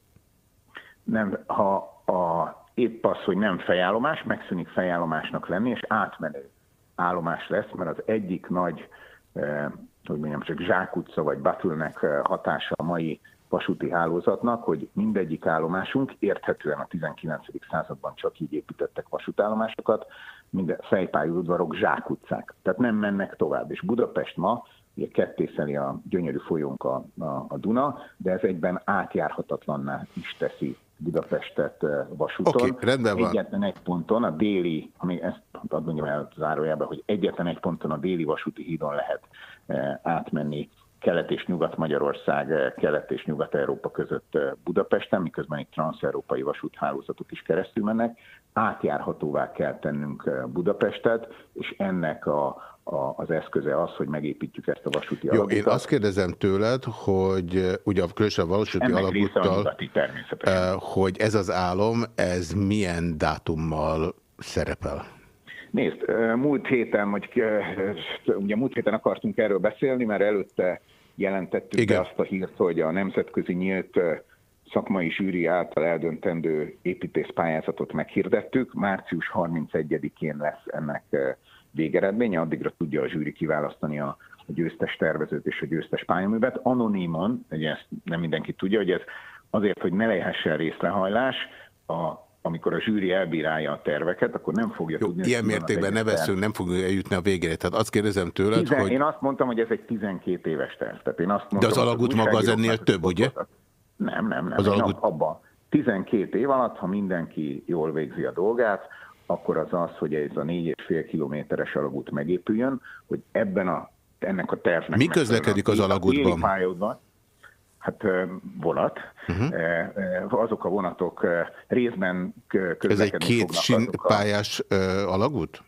Nem, ha a, épp az, hogy nem fejállomás, megszűnik fejállomásnak lenni, és átmenő állomás lesz, mert az egyik nagy, eh, hogy mondjam, csak zsákutca vagy bottleneck eh, hatása a mai vasúti hálózatnak, hogy mindegyik állomásunk érthetően a 19. században csak így építettek vasútállomásokat, minden fejpályú udvarok zsákutcák. Tehát nem mennek tovább. És Budapest ma ugye kettészeli a gyönyörű folyónk a, a, a Duna, de ez egyben átjárhatatlanná is teszi Budapestet eh, vasúton. Okay, rendben van. Egyetlen egy ponton a déli, ami ezt ad mondjam el zárójában, hogy egyetlen egy ponton a déli vasúti hídon lehet eh, átmenni Kelet és Nyugat-Magyarország, eh, Kelet és Nyugat-Európa között eh, Budapesten, miközben itt transzeurópai vasúthálózatok is keresztül mennek, átjárhatóvá kell tennünk eh, Budapestet, és ennek a, a, az eszköze az, hogy megépítjük ezt a vasúti Jó, alagutat. én azt kérdezem tőled, hogy ugye különösen a vasúti alagúttal, hogy ez az álom, ez milyen dátummal szerepel? Nézd, múlt héten, vagy ugye múlt héten akartunk erről beszélni, mert előtte jelentettük Igen. be azt a hírt, hogy a nemzetközi nyílt szakmai zsűri által eldöntendő építészpályázatot meghirdettük. Március 31-én lesz ennek végeredménye, addigra tudja a zsűri kiválasztani a, győztes tervezőt és a győztes pályaművet. Anonimon, ugye ezt nem mindenki tudja, hogy ez azért, hogy ne lehessen részlehajlás, a amikor a zsűri elbírálja a terveket, akkor nem fogja Jó, tudni... Ilyen mértékben ne veszünk, nem fogunk eljutni a végére. Tehát azt kérdezem tőled, Tizen, hogy... Én azt mondtam, hogy ez egy 12 éves terv. Tehát én azt mondtam, De az alagút maga az ennél több, ugye? Nem, nem, nem. Az alagút... abban 12 év alatt, ha mindenki jól végzi a dolgát, akkor az az, hogy ez a 4,5 kilométeres alagút megépüljön, hogy ebben a, ennek a tervnek... Mi közlekedik az alagútban? Hát vonat. Uh-huh. Azok a vonatok részben közlekedni Ez egy két pályás a... alagút?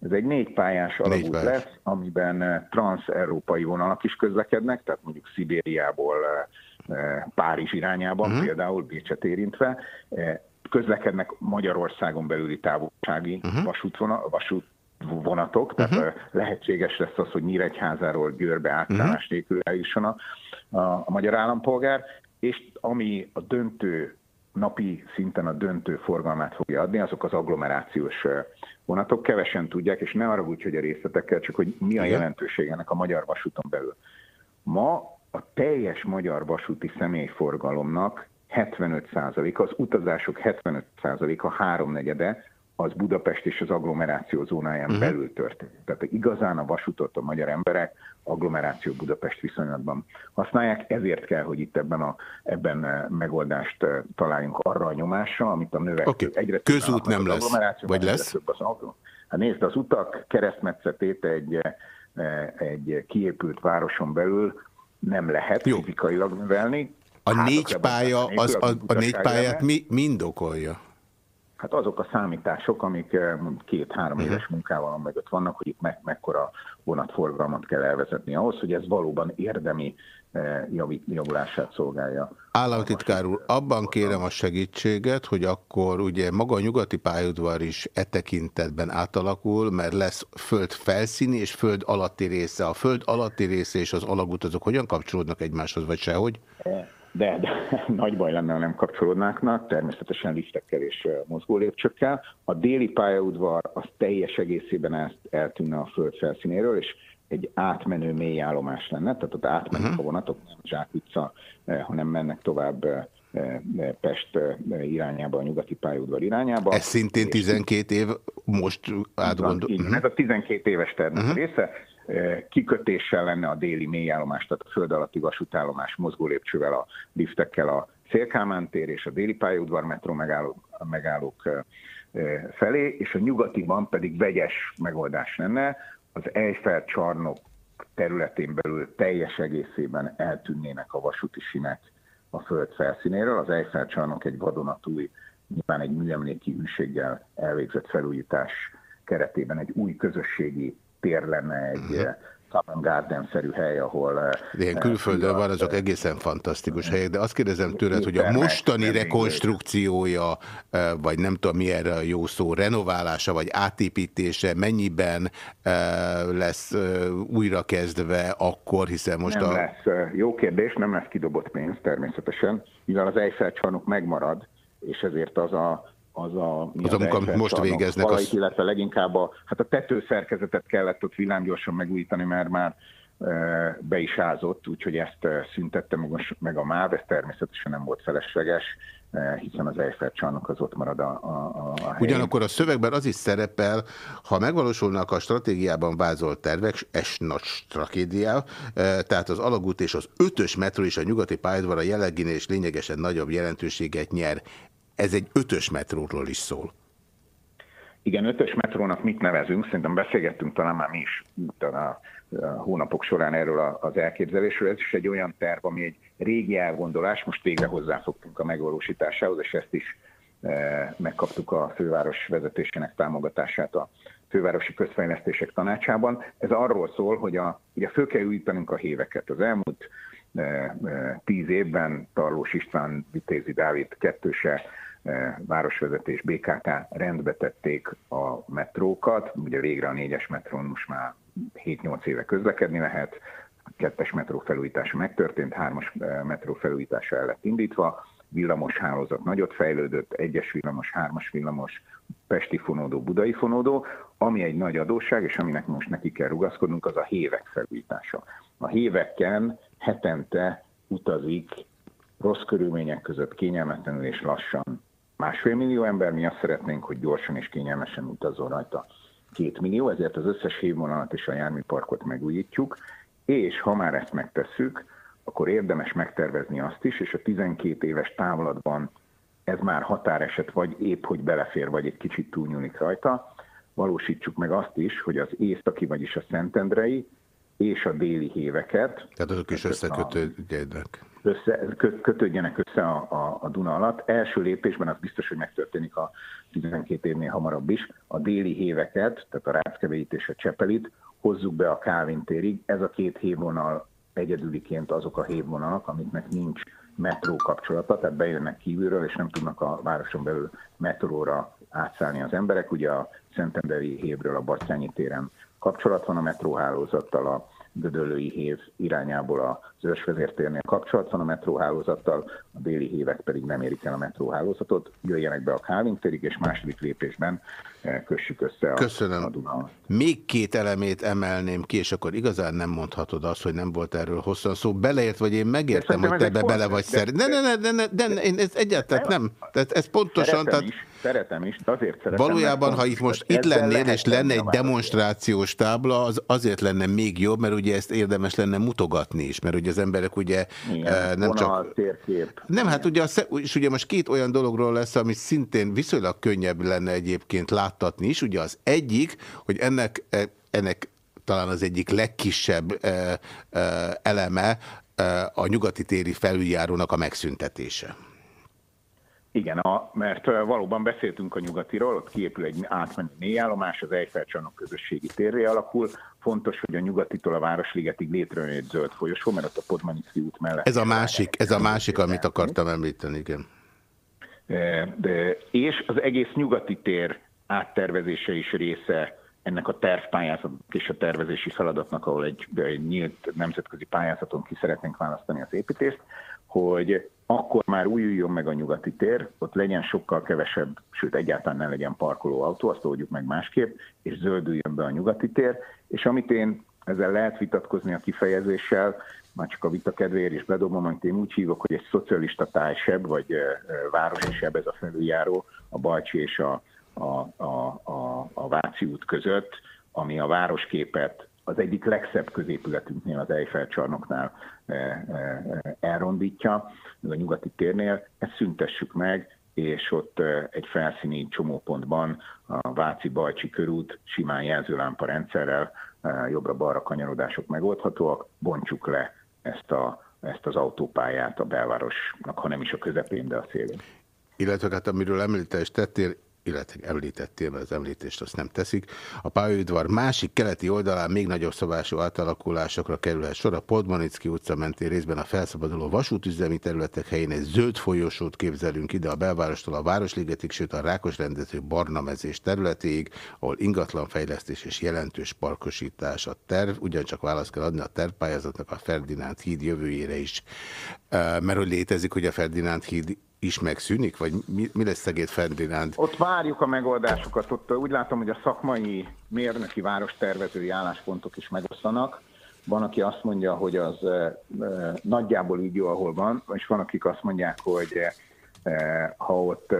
Ez egy négy pályás alagút négy pályás. lesz, amiben transz-európai vonalak is közlekednek, tehát mondjuk Szibériából Párizs irányában, uh-huh. például Bécset érintve. Közlekednek Magyarországon belüli távolsági uh-huh. vasútvonal, vasút vonatok, tehát uh-huh. lehetséges lesz az, hogy Nyíregyházáról Győrbe átszállás uh-huh. nélkül eljusson a, a, a magyar állampolgár, és ami a döntő napi szinten a döntő forgalmát fogja adni, azok az agglomerációs vonatok. Kevesen tudják, és ne arra úgy, hogy a részletekkel, csak hogy mi a jelentőség ennek a magyar vasúton belül. Ma a teljes magyar vasúti személyforgalomnak 75%-a, az utazások 75%-a háromnegyede az Budapest és az agglomeráció zónáján uh-huh. belül történik. Tehát igazán a vasútot a magyar emberek agglomeráció Budapest viszonylatban használják, ezért kell, hogy itt ebben, a, ebben eh, megoldást eh, találjunk arra a nyomásra, amit a növek okay. egyre Közút nem lesz, vagy lesz? Az agglo. Hát nézd, az utak keresztmetszetét egy, eh, egy kiépült városon belül nem lehet Jó. fizikailag művelni. A négy pálya, az, a, a négy pályát mi, mind okolja? Hát azok a számítások, amik eh, két-három uh-huh. éves munkával mögött vannak, hogy itt me- mekkora vonatforgalmat kell elvezetni ahhoz, hogy ez valóban érdemi javulását szolgálja. Államtitkár úr, abban kérem a segítséget, hogy akkor ugye maga a nyugati pályaudvar is e tekintetben átalakul, mert lesz föld felszíni és föld alatti része. A föld alatti része és az alagút azok hogyan kapcsolódnak egymáshoz, vagy sehogy? De, de [laughs] nagy baj lenne, ha nem kapcsolódnáknak, természetesen liftekkel és mozgólépcsökkel. A déli pályaudvar az teljes egészében el, eltűnne a föld felszínéről, és egy átmenő mély állomás lenne, tehát ott átmennek uh-huh. a vonatok, nem Zsákutca, hanem mennek tovább Pest irányába, a nyugati pályaudvar irányába. Ez szintén 12 év most átgondol. Uh-huh. Ez a 12 éves tervnek uh-huh. része. Kikötéssel lenne a déli mélyállomás, tehát a föld alatti vasútállomás mozgólépcsővel, a liftekkel a Szélkámán tér és a déli pályaudvar metró megállók, megállók felé, és a nyugatiban pedig vegyes megoldás lenne, az Eiffel csarnok területén belül teljes egészében eltűnnének a vasúti sinek a föld felszínéről. Az Eiffel csarnok egy vadonatúj, nyilván egy műemléki hűséggel elvégzett felújítás keretében egy új közösségi tér lenne, egy uh-huh. Covent Garden-szerű hely, ahol... De ilyen külföldön van, azok egészen fantasztikus helyek, de azt kérdezem tőled, hogy a mostani rekonstrukciója, vagy nem tudom mi erre a jó szó, renoválása, vagy átépítése mennyiben lesz újrakezdve akkor, hiszen most nem a... lesz, jó kérdés, nem lesz kidobott pénz természetesen, mivel az Eiffel csarnok megmarad, és ezért az a az a, az, a munka, amit most végeznek. Valait, az... Illetve leginkább a, hát a tetőszerkezetet kellett ott villámgyorsan megújítani, mert már e, be is ázott, úgyhogy ezt e, szüntette meg, a MÁV, ez természetesen nem volt felesleges, e, hiszen az Eiffel csarnok az ott marad a, a, a. Ugyanakkor a szövegben az is szerepel, ha megvalósulnak a stratégiában vázolt tervek, es nagy tragédia, tehát az alagút és az ötös metró és a nyugati pályadvar a és lényegesen nagyobb jelentőséget nyer ez egy ötös metróról is szól. Igen, ötös metrónak mit nevezünk? Szerintem beszélgettünk talán már mi is talán a hónapok során erről az elképzelésről. Ez is egy olyan terv, ami egy régi elgondolás, most végre hozzáfogtunk a megvalósításához, és ezt is e, megkaptuk a főváros vezetésének támogatását a fővárosi közfejlesztések tanácsában. Ez arról szól, hogy a, ugye föl kell újítanunk a héveket. Az elmúlt e, e, tíz évben Tarlós István, Vitézi Dávid kettőse városvezetés BKK rendbe tették a metrókat, ugye végre a négyes metrón most már 7-8 éve közlekedni lehet, a kettes metró felújítása megtörtént, hármas e, metró felújítása el lett indítva, villamos hálózat nagyot fejlődött, egyes villamos, hármas villamos, pesti fonódó, budai fonódó, ami egy nagy adósság, és aminek most neki kell rugaszkodnunk, az a hévek felújítása. A héveken hetente utazik rossz körülmények között kényelmetlenül és lassan másfél millió ember, mi azt szeretnénk, hogy gyorsan és kényelmesen utazzon rajta. Két millió, ezért az összes hívvonalat és a járműparkot megújítjuk, és ha már ezt megtesszük, akkor érdemes megtervezni azt is, és a 12 éves távlatban ez már határeset, vagy épp, hogy belefér, vagy egy kicsit túlnyúlik rajta, valósítsuk meg azt is, hogy az északi, vagyis a Szentendrei és a déli héveket. Tehát azok is összekötődjenek. Össze, kötődjenek össze a, a, a Duna alatt. Első lépésben az biztos, hogy megtörténik a 12 évnél hamarabb is. A déli héveket, tehát a Ráckeveit és a Csepelit hozzuk be a Kálvin térig. Ez a két hévvonal egyedüliként azok a hévvonalak, amiknek nincs metró kapcsolata, tehát bejönnek kívülről, és nem tudnak a városon belül metróra átszállni az emberek. Ugye a Szentenderi hévről a Batyányi téren kapcsolat van a metróhálózattal, a Gödöllői hév irányából az ősvezértérnél kapcsolat van a metróhálózattal, a déli hévek pedig nem érik el a metróhálózatot, jöjjenek be a Kálvin térig, és második lépésben eh, kössük össze a, Köszönöm. a Duna. Még két elemét emelném ki, és akkor igazán nem mondhatod azt, hogy nem volt erről hosszan szó. Beleért, vagy én megértem, hogy te ebbe bele vagy szerint. Ne, ne, ne, ne, ne, de én ez egyáltalán nem. Tehát ez pontosan... Tehát... is, szeretem is, azért szeretem. Valójában, ha itt most itt lennél, és lenne egy demonstrációs tábla, az azért lenne még jobb, mert ugye ezt érdemes lenne mutogatni is, mert ugye az emberek ugye Igen, nem vonal, csak... térkép. Nem, hát ugye, a, és ugye most két olyan dologról lesz, ami szintén viszonylag könnyebb lenne egyébként láttatni is. Ugye az egyik, hogy ennek, ennek talán az egyik legkisebb eleme a nyugati téri felüljárónak a megszüntetése. Igen, a, mert valóban beszéltünk a nyugatiról, ott kiépül egy átmenő mélyállomás, az Eiffel csarnok közösségi térré alakul. Fontos, hogy a nyugatitól a Városligetig létrejön egy zöld folyosó, mert ott a Podmanicki út mellett. Ez a másik, ez a másik, amit akartam említeni, igen. De, és az egész nyugati tér áttervezése is része ennek a tervpályázatnak és a tervezési feladatnak, ahol egy, egy nyílt nemzetközi pályázaton ki szeretnénk választani az építést, hogy akkor már újuljon meg a nyugati tér, ott legyen sokkal kevesebb, sőt egyáltalán ne legyen parkoló autó, azt oldjuk meg másképp, és zöldüljön be a nyugati tér, és amit én ezzel lehet vitatkozni a kifejezéssel, már csak a vita kedvéért is bedobom, amit én úgy hívok, hogy egy szocialista tájseb, vagy városi seb ez a felüljáró, a Balcsi és a, a, a, a, a Váci út között, ami a városképet az egyik legszebb középületünknél, az Eiffel csarnoknál elrondítja, a nyugati térnél, ezt szüntessük meg, és ott egy felszíni csomópontban a Váci-Bajcsi körút simán jelzőlámpa rendszerrel jobbra-balra kanyarodások megoldhatóak, bontsuk le ezt, a, ezt az autópályát a belvárosnak, ha nem is a közepén, de a szélén. Illetve hát amiről említést tettél, illetve említettél, mert az említést azt nem teszik. A pályaudvar másik keleti oldalán még nagyobb szabású átalakulásokra kerülhet sor. A Podmanicki utca menti részben a felszabaduló vasútüzemi területek helyén egy zöld folyosót képzelünk ide a belvárostól a Városligetig, sőt a Rákos rendező Barnamezés területéig, ahol ingatlanfejlesztés és jelentős parkosítás a terv. Ugyancsak választ kell adni a tervpályázatnak a Ferdinánd híd jövőjére is. Mert hogy létezik, hogy a Ferdinánd híd is megszűnik, vagy mi, mi lesz Szegéd Ferdinánd? Ott várjuk a megoldásokat, ott úgy látom, hogy a szakmai mérnöki várostervezői álláspontok is megosztanak. Van, aki azt mondja, hogy az e, e, nagyjából így jó, ahol van, és van, akik azt mondják, hogy e, ha ott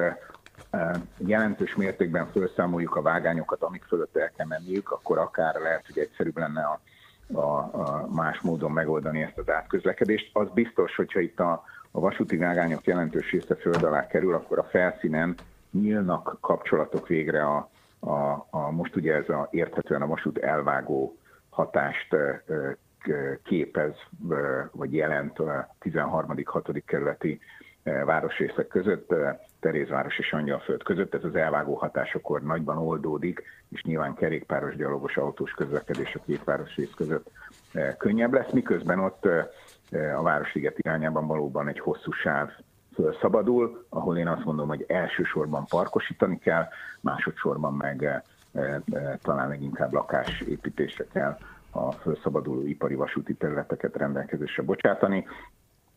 jelentős mértékben felszámoljuk a vágányokat, amik fölött el kell menniük, akkor akár lehet, hogy egyszerűbb lenne a, a, a más módon megoldani ezt az átközlekedést. Az biztos, hogyha itt a a vasúti vágányok jelentős része föld alá kerül, akkor a felszínen nyílnak kapcsolatok végre a, a, a most ugye ez a, érthetően a vasút elvágó hatást képez, vagy jelent a 13.-6. kerületi városrészek között, Terézváros és Angyalföld között. Ez az elvágó hatásokor nagyban oldódik, és nyilván kerékpáros, gyalogos, autós közlekedés a két városrész között könnyebb lesz, miközben ott a Városliget irányában valóban egy hosszú sáv szabadul, ahol én azt mondom, hogy elsősorban parkosítani kell, másodszorban meg e, e, talán leginkább lakásépítésre kell a felszabaduló ipari vasúti területeket rendelkezésre bocsátani.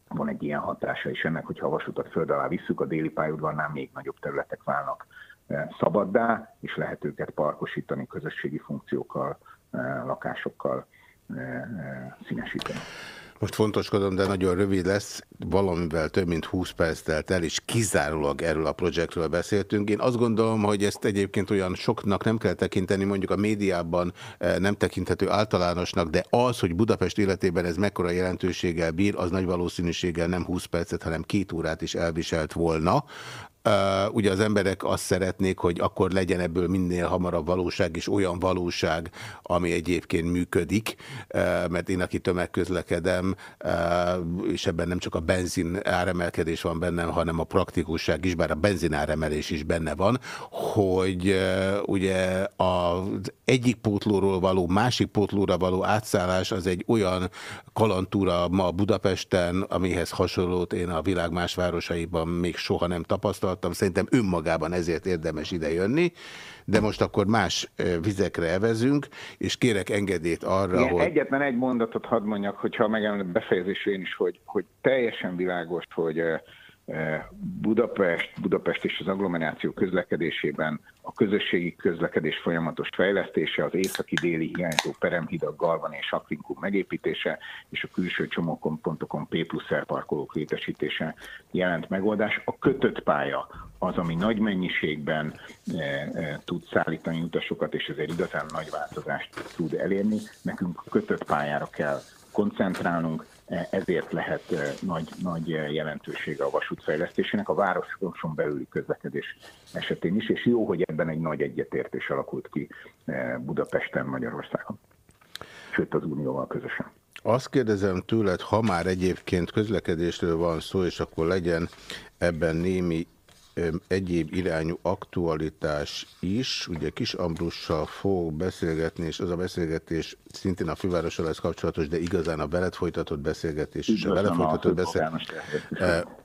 Van egy ilyen hatása is ennek, hogyha a vasutat föld alá visszük, a déli pályaudvarnál még nagyobb területek válnak szabaddá, és lehet őket parkosítani közösségi funkciókkal, lakásokkal színesíteni. Most fontoskodom, de nagyon rövid lesz, valamivel több mint 20 perc telt el, és kizárólag erről a projektről beszéltünk. Én azt gondolom, hogy ezt egyébként olyan soknak nem kell tekinteni, mondjuk a médiában eh, nem tekinthető általánosnak, de az, hogy Budapest életében ez mekkora jelentőséggel bír, az nagy valószínűséggel nem 20 percet, hanem két órát is elviselt volna. Uh, ugye az emberek azt szeretnék, hogy akkor legyen ebből minél hamarabb valóság, és olyan valóság, ami egyébként működik, uh, mert én, aki tömegközlekedem, uh, és ebben nem csak a benzin áremelkedés van bennem, hanem a praktikusság is, bár a benzin áremelés is benne van, hogy ugye az egyik pótlóról való, másik pótlóra való átszállás az egy olyan kalantúra ma Budapesten, amihez hasonlót én a világ más városaiban még soha nem tapasztaltam, tapasztaltam, szerintem önmagában ezért érdemes ide jönni, de most akkor más vizekre evezünk, és kérek engedélyt arra, Igen, hogy... Egyetlen egy mondatot hadd mondjak, hogyha megemlít befejezésén is, hogy, hogy teljesen világos, hogy Budapest, Budapest és az agglomeráció közlekedésében a közösségi közlekedés folyamatos fejlesztése, az északi-déli hiányzó peremhidak, Galvan és Akvinkum megépítése, és a külső csomópontokon P plusz parkolók létesítése jelent megoldás. A kötött pálya az, ami nagy mennyiségben e, e, tud szállítani utasokat, és ezért igazán nagy változást tud elérni. Nekünk kötött pályára kell koncentrálnunk, ezért lehet eh, nagy, nagy jelentősége a vasút fejlesztésének a városon belüli közlekedés esetén is, és jó, hogy ebben egy nagy egyetértés alakult ki Budapesten, Magyarországon, sőt az Unióval közösen. Azt kérdezem tőled, ha már egyébként közlekedésről van szó, és akkor legyen ebben némi egyéb irányú aktualitás is. Ugye Kis Ambrussal fog beszélgetni, és az a beszélgetés szintén a fővárossal lesz kapcsolatos, de igazán a veled folytatott beszélgetés és a veled folytatott beszélgetés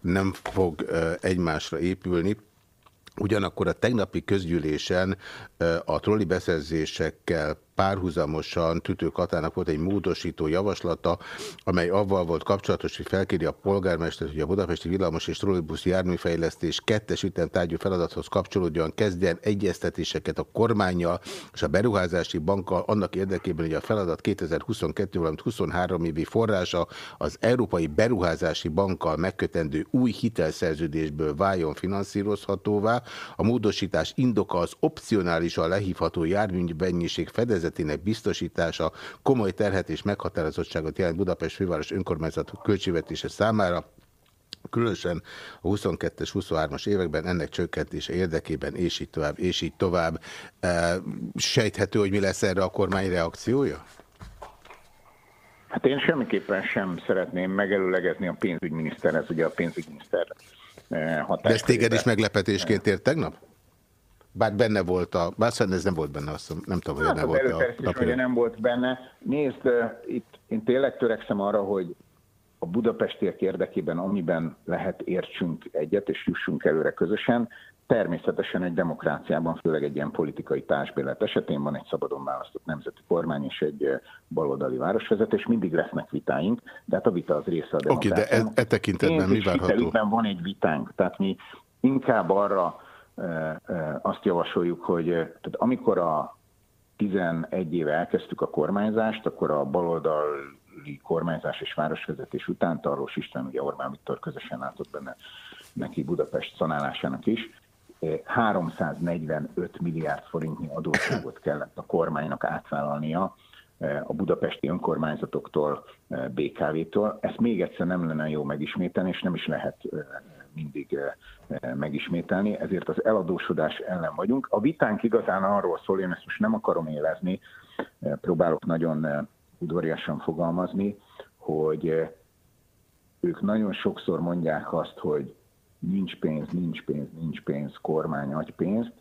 nem fog egymásra épülni. Ugyanakkor a tegnapi közgyűlésen a trolli beszerzésekkel párhuzamosan Tütő Katának volt egy módosító javaslata, amely avval volt kapcsolatos, hogy felkéri a polgármester, hogy a budapesti villamos és trollibusz járműfejlesztés kettes ütemtárgyú feladathoz kapcsolódjon, kezdjen egyeztetéseket a kormányjal és a beruházási bankkal annak érdekében, hogy a feladat 2022 valamint 23 évi forrása az Európai Beruházási Bankkal megkötendő új hitelszerződésből váljon finanszírozhatóvá. A módosítás indoka az opcionálisan lehívható járművennyiség fedezet környezetének biztosítása komoly terhet és meghatározottságot jelent Budapest főváros önkormányzat költségvetése számára, különösen a 22-es, 23-as években ennek csökkentése érdekében, és így tovább, és így tovább. Sejthető, hogy mi lesz erre a kormány reakciója? Hát én semmiképpen sem szeretném megelőlegezni a pénzügyminiszter, ez ugye a pénzügyminiszter hatás. De ez téged is meglepetésként ért tegnap? Bár benne volt a... Bár ez nem volt benne, azt nem tudom, hogy hát nem volt a... Is, hogy nem volt benne. Nézd, itt én tényleg törekszem arra, hogy a Budapestiek érdekében, amiben lehet értsünk egyet, és jussunk előre közösen, természetesen egy demokráciában, főleg egy ilyen politikai társbélet esetén van egy szabadon választott nemzeti kormány és egy baloldali városvezetés, mindig lesznek vitáink, de hát a vita az része a demokráciának. Oké, okay, de e, e tekintetben mi várható? van egy vitánk, tehát mi inkább arra azt javasoljuk, hogy tehát amikor a 11 éve elkezdtük a kormányzást, akkor a baloldali kormányzás és városvezetés után Tarlós István, ugye Orbán Viktor közösen látott benne neki Budapest szanálásának is, 345 milliárd forintnyi adósságot kellett a kormánynak átvállalnia a budapesti önkormányzatoktól, BKV-tól. Ezt még egyszer nem lenne jó megismételni, és nem is lehet mindig megismételni, ezért az eladósodás ellen vagyunk. A vitánk igazán arról szól, én ezt most nem akarom élezni, próbálok nagyon udvariasan fogalmazni, hogy ők nagyon sokszor mondják azt, hogy nincs pénz, nincs pénz, nincs pénz, kormány adj pénzt,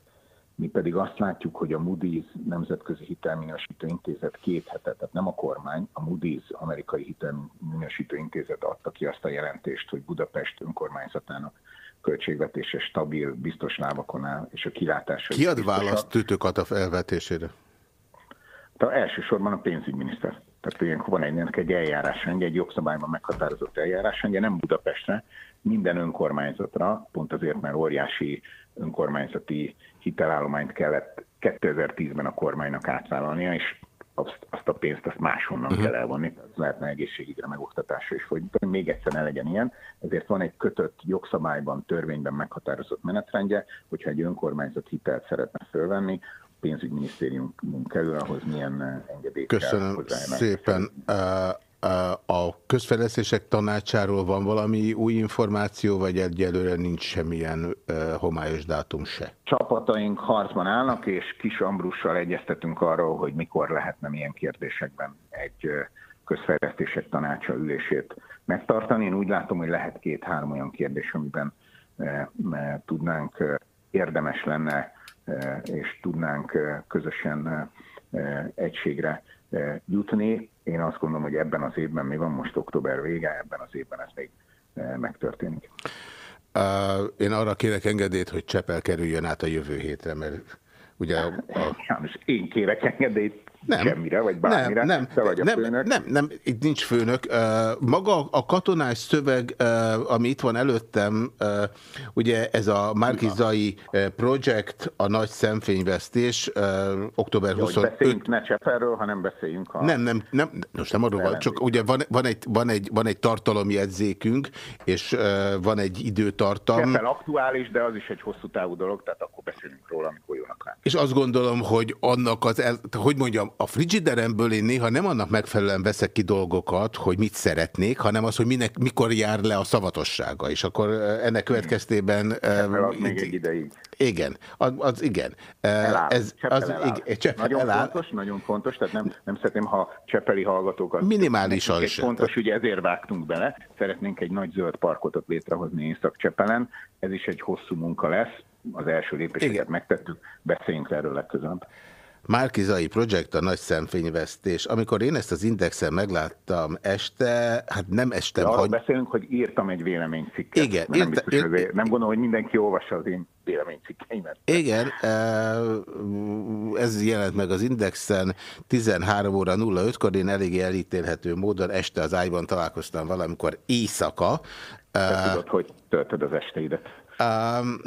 mi pedig azt látjuk, hogy a Moody's Nemzetközi Hitelminősítő Intézet két hete, tehát nem a kormány, a Moody's Amerikai Hitelminősítő Intézet adta ki azt a jelentést, hogy Budapest önkormányzatának költségvetése stabil, biztos lábakon áll, és a kilátása Ki ad választ a felvetésére? De elsősorban a pénzügyminiszter. Tehát ilyenkor van egy, egy eljárásrendje, egy jogszabályban meghatározott eljárásrendje, nem Budapestre, minden önkormányzatra, pont azért, mert óriási önkormányzati hitelállományt kellett 2010-ben a kormánynak átvállalnia, és azt, azt a pénzt azt máshonnan uh-huh. kell elvonni, ez lehetne egészségügyre, meg oktatásra is fordítani, még egyszer ne legyen ilyen. Ezért van egy kötött jogszabályban, törvényben meghatározott menetrendje, hogyha egy önkormányzat hitelt szeretne fölvenni, pénzügyminisztérium kerül, ahhoz milyen engedélyt Köszönöm kell szépen a közfejlesztések tanácsáról van valami új információ, vagy egyelőre nincs semmilyen homályos dátum se? Csapataink harcban állnak, és Kis Ambrussal egyeztetünk arról, hogy mikor lehetne milyen kérdésekben egy közfejlesztések tanácsa ülését megtartani. Én úgy látom, hogy lehet két-három olyan kérdés, amiben tudnánk érdemes lenne, és tudnánk közösen egységre jutni. Én azt gondolom, hogy ebben az évben, mi van most október vége, ebben az évben ez még megtörténik. Uh, én arra kérek engedélyt, hogy Csepel kerüljön át a jövő hétre, mert ugye... A, a... [laughs] János, én kérek engedélyt nem, semmire, vagy bármire. Nem, nem, vagy a nem, főnök. nem, nem, itt nincs főnök. Maga a katonás szöveg, ami itt van előttem, ugye ez a Márkizai Project, a nagy szemfényvesztés, október 25. beszéljünk ne Cseperről, hanem beszéljünk a... Nem, nem, nem, most nem arról van, csak ugye van, van, egy, van, egy, van egy tartalomjegyzékünk, és van egy időtartam. Csepel aktuális, de az is egy hosszú távú dolog, tehát akkor beszélünk róla, amikor jónak lát. És azt gondolom, hogy annak az, el, hogy mondjam, a frigideremből én néha nem annak megfelelően veszek ki dolgokat, hogy mit szeretnék, hanem az, hogy minek, mikor jár le a szavatossága, és akkor ennek következtében... Az még egy ideig. Igen, az, az igen. Eláll. Ez, Cseppel az, eláll. igen, Cseppel nagyon eláll. fontos, nagyon fontos, tehát nem, nem szeretném, ha cseppeli hallgatókat... Minimálisan egy fontos, ugye ezért vágtunk bele, szeretnénk egy nagy zöld parkot ott létrehozni Észak-Csepelen, ez is egy hosszú munka lesz, az első lépéseket Igen. megtettük, beszéljünk erről legközelebb. Márkizai Projekt a nagy szemfényvesztés. Amikor én ezt az indexen megláttam este, hát nem De arról hogy... beszélünk, hogy írtam egy véleménycikket. Igen, nem, írta- biztos, azért- nem gondolom, hogy mindenki olvassa az én véleménycikkeimet. Igen, ez jelent meg az Indexen 13 óra 05-kor, én eléggé elítélhető módon este az ágyban találkoztam valamikor éjszaka. Te Eh, tudod, hogy töltöd az esteidet. Um,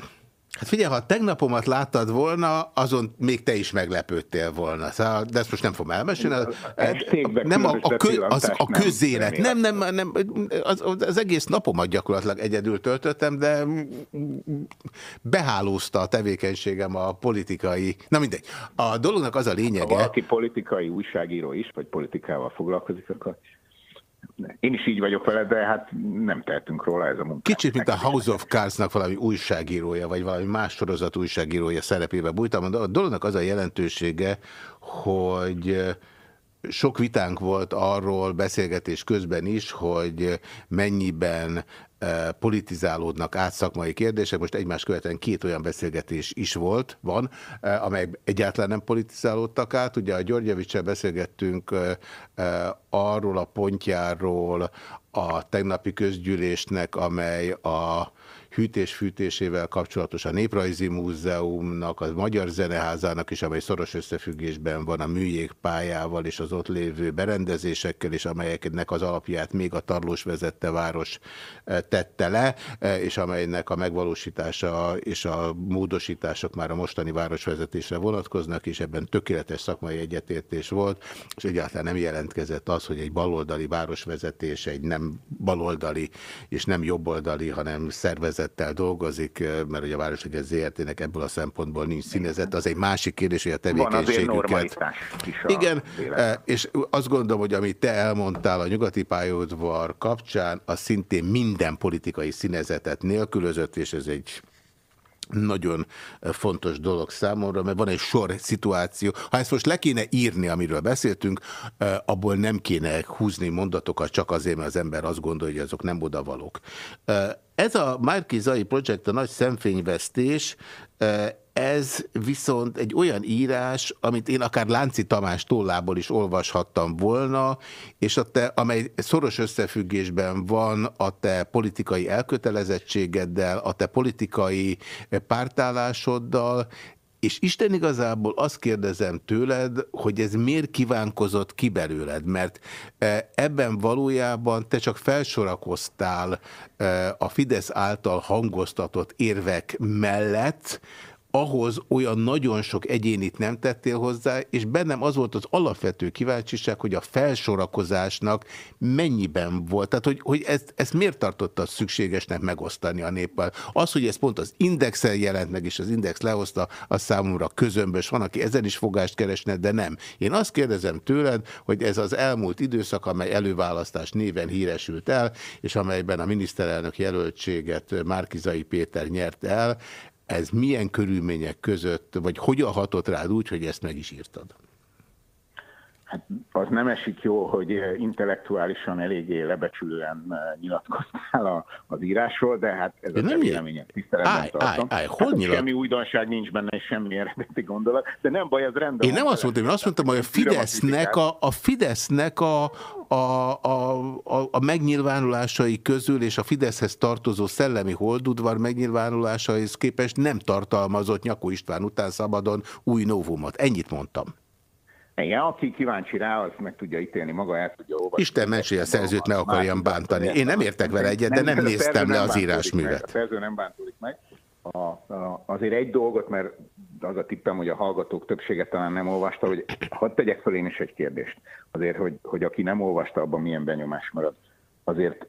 hát figyelj, ha a tegnapomat láttad volna, azon még te is meglepődtél volna. Szóval, de ezt most nem fogom elmesélni. Estékben Nem a, a, kö, az, a közélet. Nem, nem, nem az, az egész napomat gyakorlatilag egyedül töltöttem, de behálózta a tevékenységem a politikai... Na mindegy. A dolognak az a Ha lényege... valaki politikai újságíró is, vagy politikával foglalkozik, akkor én is így vagyok vele, de hát nem tehetünk róla ez a munka. Kicsit, mint a House of Cards-nak valami újságírója, vagy valami más sorozat újságírója szerepébe bújtam. A dolognak az a jelentősége, hogy sok vitánk volt arról beszélgetés közben is, hogy mennyiben politizálódnak át szakmai kérdések. Most egymás követően két olyan beszélgetés is volt, van, amely egyáltalán nem politizálódtak át. Ugye a Györgyevicsel beszélgettünk arról a pontjáról a tegnapi közgyűlésnek, amely a hűtés-fűtésével kapcsolatos a Néprajzi Múzeumnak, a Magyar Zeneházának is, amely szoros összefüggésben van a műjégpályával és az ott lévő berendezésekkel, és amelyeknek az alapját még a Tarlós vezette város eh, tette le, eh, és amelynek a megvalósítása és a módosítások már a mostani városvezetésre vonatkoznak, és ebben tökéletes szakmai egyetértés volt, és egyáltalán nem jelentkezett az, hogy egy baloldali városvezetés egy nem baloldali és nem jobboldali, hanem szervezettel dolgozik, mert ugye a Városliget ZRT-nek ebből a szempontból nincs színezet, az egy másik kérdés, hogy a tevékenységüket... normalitás is a Igen, életben. eh, és azt gondolom, hogy amit te elmondtál a nyugati pályaudvar kapcsán, az szintén minden politikai színezetet nélkülözött, és ez egy nagyon eh, fontos dolog számomra, mert van egy sor szituáció. Ha ezt most le kéne írni, amiről beszéltünk, eh, abból nem kéne húzni mondatokat csak azért, mert az ember azt gondolja, hogy azok nem odavalók. Eh, Ez a Márki Zai Project, a nagy szemfényvesztés, ez viszont egy olyan írás, amit én akár Lánci Tamás tollából is olvashattam volna, és a te, amely szoros összefüggésben van a te politikai elkötelezettségeddel, a te politikai pártállásoddal, és Isten igazából azt kérdezem tőled, hogy ez miért kívánkozott ki belőled, mert eh, ebben valójában te csak felsorakoztál eh, a Fidesz által hangoztatott érvek mellett, ahhoz olyan nagyon sok egyénit nem tettél hozzá, és bennem az volt az alapvető kíváncsiság, hogy a felsorakozásnak mennyiben volt. Tehát, hogy, hogy ezt, ezt miért tartotta szükségesnek megosztani a néppel? Az, hogy ez pont az indexel jelent meg, és az index lehozta, az számomra közömbös. Van, aki ezen is fogást keresne, de nem. Én azt kérdezem tőled, hogy ez az elmúlt időszak, amely előválasztás néven híresült el, és amelyben a miniszterelnök jelöltséget Márkizai Péter nyert el, ez milyen körülmények között, vagy hogyan hatott rád úgy, hogy ezt meg is írtad? Hát az nem esik jó, hogy eh, intellektuálisan eléggé lebecsülően eh, nyilatkoztál a, az írásról, de hát ez De a véleményet tiszteletben Állj, tartom. állj, állj, hol hát nyilat- Semmi újdonság nincs benne, és semmi eredeti gondolat, de nem baj, az rendben. Én nem azt mondtam, én azt mondtam, hogy a Fidesznek a, a, Fidesznek a, a, a, a, a megnyilvánulásai közül és a Fideszhez tartozó szellemi holdudvar megnyilvánulásaihoz képest nem tartalmazott Nyakó István után szabadon új novumot. Ennyit mondtam. Igen, aki kíváncsi rá, az meg tudja ítélni maga, el tudja olvasni. Isten mesélje, a szerzőt meg akarjam bántani. Én nem értek vele egyet, de nem néztem le az írásművet. Meg, a szerző nem bántódik meg. A, a, azért egy dolgot, mert az a tippem, hogy a hallgatók többsége talán nem olvasta, hogy hadd tegyek fel én is egy kérdést. Azért, hogy, hogy aki nem olvasta, abban milyen benyomás marad. Azért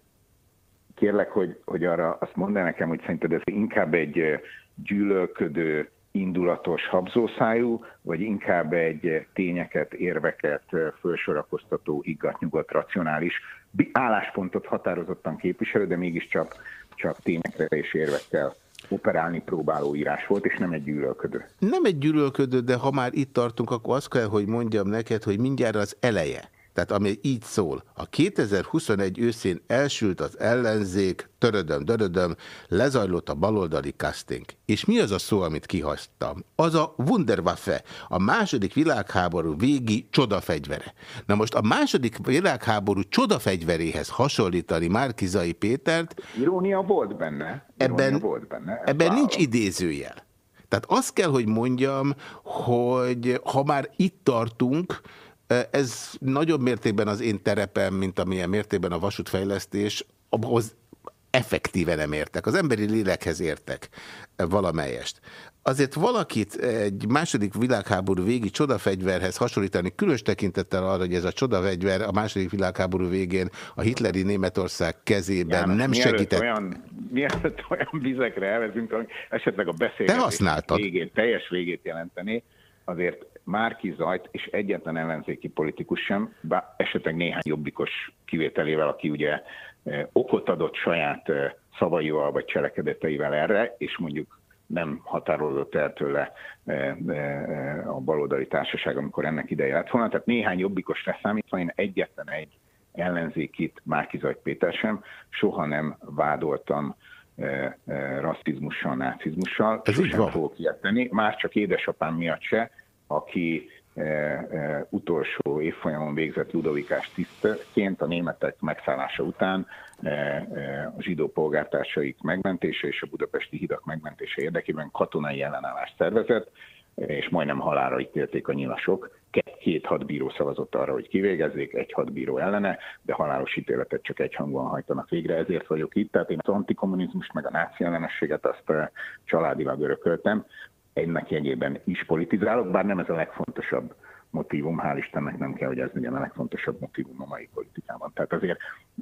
kérlek, hogy, hogy arra azt mondd nekem, hogy szerinted ez inkább egy gyűlölködő indulatos habzószájú, vagy inkább egy tényeket, érveket felsorakoztató, higgadt-nyugodt, racionális álláspontot határozottan képviselő, de mégiscsak csak tényekre és érvekkel operálni próbáló írás volt, és nem egy gyűlölködő. Nem egy gyűlölködő, de ha már itt tartunk, akkor azt kell, hogy mondjam neked, hogy mindjárt az eleje tehát ami így szól. A 2021 őszén elsült az ellenzék, törödöm, dörödöm, lezajlott a baloldali casting. És mi az a szó, amit kihagytam? Az a Wunderwaffe, a második világháború végi csodafegyvere. Na most a második világháború csodafegyveréhez hasonlítani Márkizai Pétert... Irónia volt benne. Irónia ebben, volt benne. Ebben nincs idézőjel. Tehát azt kell, hogy mondjam, hogy ha már itt tartunk, ez nagyobb mértékben az én terepem, mint amilyen mértékben a vasútfejlesztés, ahhoz effektíve nem értek. Az emberi lélekhez értek valamelyest. Azért valakit egy második világháború végi csodafegyverhez hasonlítani, különös tekintettel arra, hogy ez a csodafegyver a második világháború végén a hitleri Németország kezében János, nem segített. Olyan, mielőtt olyan vizekre elvezünk, esetleg a beszélgetés végét, teljes végét jelenteni, azért Márki Zajt és egyetlen ellenzéki politikus sem, bár esetleg néhány jobbikos kivételével, aki ugye okot adott saját szavaival vagy cselekedeteivel erre, és mondjuk nem határolódott el tőle a baloldali társaság, amikor ennek ideje lett volna. Tehát néhány jobbikos leszámítva én egyetlen egy ellenzékit, Márki Zajt Péter sem, soha nem vádoltam rasszizmussal, nácizmussal. Ez így van. fogok ilyet tenni, már csak édesapám miatt se, aki e, e, utolsó évfolyamon végzett ludovikás tisztként a németek megszállása után e, e, a zsidó polgártársaik megmentése és a budapesti hidak megmentése érdekében katonai ellenállást szervezett, és majdnem halára ítélték a nyilasok. Két, hadbíró szavazott arra, hogy kivégezzék, egy hadbíró ellene, de halálos ítéletet csak egy hangon hajtanak végre, ezért vagyok itt. Tehát én az antikommunizmust, meg a náci ellenességet azt családilag örököltem ennek jegyében is politizálok, bár nem ez a legfontosabb motivum, hál' Istennek nem kell, hogy ez legyen a legfontosabb motivum a mai politikában. Tehát azért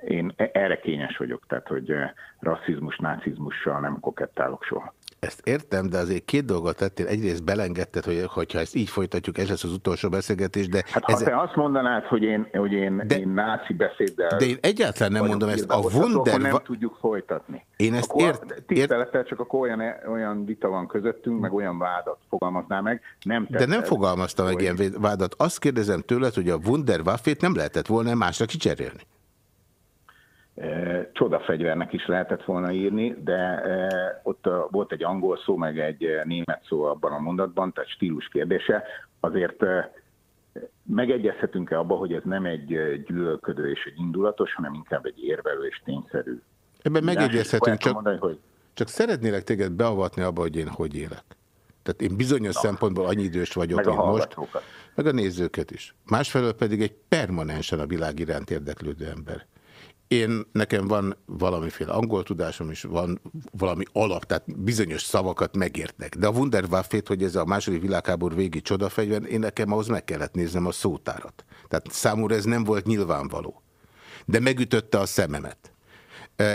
én e- erre kényes vagyok, tehát hogy eh, rasszizmus, nácizmussal nem kokettálok soha. Ezt értem, de azért két dolgot tettél. Egyrészt belengedted, hogy hogyha ezt így folytatjuk, ez lesz az utolsó beszélgetés, de... Hát ez... ha te azt mondanád, hogy én, hogy én, de... én náci beszéddel... De én egyáltalán nem mondom ezt. A Wunder... Akkor nem tudjuk folytatni. Én ezt akkor, ért... Tisztelettel csak akkor olyan, olyan vita van közöttünk, meg olyan vádat fogalmaznál meg. Nem de nem fogalmaztam meg ilyen vádat. Azt kérdezem tőled, hogy a Wunderwaffét nem lehetett volna másra kicserélni csodafegyvernek is lehetett volna írni, de ott volt egy angol szó, meg egy német szó abban a mondatban, tehát stílus kérdése. Azért megegyezhetünk-e abba, hogy ez nem egy gyűlölködő és egy indulatos, hanem inkább egy érvelő és tényszerű. Ebben megegyezhetünk, csak, mondani, hogy... csak szeretnélek téged beavatni abba, hogy én hogy élek. Tehát én bizonyos Na. szempontból annyi idős vagyok, meg a most, meg a nézőket is. Másfelől pedig egy permanensen a világ iránt érdeklődő ember. Én, nekem van valamiféle angol tudásom is, van valami alap, tehát bizonyos szavakat megértnek. De a Wunderwaffét, hogy ez a második világháború végi csodafegyver, én nekem ahhoz meg kellett néznem a szótárat. Tehát számomra ez nem volt nyilvánvaló. De megütötte a szememet.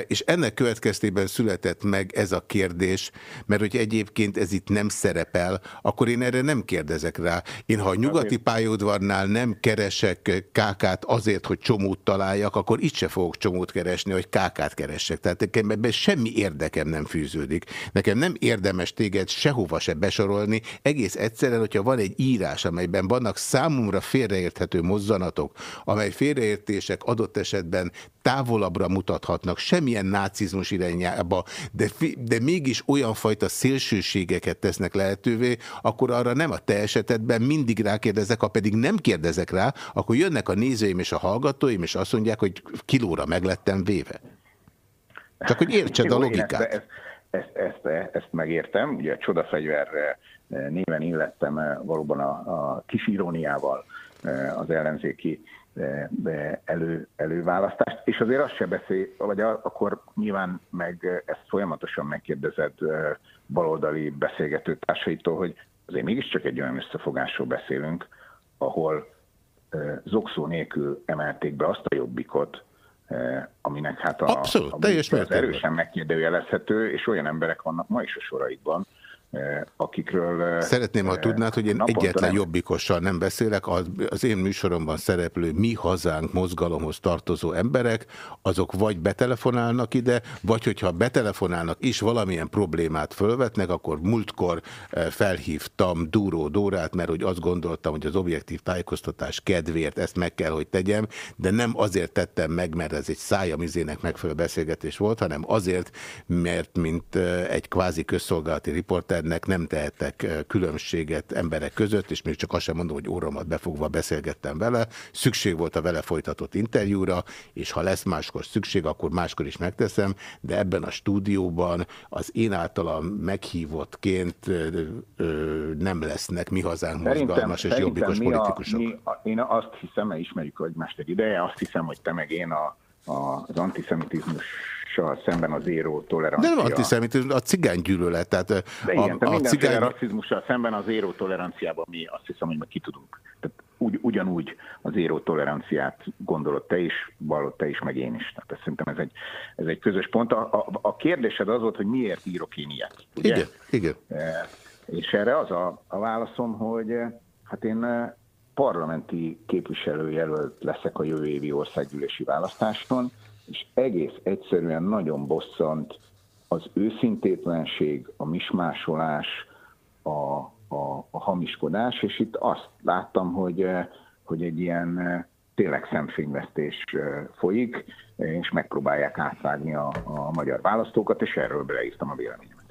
És ennek következtében született meg ez a kérdés, mert hogy egyébként ez itt nem szerepel, akkor én erre nem kérdezek rá. Én ha a nyugati pályaudvarnál nem keresek kákát azért, hogy csomót találjak, akkor itt se fogok csomót keresni, hogy kákát keressek. Tehát nekem ebben semmi érdekem nem fűződik. Nekem nem érdemes téged sehova se besorolni. Egész egyszerűen, hogyha van egy írás, amelyben vannak számomra félreérthető mozzanatok, amely félreértések adott esetben távolabbra mutathatnak, semmilyen nácizmus irányába, de, de mégis olyan fajta szélsőségeket tesznek lehetővé, akkor arra nem a te esetedben mindig rákérdezek, ha pedig nem kérdezek rá, akkor jönnek a nézőim és a hallgatóim, és azt mondják, hogy kilóra meglettem véve. Csak hogy értsed a logikát. Ezt, ezt, ezt, ezt megértem, ugye a csodafegyver néven illettem valóban a, a kis iróniával az ellenzéki elő, előválasztást, és azért azt se beszél, vagy akkor nyilván meg ezt folyamatosan megkérdezed baloldali beszélgető társaitól, hogy azért mégiscsak egy olyan összefogásról beszélünk, ahol zokszó nélkül emelték be azt a jobbikot, aminek hát a, Abszolút, teljes az erősen megkérdőjelezhető, és olyan emberek vannak ma is a soraikban, akikről... eh, Szeretném, ha eh, tudnád, hogy én egyetlen nem- jobbikossal nem beszélek. Az, az én műsoromban szereplő Mi Hazánk mozgalomhoz tartozó emberek, azok vagy betelefonálnak ide, vagy hogyha betelefonálnak és valamilyen problémát fölvetnek, akkor múltkor eh, felhívtam Dúró Dórát, mert hogy azt gondoltam, hogy az objektív tájékoztatás kedvéért ezt meg kell, hogy tegyem, de nem azért tettem meg, mert ez egy szájamizének megfelelő beszélgetés volt, hanem azért, mert mint eh, egy kvázi közszolgálati riporternek nem tehettek eh, különbséget emberek között, és még csak azt sem mondom, hogy óromat befogva beszélgettem vele. Szükség volt a vele folytatott interjúra, és ha lesz máskor szükség, akkor máskor is megteszem, de ebben a stúdióban az én általam meghívottként ö, ö, nem lesznek mi hazánk mozgalmas és jobbikos mi a- politikusok. mi a- én azt hiszem, mert ismerjük egymást egy ideje, azt hiszem, hogy te meg én a, a, az antiszemitizmussal szemben az éró De tolerancia. nem antiszemitizmus, a cigány gyűlölet. Tehát De a, igen, a mindenféle cigány... rasszizmussal szemben az éró toleranciában mi azt hiszem, hogy meg ki tudunk. Tehát ugy, ugyanúgy az éró toleranciát gondolod te is, vallod te is, meg én is. Tehát szerintem ez egy, ez egy közös pont. A, a, a kérdésed az volt, hogy miért írok én ilyet. Ugye? Igen, igen. Eh, És erre az a, a válaszom, hogy eh, hát én eh, parlamenti képviselőjelölt leszek a jövő évi országgyűlési választáson, és egész egyszerűen nagyon bosszant az őszintétlenség, a mismásolás, a, a, a hamiskodás, és itt azt láttam, hogy, eh, hogy egy ilyen eh, tényleg szemfényvesztés eh, folyik, és megpróbálják átvágni a, a magyar választókat, és erről beleírtam a véleményemet.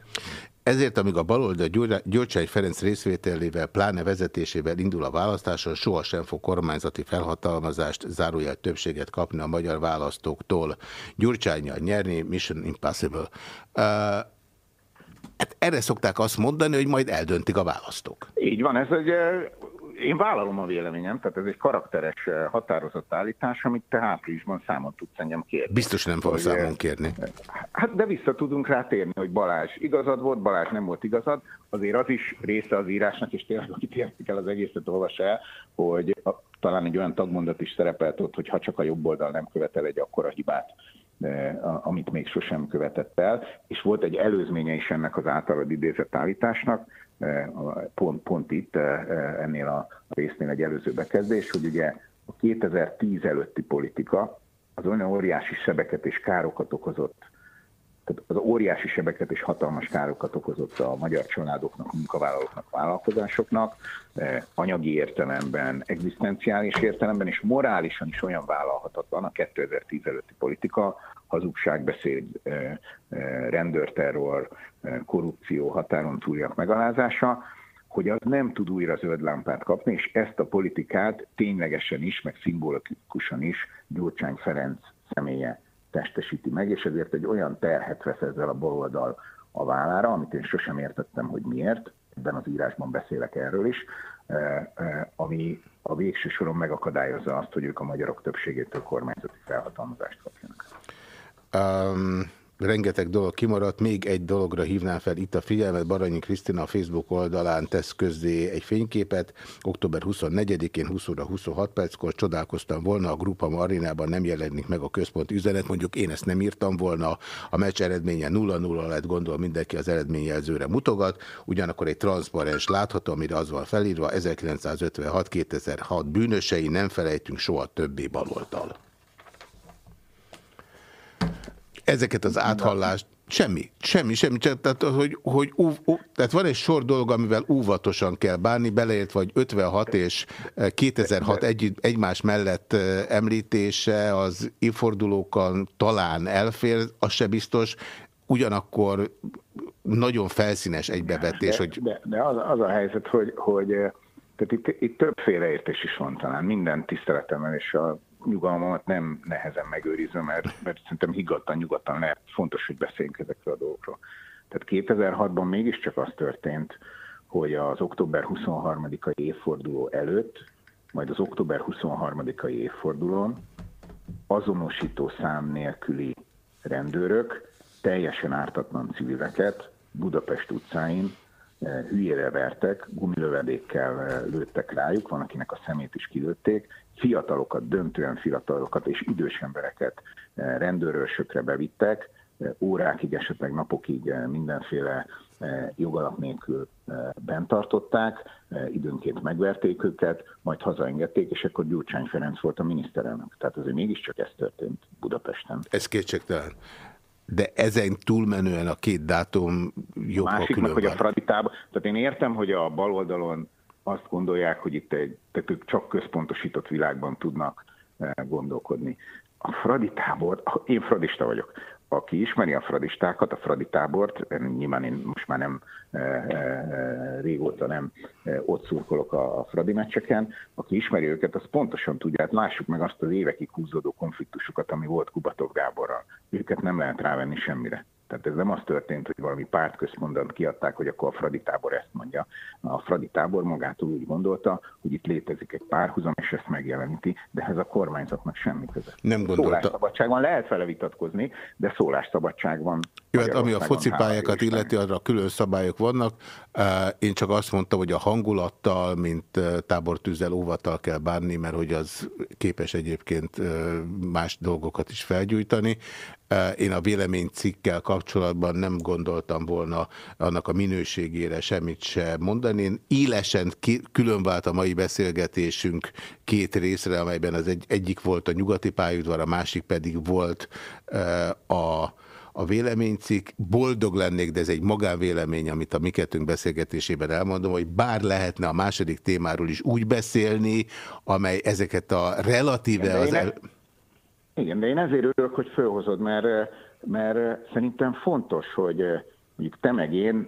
Ezért, amíg a baloldal Gyurcsány Ferenc részvételével, pláne vezetésével indul a választáson, sohasem fog kormányzati felhatalmazást, zárójel többséget kapni a magyar választóktól. Gyurcsányjal nyerni, mission impossible. Uh, hát erre szokták azt mondani, hogy majd eldöntik a választók. Így van, ez egy, én vállalom a véleményem, tehát ez egy karakteres eh, határozott állítás, amit te áprilisban számon tudsz engem kérni. Biztos nem fog Hogy, számon kérni. Hát de vissza tudunk rá térni, hogy Balázs igazad volt, Balázs nem volt igazad, azért az is része az írásnak, és tényleg, akit értik el az egészet, olvassa el, hogy a, talán egy olyan tagmondat is szerepelt ott, hogy ha csak a jobb oldal nem követel egy akkora hibát, eh, a- amit még sosem követett el, és volt egy előzménye is ennek az általad idézett állításnak, pont, pont itt eh, eh, ennél a résznél egy előző bekezdés, hogy ugye a 2010 előtti politika az olyan óriási sebeket és károkat okozott tehát az óriási sebeket és hatalmas károkat okozott a magyar családoknak, munkavállalóknak, vállalkozásoknak, anyagi értelemben, egzisztenciális értelemben, és morálisan is olyan vállalhatatlan a 2010 előtti politika, hazugságbeszéd, rendőrterror, korrupció, határon túliak megalázása, hogy az nem tud újra zöld lámpát kapni, és ezt a politikát ténylegesen is, meg szimbolikusan is Gyurcsány Ferenc személye testesíti meg, és ezért egy olyan terhet vesz ezzel a baloldal a vállára, amit én sosem értettem, hogy miért, ebben az írásban beszélek erről is, ami a végső soron megakadályozza azt, hogy ők a magyarok többségétől kormányzati felhatalmazást kapjanak. Um, rengeteg dolog kimaradt, még egy dologra hívnám fel itt a figyelmet. Baranyi Krisztina a Facebook oldalán tesz közzé egy fényképet. Október 24-én 20 óra 26 perckor csodálkoztam volna, a Grupam arénában nem jelenik meg a központi üzenet, mondjuk én ezt nem írtam volna, a meccs eredménye 0-0 lett, gondol mindenki az eredményjelzőre mutogat, ugyanakkor egy transzparens látható, amire az van felírva, 1956-2006 bűnösei, nem felejtünk soha többé baloldal. Ezeket az áthallást, semmi, semmi, semmi, tehát, hogy, hogy óv, óv, tehát van egy sor dolog, amivel óvatosan kell bánni, beleértve, vagy 56 és eh, 2006 egy, egymás mellett eh, említése az évfordulókkal talán elfér, az se biztos, ugyanakkor nagyon felszínes egybevetés, de, hogy De, de az, az a helyzet, hogy, hogy eh, tehát itt, itt több félreértés is van talán, minden tiszteletemmel, és a nyugalmamat nem nehezen megőrizem, mert, mert szerintem higgadtan, nyugodtan lehet, fontos, hogy beszéljünk ezekről a dolgokról. Tehát 2006-ban mégiscsak az történt, hogy az október 23-ai évforduló előtt, majd az október 23-ai évfordulón azonosító szám nélküli rendőrök teljesen ártatlan civileket Budapest utcáin eh, hülyére vertek, gumilövedékkel eh, lőttek rájuk, van akinek a szemét is kilőtték, fiatalokat, döntően fiatalokat és idős embereket eh, rendőrőrsökre bevittek, órákig, esetleg napokig mindenféle jogalap nélkül bent tartották, időnként megverték őket, majd hazaengedték, és akkor Gyurcsány Ferenc volt a miniszterelnök. Tehát azért mégiscsak ez történt Budapesten. Ez kétségtelen. De ezen túlmenően a két dátum jobb, ha Másik külön meg, hogy a van. Fraditába, tehát én értem, hogy a baloldalon azt gondolják, hogy itt egy, tehát ők csak központosított világban tudnak eh, gondolkodni. A Fradi tábor, én fradista vagyok, aki ismeri a fradistákat, a Fradi tábort, eh, nyilván én most már nem e, e, régóta nem e, ott szurkolok a, a Fradi meccseken, aki ismeri őket, az pontosan tudja, hát lássuk meg azt az évekig húzódó konfliktusokat, ami volt Kubatov Gáborral. Őket nem lehet rávenni semmire. Tehát ez nem az történt, hogy valami pártközpontban kiadták, hogy akkor a Fradi tábor ezt mondja. A Fradi tábor magától úgy gondolta, hogy itt létezik egy párhuzam, és ezt megjeleníti, de ez a kormányzatnak semmi köze. Nem gondolta. Szólásszabadság van, lehet vele vitatkozni, de szólásszabadság van. Jó, hát ami a focipályákat illeti, arra külön szabályok vannak. Én csak azt mondtam, hogy a hangulattal, mint tábortűzzel óvattal kell bánni, mert hogy az képes egyébként más dolgokat is felgyújtani. Én a véleménycikkel kapcsolatban nem gondoltam volna annak a minőségére semmit se mondani. Én élesen különvált a mai beszélgetésünk két részre, amelyben az egy, egyik volt a nyugati pályaudvar, a másik pedig volt a a véleménycikk, boldog lennék, de ez egy magánvélemény, amit a mi kettőnk beszélgetésében elmondom, hogy bár lehetne a második témáról is úgy beszélni, amely ezeket a relatíve De az... El... Igen, de én ezért örülök, hogy fölhozod, mert, mert szerintem fontos, hogy mondjuk te meg én,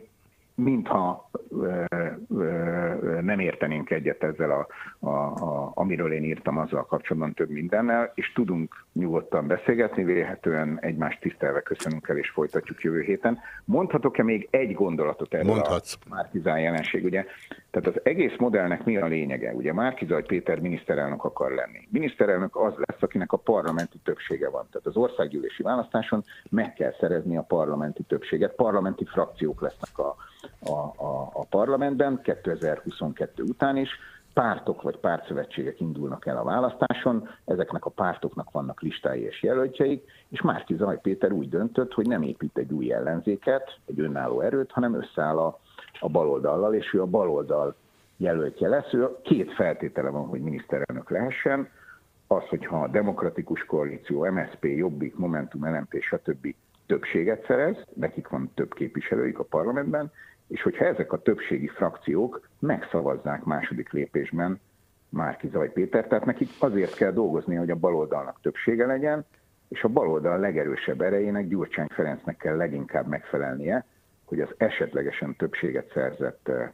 mintha ö, ö, nem értenénk egyet ezzel, a, a, a, amiről én írtam azzal kapcsolatban több mindennel, és tudunk nyugodtan beszélgetni, vélhetően egymást tisztelve köszönünk el, és folytatjuk jövő héten. Mondhatok-e még egy gondolatot erről Mondhatsz. a Márkizaj jelenség? Ugye? Tehát az egész modellnek mi a lényege? Ugye Márkizaj Péter miniszterelnök akar lenni. Miniszterelnök az lesz, akinek a parlamenti többsége van. Tehát az országgyűlési választáson meg kell szerezni a parlamenti többséget. Parlamenti frakciók lesznek a, a, a, a parlamentben 2022 után is. Pártok vagy pártszövetségek indulnak el a választáson, ezeknek a pártoknak vannak listái és jelöltjeik, és Márki Zaj Péter úgy döntött, hogy nem épít egy új ellenzéket, egy önálló erőt, hanem összeáll a, a baloldallal, és ő a baloldal jelöltje lesz. Ő két feltétele van, hogy miniszterelnök lehessen, az, hogyha a demokratikus koalíció, MSP, Jobbik, Momentum, LMP, stb. többséget szerez, nekik van több képviselőjük a parlamentben, és hogyha ezek a többségi frakciók megszavazzák második lépésben Márki Zaj Péter, tehát nekik azért kell dolgozni, hogy a baloldalnak többsége legyen, és a baloldal legerősebb erejének Gyurcsány Ferencnek kell leginkább megfelelnie, hogy az esetlegesen többséget szerzett eh,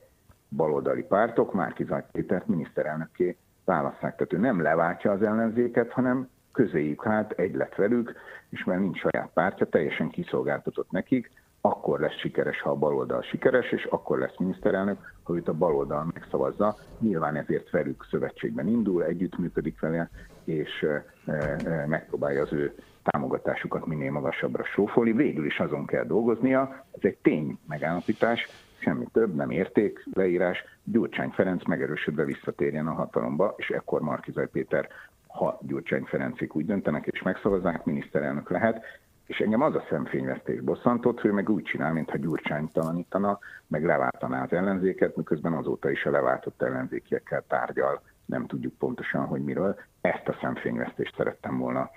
baloldali pártok Márki Zaj Pétert miniszterelnökké válasszák. Tehát ő nem leváltja az ellenzéket, hanem közéjük hát egy lett velük, és mert nincs saját pártja, teljesen kiszolgáltatott nekik, akkor lesz sikeres, ha a baloldal sikeres, és akkor lesz miniszterelnök, ha őt a baloldal megszavazza. Nyilván ezért velük szövetségben indul, együttműködik vele, és e, e, megpróbálja az ő támogatásukat minél magasabbra sófolni. Végül is azon kell dolgoznia, ez egy tény megállapítás, semmi több, nem érték, leírás. Gyurcsány Ferenc megerősödve visszatérjen a hatalomba, és ekkor Markizaj Péter, ha Gyurcsány Ferencik úgy döntenek és megszavazzák, miniszterelnök lehet, és engem az a szemfényvesztés bosszantott, hogy meg úgy csinál, mintha Gyurcsány talanítana, meg leváltaná az ellenzéket, miközben azóta is a leváltott ellenzékiekkel tárgyal, nem tudjuk pontosan, hogy miről. Ezt a szemfényvesztést szerettem volna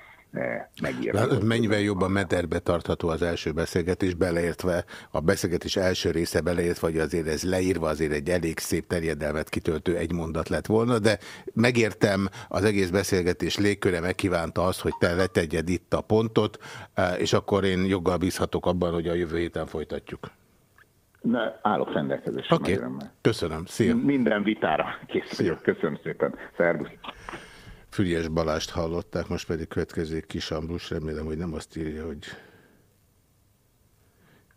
Látod, mennyivel jobban mederbe tartható az első beszélgetés, beleértve a beszélgetés első része beleértve, hogy azért ez leírva azért egy elég szép terjedelmet kitöltő egy mondat lett volna, de megértem az egész beszélgetés légköre megkívánta azt, hogy te letegyed itt a pontot, eh, és akkor én joggal bízhatok abban, hogy a jövő héten folytatjuk. Ne, állok rendelkezésre. Oké, okay. köszönöm. Szia. Minden vitára kész vagyok. Köszönöm szépen. Szervusz. Füriás Balást hallották, most pedig következő kis Ambrus, remélem, hogy nem azt írja, hogy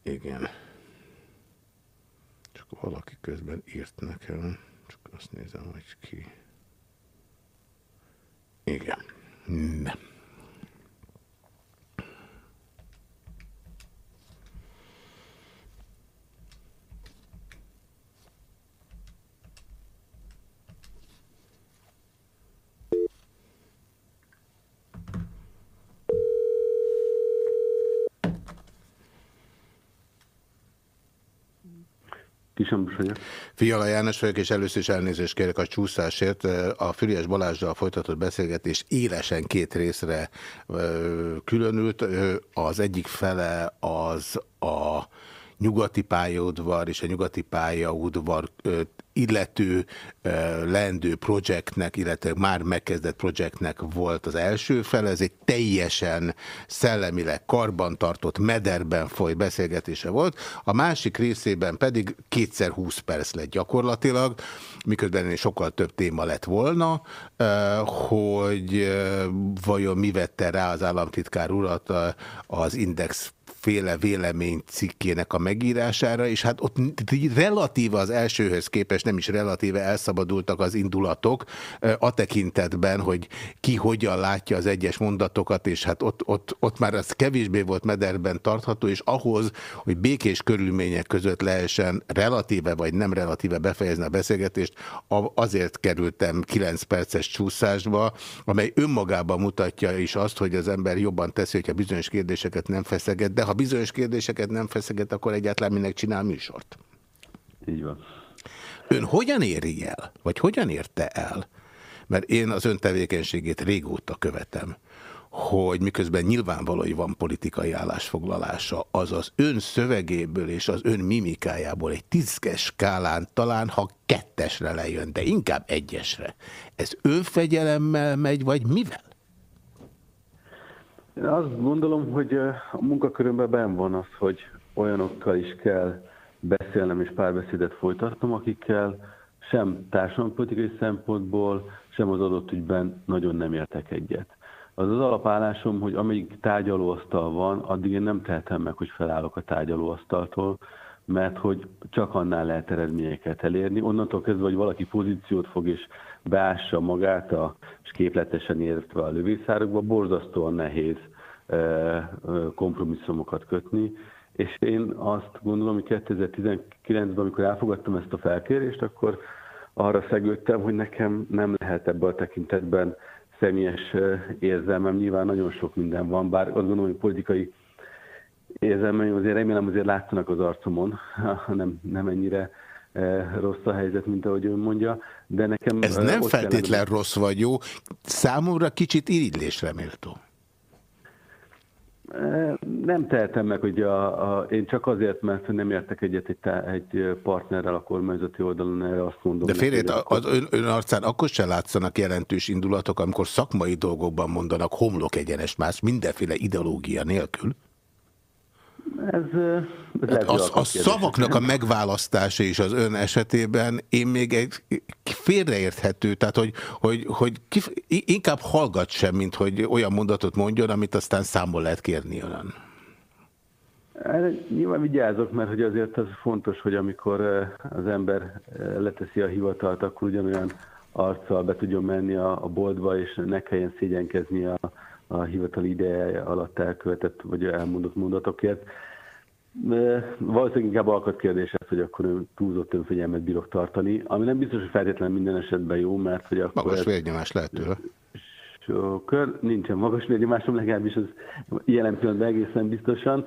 igen. Csak valaki közben írt nekem, csak azt nézem, hogy ki. Igen. Nem. Kisambus vagyok. Fiala János vagyok, és először is elnézést kérek a csúszásért. A Füriás Balázsral folytatott beszélgetés élesen két részre különült. Az egyik fele az a nyugati pályaudvar és a nyugati pályaudvar illető leendő projektnek, illetve már megkezdett projektnek volt az első fel. Ez egy teljesen szellemileg karbantartott, mederben foly beszélgetése volt. A másik részében pedig kétszer 20 perc lett gyakorlatilag, miközben sokkal több téma lett volna, hogy vajon mi vette rá az államtitkár urat az Index féle vélemény cikkének a megírására, és hát ott relatíve az elsőhöz képest nem is relatíve elszabadultak az indulatok a tekintetben, hogy ki hogyan látja az egyes mondatokat, és hát ott, ott, ott már az kevésbé volt mederben tartható, és ahhoz, hogy békés körülmények között lehessen relatíve vagy nem relatíve befejezni a beszélgetést, azért kerültem 9 perces csúszásba, amely önmagában mutatja is azt, hogy az ember jobban teszi, hogyha bizonyos kérdéseket nem feszeget, de ha bizonyos kérdéseket nem feszeget, akkor egyáltalán minek csinál műsort. Így van. Ön hogyan éri el, vagy hogyan érte el, mert én az ön tevékenységét régóta követem, hogy miközben nyilvánvaló, hogy van politikai állásfoglalása, az az ön szövegéből és az ön mimikájából egy tízkes skálán talán, ha kettesre lejön, de inkább egyesre. Ez önfegyelemmel megy, vagy mivel? Én azt gondolom, hogy a munkakörömben ben van az, hogy olyanokkal is kell beszélnem és párbeszédet folytatnom, akikkel sem társadalompolitikai szempontból, sem az adott ügyben nagyon nem értek egyet. Az az alapállásom, hogy amíg tárgyalóasztal van, addig én nem tehetem meg, hogy felállok a tárgyalóasztaltól, mert hogy csak annál lehet eredményeket elérni. Onnantól kezdve, hogy valaki pozíciót fog és beássa magát, a, és képletesen értve a lövészárokba, borzasztóan nehéz kompromisszumokat kötni, és én azt gondolom, hogy 2019-ben, amikor elfogadtam ezt a felkérést, akkor arra szegődtem, hogy nekem nem lehet ebben a tekintetben személyes érzelmem. Nyilván nagyon sok minden van, bár azt gondolom, hogy politikai érzelmeim azért remélem azért látszanak az arcomon, [laughs] nem, nem ennyire rossz a helyzet, mint ahogy ön mondja, de nekem... Ez nem feltétlen kellene... rossz vagy jó, számomra kicsit irigylésre méltó. Nem tehetem meg, hogy a, a, én csak azért, mert nem értek egyet egy, egy partnerrel a kormányzati oldalon, erre azt mondom. De félét, az ön, ön arcán akkor se látszanak jelentős indulatok, amikor szakmai dolgokban mondanak homlok egyenes más, mindenféle ideológia nélkül? Ez, ez hát az, a szavaknak a megválasztása is az ön esetében én még egy félreérthető, tehát hogy, hogy, hogy kif, inkább hallgat sem, mint hogy olyan mondatot mondjon, amit aztán számol lehet kérni ön. Nyilván vigyázok, mert hogy azért az fontos, hogy amikor az ember leteszi a hivatalt, akkor ugyanolyan arccal be tudjon menni a, a boltba, és ne kelljen szégyenkezni a, a hivatali ideje alatt elkövetett vagy elmondott mondatokért. Valószínűleg inkább alkat kérdés ez, hogy akkor túlzott önfegyelmet bírok tartani, ami nem biztos, hogy feltétlenül minden esetben jó, mert hogy akkor... Magas vérnyomás lehet tőle. Sokkal nincsen magas vérnyomásom, legalábbis az jelen pillanatban egészen biztosan.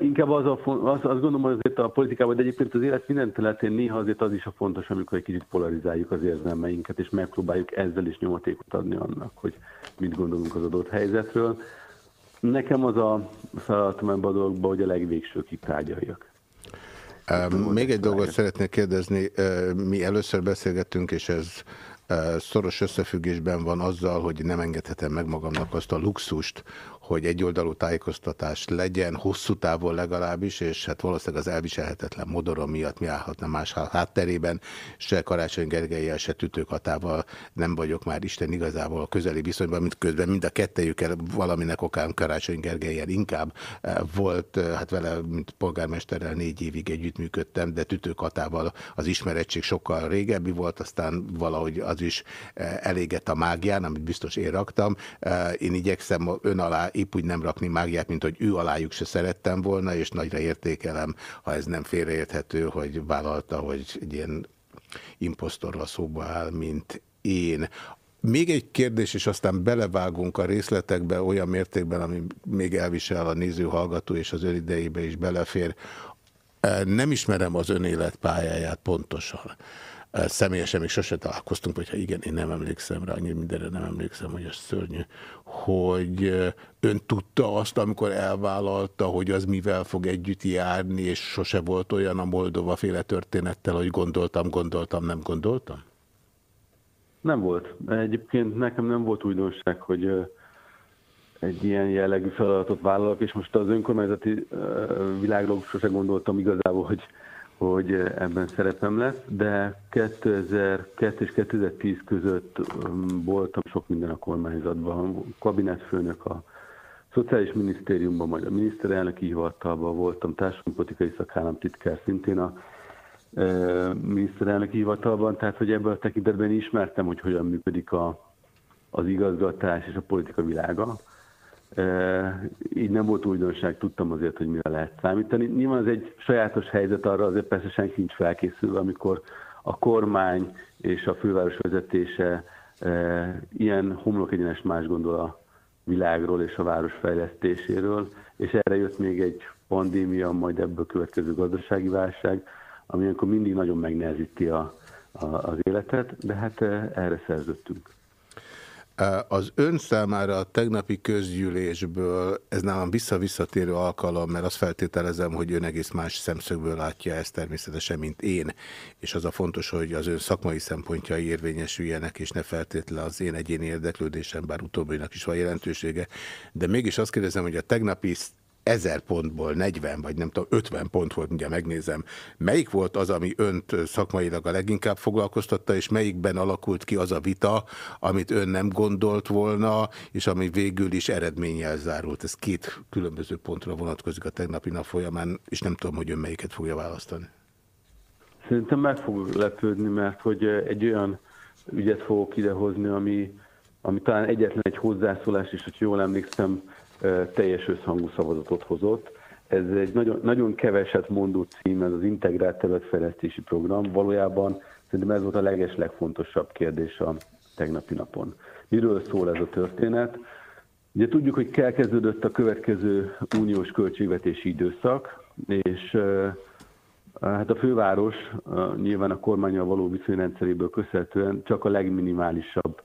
Inkább az, a, az, azt gondolom, hogy azért a politikában, de egyébként az élet minden területén néha azért az is a fontos, amikor egy kicsit polarizáljuk az érzelmeinket, és megpróbáljuk ezzel is nyomatékot adni annak, hogy mit gondolunk az adott helyzetről. Nekem az a feladatom ebben a dologban, hogy a legvégsőkig tárgyaljak. Még egy dolgot szeretnék kérdezni. Mi először beszélgettünk, és ez szoros összefüggésben van azzal, hogy nem engedhetem meg magamnak azt a luxust, hogy egyoldalú tájékoztatás legyen, hosszú távon legalábbis, és hát valószínűleg az elviselhetetlen modorom miatt mi állhatna más hátterében, se Karácsony Gergelyel, se Tütőkatával nem vagyok már Isten igazából a közeli viszonyban, mint közben mind a kettejükkel valaminek okán Karácsony Gergelyel inkább eh, volt, eh, hát vele, mint polgármesterrel négy évig együttműködtem, de Tütőkatával az ismerettség sokkal régebbi volt, aztán valahogy az is eh, elégett a mágián, amit biztos én raktam. Én igyekszem ön alá épp úgy nem rakni mágiát, mint hogy ő alájuk se szerettem volna, és nagyra értékelem, ha ez nem félreérthető, hogy vállalta, hogy egy ilyen imposztorral szóba áll, mint én. Még egy kérdés, és aztán belevágunk a részletekbe olyan mértékben, ami még elvisel a néző, hallgató és az ön idejébe is belefér. Nem ismerem az ön életpályáját pontosan. Személyesen még sose találkoztunk, vagy ha igen, én nem emlékszem rá, annyi mindenre nem emlékszem, hogy ez szörnyű, hogy ön tudta azt, amikor elvállalta, hogy az mivel fog együtt járni, és sose volt olyan a Moldova féle történettel, hogy gondoltam, gondoltam, nem gondoltam? Nem volt. Egyébként nekem nem volt újdonság, hogy egy ilyen jellegű feladatot vállalok, és most az önkormányzati világról sose gondoltam igazából, hogy, hogy ebben szerepem lesz, de 2002 és 2010 között voltam sok minden a kormányzatban, kabinetfőnök a Szociális Minisztériumban, majd a miniszterelnöki hivatalban voltam, társadalompolitikai szakállamtitkár szintén a miniszterelnöki hivatalban, tehát hogy ebből a tekintetben ismertem, hogy hogyan működik a, az igazgatás és a politika világa. Így nem volt újdonság, tudtam azért, hogy mire lehet számítani. Nyilván ez egy sajátos helyzet arra, azért persze senki nincs felkészülve, amikor a kormány és a főváros vezetése ilyen homlok egyenes más gondol a világról és a város fejlesztéséről, és erre jött még egy pandémia, majd ebből következő gazdasági válság, ami akkor mindig nagyon megnehezíti a, a, az életet, de hát erre szerződtünk. Az ön számára a tegnapi közgyűlésből, ez nálam vissza-visszatérő alkalom, mert azt feltételezem, hogy ön egész más szemszögből látja ezt természetesen, mint én, és az a fontos, hogy az ön szakmai szempontjai érvényesüljenek, és ne feltétlenül az én egyéni érdeklődésem, bár utóbbinak is van jelentősége. De mégis azt kérdezem, hogy a tegnapi ezer pontból 40, vagy nem tudom, 50 pont volt, ugye megnézem. Melyik volt az, ami önt szakmailag a leginkább foglalkoztatta, és melyikben alakult ki az a vita, amit ön nem gondolt volna, és ami végül is eredménnyel zárult? Ez két különböző pontra vonatkozik a tegnapi nap folyamán, és nem tudom, hogy ön melyiket fogja választani. Szerintem meg fog lepődni, mert hogy egy olyan ügyet fogok idehozni, ami, ami talán egyetlen egy hozzászólás, és hogy jól emlékszem, teljes összhangú szavazatot hozott. Ez egy nagyon, nagyon keveset mondó cím, ez az integrált területfejlesztési program. Valójában szerintem ez volt a leges legfontosabb kérdés a tegnapi napon. Miről szól ez a történet? Ugye tudjuk, hogy kezdődött a következő uniós költségvetési időszak, és hát a főváros nyilván a kormányjal való viszonyrendszeréből köszönhetően csak a legminimálisabb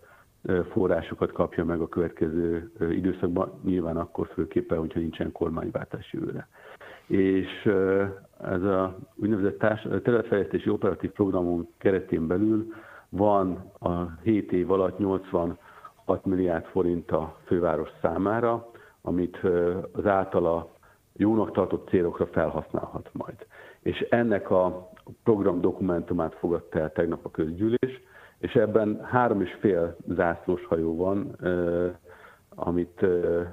forrásokat kapja meg a következő időszakban, nyilván akkor főképpen, hogyha nincsen kormányváltás jövőre. És ez a úgynevezett területfejlesztési operatív programon keretén belül van a 7 év alatt 86 milliárd forint a főváros számára, amit az általa jónak tartott célokra felhasználhat majd. És ennek a program dokumentumát fogadta el tegnap a közgyűlés, és ebben három és fél zászlós hajó van, amit,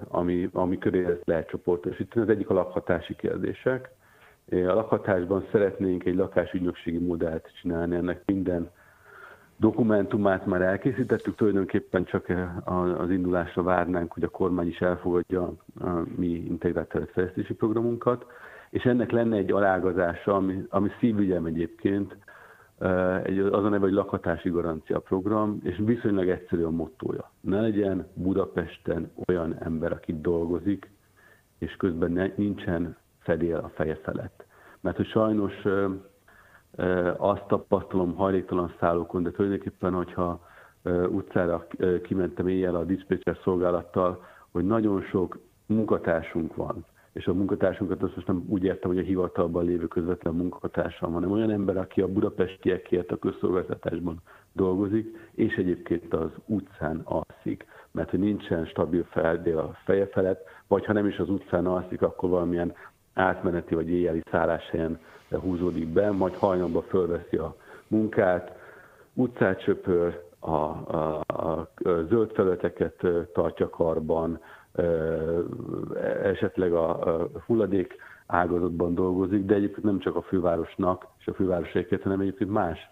ami, ami köré ezt lehet csoportosítani. Az egyik a lakhatási kérdések. A lakhatásban szeretnénk egy lakásügynökségi modellt csinálni, ennek minden dokumentumát már elkészítettük, tulajdonképpen csak az indulásra várnánk, hogy a kormány is elfogadja a mi integrált területfejlesztési programunkat, és ennek lenne egy alágazása, ami, ami szívügyem egyébként, egy, az a neve, hogy lakhatási garancia program, és viszonylag egyszerű a mottója. Ne legyen Budapesten olyan ember, aki dolgozik, és közben ne, nincsen fedél a feje felett. Mert hogy sajnos azt tapasztalom hajléktalan szállókon, de tulajdonképpen, hogyha utcára kimentem éjjel a diszpécser szolgálattal, hogy nagyon sok munkatársunk van, és a munkatársunkat azt most nem úgy értem, hogy a hivatalban lévő közvetlen munkatársam, hanem olyan ember, aki a budapestiekért a közszolgáltatásban dolgozik, és egyébként az utcán alszik, mert hogy nincsen stabil feldél a feje felett, vagy ha nem is az utcán alszik, akkor valamilyen átmeneti vagy éjjeli szálláshelyen húzódik be, majd hajnalban fölveszi a munkát, utcát söpör, a, a, a zöld felületeket tartja karban, esetleg a hulladék ágazatban dolgozik, de egyébként nem csak a fővárosnak és a fővárosaiket, hanem egyébként más,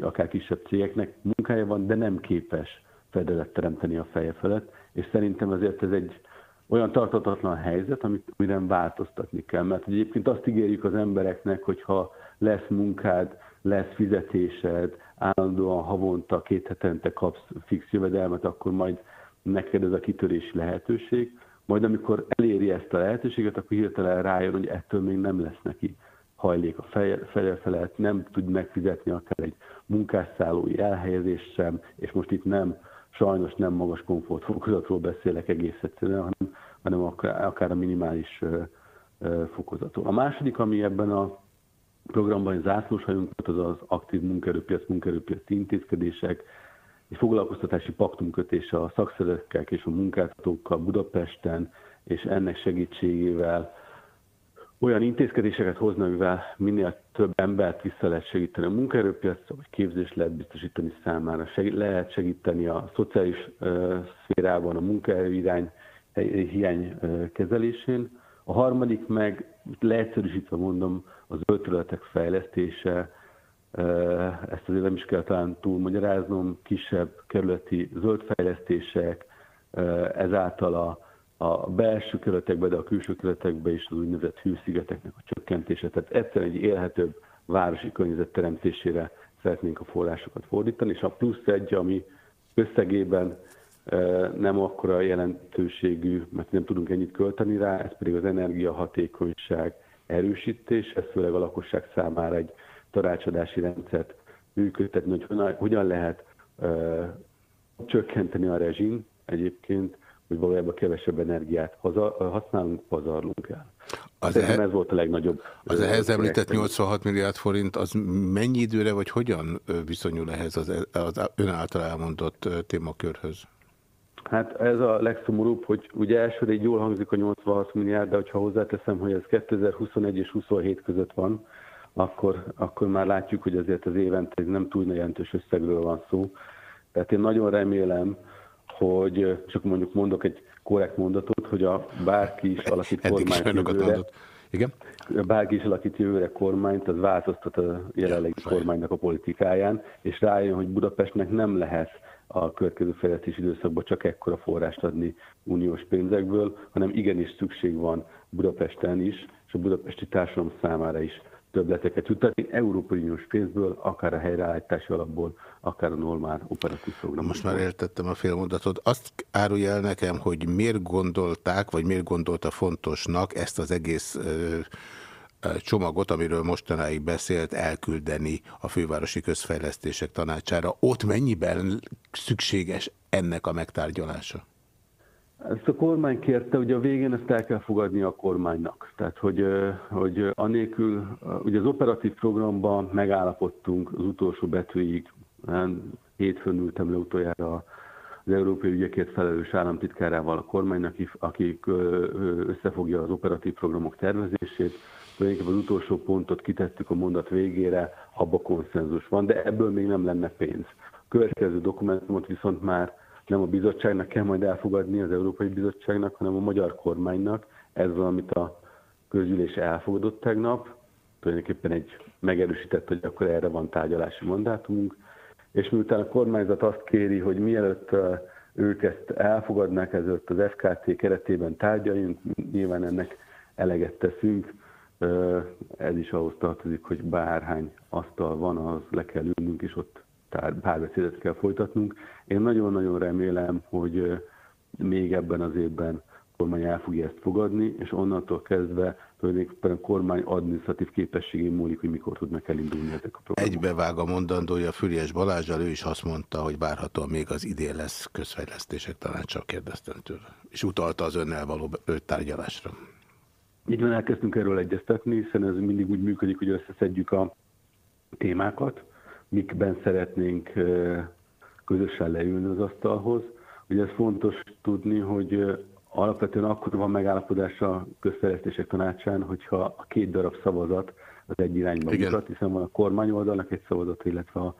akár kisebb cégeknek munkája van, de nem képes fedelet teremteni a feje felett, és szerintem azért ez egy olyan tartatatlan helyzet, amit, amire változtatni kell, mert egyébként azt ígérjük az embereknek, hogy ha lesz munkád, lesz fizetésed, állandóan havonta, két hetente kapsz fix jövedelmet, akkor majd neked ez a kitörési lehetőség, majd amikor eléri ezt a lehetőséget, akkor hirtelen rájön, hogy ettől még nem lesz neki hajlék a feje felett, nem tud megfizetni akár egy munkásszállói elhelyezést sem, és most itt nem, sajnos nem magas komfortfokozatról beszélek egész egyszerűen, hanem, hanem akár, a minimális ö, fokozatról. A második, ami ebben a programban egy zászlós hajunk volt, az az aktív munkaerőpiac, munkaerőpiaci intézkedések, egy foglalkoztatási paktumkötése a szakszerekkel és a munkáltatókkal Budapesten, és ennek segítségével olyan intézkedéseket hozna, mivel minél több embert vissza lehet segíteni a munkaerőpiacra, vagy képzést lehet biztosítani számára, lehet segíteni a szociális uh, szférában a munkaerőirány hiány uh, kezelésén. A harmadik meg, leegyszerűsítve mondom, az zöld fejlesztése, ezt azért nem is kell talán túlmagyaráznom, kisebb kerületi zöldfejlesztések, ezáltal a, a belső kerületekbe, de a külső kerületekbe is az úgynevezett hűszigeteknek a csökkentése. Tehát egyszerűen egy élhetőbb városi környezet teremtésére szeretnénk a forrásokat fordítani, és a plusz egy, ami összegében nem akkora jelentőségű, mert nem tudunk ennyit költeni rá, ez pedig az energiahatékonyság erősítés, ez főleg a lakosság számára egy tanácsadási rendszert működtetni, hogy hogyan, hogyan lehet uh, csökkenteni a rezsim egyébként, hogy valójában kevesebb energiát haza, használunk, pazarlunk el. Az e, ez volt a legnagyobb. Az ehhez említett 86 milliárd forint, az mennyi időre, vagy hogyan viszonyul ehhez az, az ön által elmondott témakörhöz? Hát ez a legszomorúbb, hogy ugye elsőre így jól hangzik a 86 milliárd, de hogyha hozzáteszem, hogy ez 2021 és 27 között van, akkor, akkor már látjuk, hogy azért az évente nem túl jelentős összegről van szó. Tehát én nagyon remélem, hogy csak mondjuk mondok egy korrekt mondatot, hogy a bárki is alakít kormányt jövőre, igen? bárki is alakít jövőre kormányt, az változtat a jelenlegi ja, kormánynak a politikáján, és rájön, hogy Budapestnek nem lehet a következő fejlesztési időszakban csak ekkora forrást adni uniós pénzekből, hanem igenis szükség van Budapesten is, és a budapesti társadalom számára is többleteket juttatni Európai Uniós pénzből, akár a helyreállítási alapból, akár a normál operatív program. Most már értettem a félmondatot. Azt árulja el nekem, hogy miért gondolták, vagy miért gondolta fontosnak ezt az egész csomagot, amiről mostanáig beszélt, elküldeni a fővárosi közfejlesztések tanácsára. Ott mennyiben szükséges ennek a megtárgyalása? Ezt a kormány kérte, ugye a végén ezt el kell fogadni a kormánynak. Tehát, hogy, hogy anélkül, ugye az operatív programban megállapodtunk az utolsó betűig, hétfőn ültem le utoljára az európai ügyekért felelős államtitkárával a kormánynak, akik összefogja az operatív programok tervezését. Tulajdonképpen az utolsó pontot kitettük a mondat végére, abba konszenzus van, de ebből még nem lenne pénz. A következő dokumentumot viszont már nem a bizottságnak kell majd elfogadni, az Európai Bizottságnak, hanem a magyar kormánynak. Ez van, amit a közgyűlés elfogadott tegnap. Tulajdonképpen egy megerősített, hogy akkor erre van tárgyalási mandátumunk. És miután a kormányzat azt kéri, hogy mielőtt ők ezt elfogadnák, ezért az FKT keretében tárgyaljunk, nyilván ennek eleget teszünk. Ez is ahhoz tartozik, hogy bárhány asztal van, az le kell ülnünk, és ott párbeszédet kell folytatnunk. Én nagyon-nagyon remélem, hogy még ebben az évben kormány el fogja ezt fogadni, és onnantól kezdve tulajdonképpen a kormány adminisztratív képességén múlik, hogy mikor tudnak elindulni ezek a programok. Egybevág a mondandója Füriás Balázsjal, ő is azt mondta, hogy várhatóan még az idén lesz közfejlesztések tanácsa, kérdeztem tőle. És utalta az önnel való tárgyalásra. Így van, elkezdtünk erről egyeztetni, hiszen ez mindig úgy működik, hogy összeszedjük a témákat, mikben szeretnénk közösen leülni az asztalhoz. Ugye ez fontos tudni, hogy alapvetően akkor van megállapodás a közfejlesztések tanácsán, hogyha a két darab szavazat az egy irányba Igen. mutat, hiszen van a kormány oldalnak egy szavazata, illetve a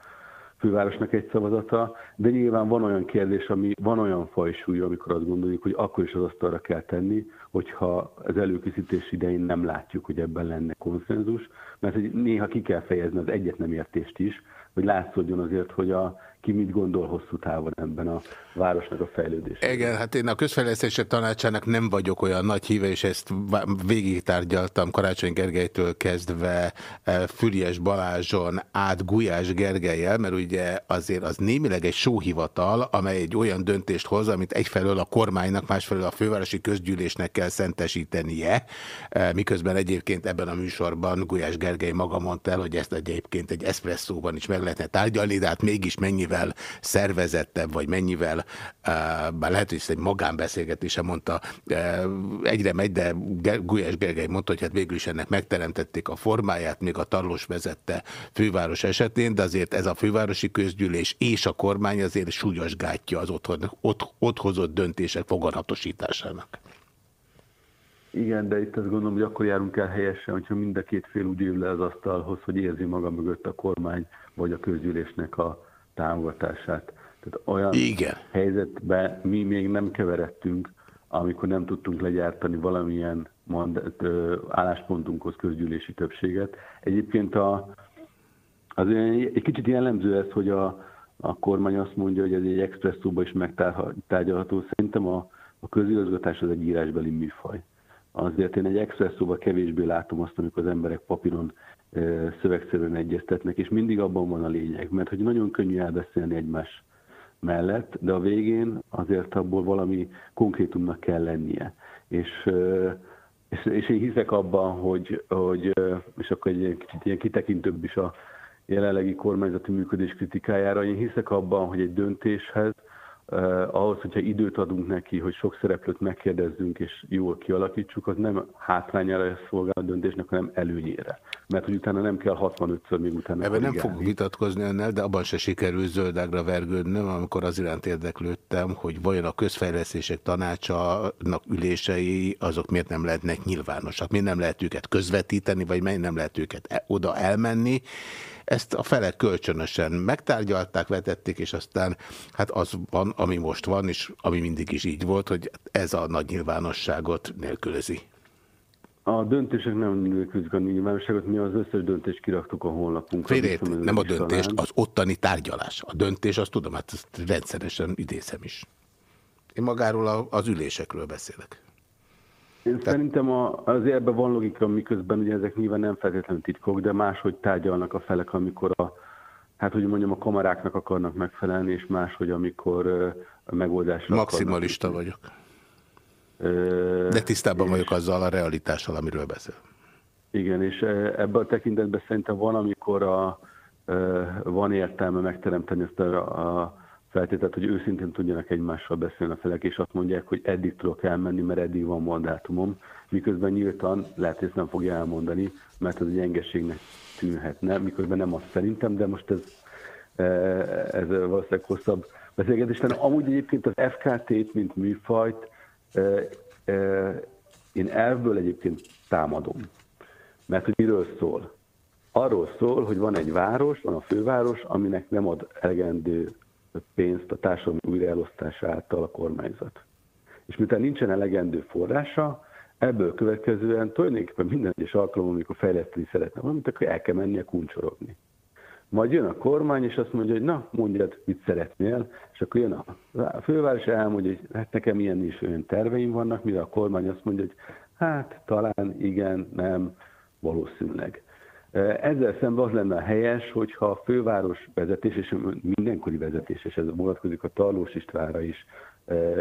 fővárosnak egy szavazata, de nyilván van olyan kérdés, ami van olyan fajsúly, amikor azt gondoljuk, hogy akkor is az asztalra kell tenni, hogyha az előkészítés idején nem látjuk, hogy ebben lenne konszenzus, mert hogy néha ki kell fejezni az egyet nem értést is, hogy látszódjon azért, hogy a ki mit gondol hosszú távon ebben a városnak a fejlődésében. Igen, hát én a közfejlesztések tanácsának nem vagyok olyan nagy híve, és ezt végig tárgyaltam Karácsony Gergelytől kezdve eh, Füriás Balázson át Gulyás Gergelyel, mert ugye azért az némileg egy sóhivatal, amely egy olyan döntést hoz, amit egyfelől a kormánynak, másfelől a fővárosi közgyűlésnek kell szentesítenie, eh, miközben egyébként ebben a műsorban Gulyás Gergely maga mondta el, hogy ezt egyébként egy eszpresszóban is meg lehetne tárgyalni, de hát mégis mennyivel szervezettebb, vagy mennyivel, uh, bár lehet, hogy ezt egy magánbeszélgetése mondta, uh, egyre megy, de Gulyás Gergely mondta, hogy hát végül is ennek megteremtették a formáját, még a Tarlós vezette főváros esetén, de azért ez a fővárosi közgyűlés és a kormány azért súlyos gátja az ott, ott, ott hozott döntések foganatosításának. Igen, de itt azt gondolom, hogy akkor járunk el helyesen, hogyha mind a két fél úgy ül le az asztalhoz, hogy érzi maga mögött a kormány vagy a közgyűlésnek a támogatását. Tehát olyan Igen. helyzetbe mi még nem keveredtünk, amikor nem tudtunk legyártani valamilyen mandat, álláspontunkhoz közgyűlési többséget. Egyébként a, az egy kicsit jellemző ez, hogy a, a kormány azt mondja, hogy ez egy expresszóba is megtárgyalható. Szerintem a, a közigazgatás az egy írásbeli műfaj. Azért én egy expresszóba kevésbé látom azt, amikor az emberek papíron szövegszerűen egyeztetnek, és mindig abban van a lényeg, mert hogy nagyon könnyű elbeszélni egymás mellett, de a végén azért abból valami konkrétumnak kell lennie. És, és, és én hiszek abban, hogy, hogy és akkor egy kicsit ilyen kitekintőbb is a jelenlegi kormányzati működés kritikájára, én hiszek abban, hogy egy döntéshez Uh, ahhoz, hogyha időt adunk neki, hogy sok szereplőt megkérdezzünk és jól kialakítsuk, az nem hátrányára szolgál a döntésnek, hanem előnyére. Mert hogy utána nem kell 65-ször még utána. Ebben nem fogok vitatkozni önnel, de abban se sikerül zöldágra vergődnöm, amikor az iránt érdeklődtem, hogy vajon a közfejlesztések tanácsának ülései azok miért nem lehetnek nyilvánosak, miért nem lehet őket közvetíteni, vagy miért nem lehet őket e oda elmenni, ezt a felek kölcsönösen megtárgyalták, vetették, és aztán hát az van, ami most van, és ami mindig is így volt, hogy ez a nagy nyilvánosságot nélkülözi. A döntések nem nélkülik a nyilvánosságot, mi az összes döntést kiraktuk a honlapunkra. Félét, nem a döntés, talán. az ottani tárgyalás. A döntés, azt tudom, hát ezt rendszeresen idézem is. Én magáról az ülésekről beszélek. Én Te... szerintem a, azért ebben van logika, miközben ugye ezek nyilván nem feltétlenül titkok, de máshogy tárgyalnak a felek, amikor a, hát hogy mondjam, a kameráknak akarnak megfelelni, és máshogy, amikor a megoldásra Maximalista akarnak. vagyok. De tisztában és... vagyok azzal a realitással, amiről beszél. Igen, és ebben a tekintetben szerintem van, amikor a, van értelme megteremteni ezt a, a feltételt, hogy őszintén tudjanak egymással beszélni a felek, és azt mondják, hogy eddig tudok elmenni, mert eddig van mandátumom, miközben nyíltan lehet, hogy ezt nem fogja elmondani, mert ez egy gyengeségnek tűnhetne, miközben nem azt szerintem, de most ez, e, ez valószínűleg hosszabb beszélgetés. Tehát amúgy egyébként az FKT-t, mint műfajt, e, e, én elvből egyébként támadom. Mert hogy miről szól? Arról szól, hogy van egy város, van a főváros, aminek nem ad elegendő pénzt a társadalmi újraelosztása által a kormányzat. És miután nincsen elegendő forrása, ebből következően tulajdonképpen minden egyes alkalommal, amikor fejleszteni szeretne valamit, akkor el kell mennie kuncsorogni. Majd jön a kormány, és azt mondja, hogy na, mondjad, mit szeretnél, és akkor jön a főváros, elmondja, hogy hát nekem ilyen is olyan terveim vannak, mire a kormány azt mondja, hogy hát talán igen, nem, valószínűleg. Ezzel szemben az lenne a helyes, hogyha a főváros vezetés, és mindenkori vezetés, és ez vonatkozik a Tarlós Istvánra is,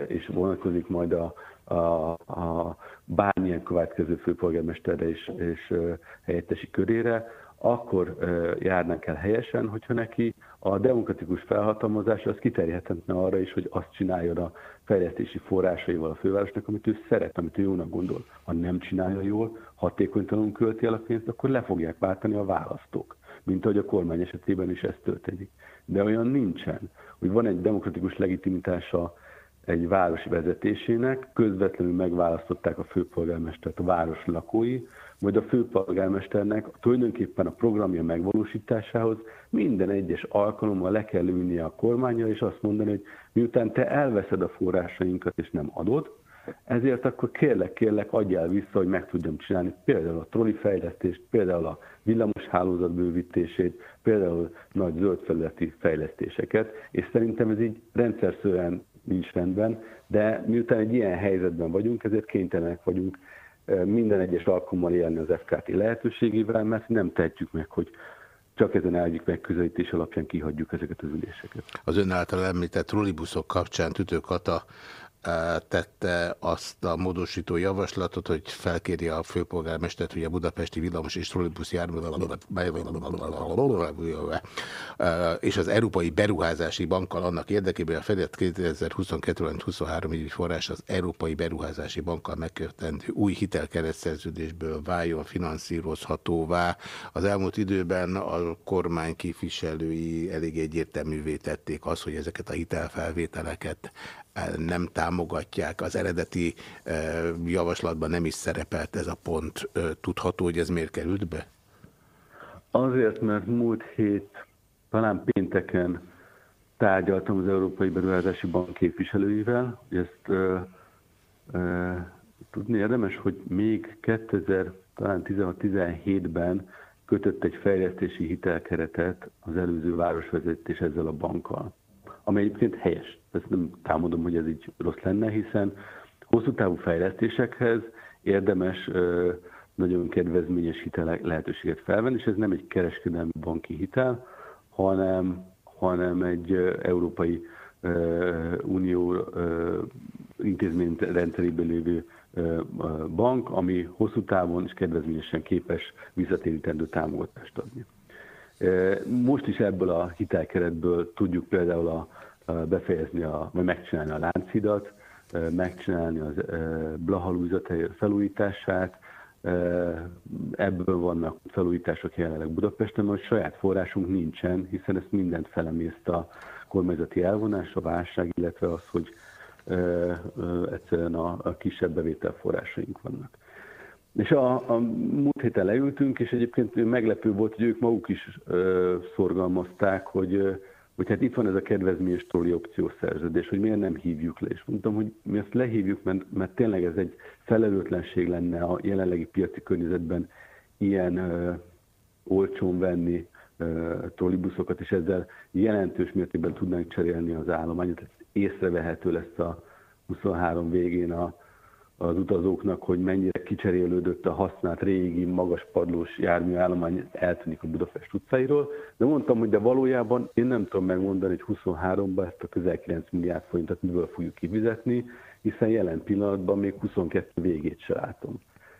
és vonatkozik majd a, a, a bármilyen következő főpolgármesterre és, és helyettesi körére, akkor járnak el helyesen, hogyha neki a demokratikus felhatalmazás az kiterjedhetne arra is, hogy azt csináljon a fejlesztési forrásaival a fővárosnak, amit ő szeret, amit ő jónak gondol. Ha nem csinálja jól, hatékonytalanul költi el a pénzt, akkor le fogják váltani a választók, mint ahogy a kormány esetében is ez történik. De olyan nincsen, hogy van egy demokratikus legitimitása egy városi vezetésének, közvetlenül megválasztották a főpolgármestert a város lakói, majd a főpolgármesternek tulajdonképpen a programja megvalósításához minden egyes alkalommal le kell ülnie a kormánya, és azt mondani, hogy miután te elveszed a forrásainkat és nem adod, Ezért akkor kérlek, kérlek, adjál vissza, hogy meg tudjam csinálni például a troli fejlesztést, például a villamos hálózat bővítését, például nagy zöldfelületi fejlesztéseket, és szerintem ez így rendszerszerűen nincs rendben, de miután egy ilyen helyzetben vagyunk, ezért kénytelenek vagyunk minden egyes alkalommal élni az FKT lehetőségével, mert nem tehetjük meg, hogy csak ezen egyik megközelítés alapján kihagyjuk ezeket az üléseket. Az ön által említett trollibuszok kapcsán Tütőkata tette azt a módosító javaslatot, hogy felkéri a főpolgármestert, hogy a budapesti villamos és trollibusz és az Európai Beruházási Bankkal annak érdekében a fedett 2022-23 évi forrás az Európai Beruházási Bankkal megkötendő új hitelkeretszerződésből váljon finanszírozhatóvá. Az elmúlt időben a kormány képviselői elég egyértelművé tették az, hogy ezeket a hitelfelvételeket nem támogatják. Az eredeti javaslatban nem is szerepelt ez a pont. Tudható, hogy ez miért került be? Azért, mert múlt hét, talán pénteken tárgyaltam az Európai Beruházási Bank képviselőivel, hogy ezt ö, ö, tudni érdemes, hogy még 2016-17-ben kötött egy fejlesztési hitelkeretet az előző városvezetés ezzel a bankkal ami egyébként helyes. Ezt nem támadom, hogy ez így rossz lenne, hiszen hosszú távú fejlesztésekhez érdemes nagyon kedvezményes hitel lehetőséget felvenni, és ez nem egy kereskedelmi banki hitel, hanem, hanem egy Európai Unió intézmény rendszerében lévő bank, ami hosszú távon és kedvezményesen képes visszatérítendő támogatást adni. Most is ebből a hitelkeretből tudjuk például a befejezni, a, vagy megcsinálni a Lánchidat, megcsinálni az Blahalúzat felújítását, ebből vannak felújítások jelenleg Budapesten, mert saját forrásunk nincsen, hiszen ezt mindent felemészt a kormányzati elvonás, a válság, illetve az, hogy egyszerűen a kisebb bevételforrásaink vannak. És a, a múlt héten leültünk, és egyébként meglepő volt, hogy ők maguk is ö, szorgalmazták, hogy, hogy hát itt van ez a kedvezményes opciós szerződés, hogy miért nem hívjuk le. És mondtam, hogy mi ezt lehívjuk, mert, mert tényleg ez egy felelőtlenség lenne a jelenlegi piaci környezetben ilyen ö, olcsón venni ö, trollibuszokat, és ezzel jelentős mértékben tudnánk cserélni az állományot. Ez észrevehető lesz a 23 végén a az utazóknak, hogy mennyire kicserélődött a használt régi, magas padlós járműállomány eltűnik a Budapest utcáiról, de mondtam, hogy de valójában én nem tudom megmondani, hogy 23-ban ezt a közel 9 milliárd forintot miből fogjuk kifizetni, hiszen jelen pillanatban még 22 végét se látom.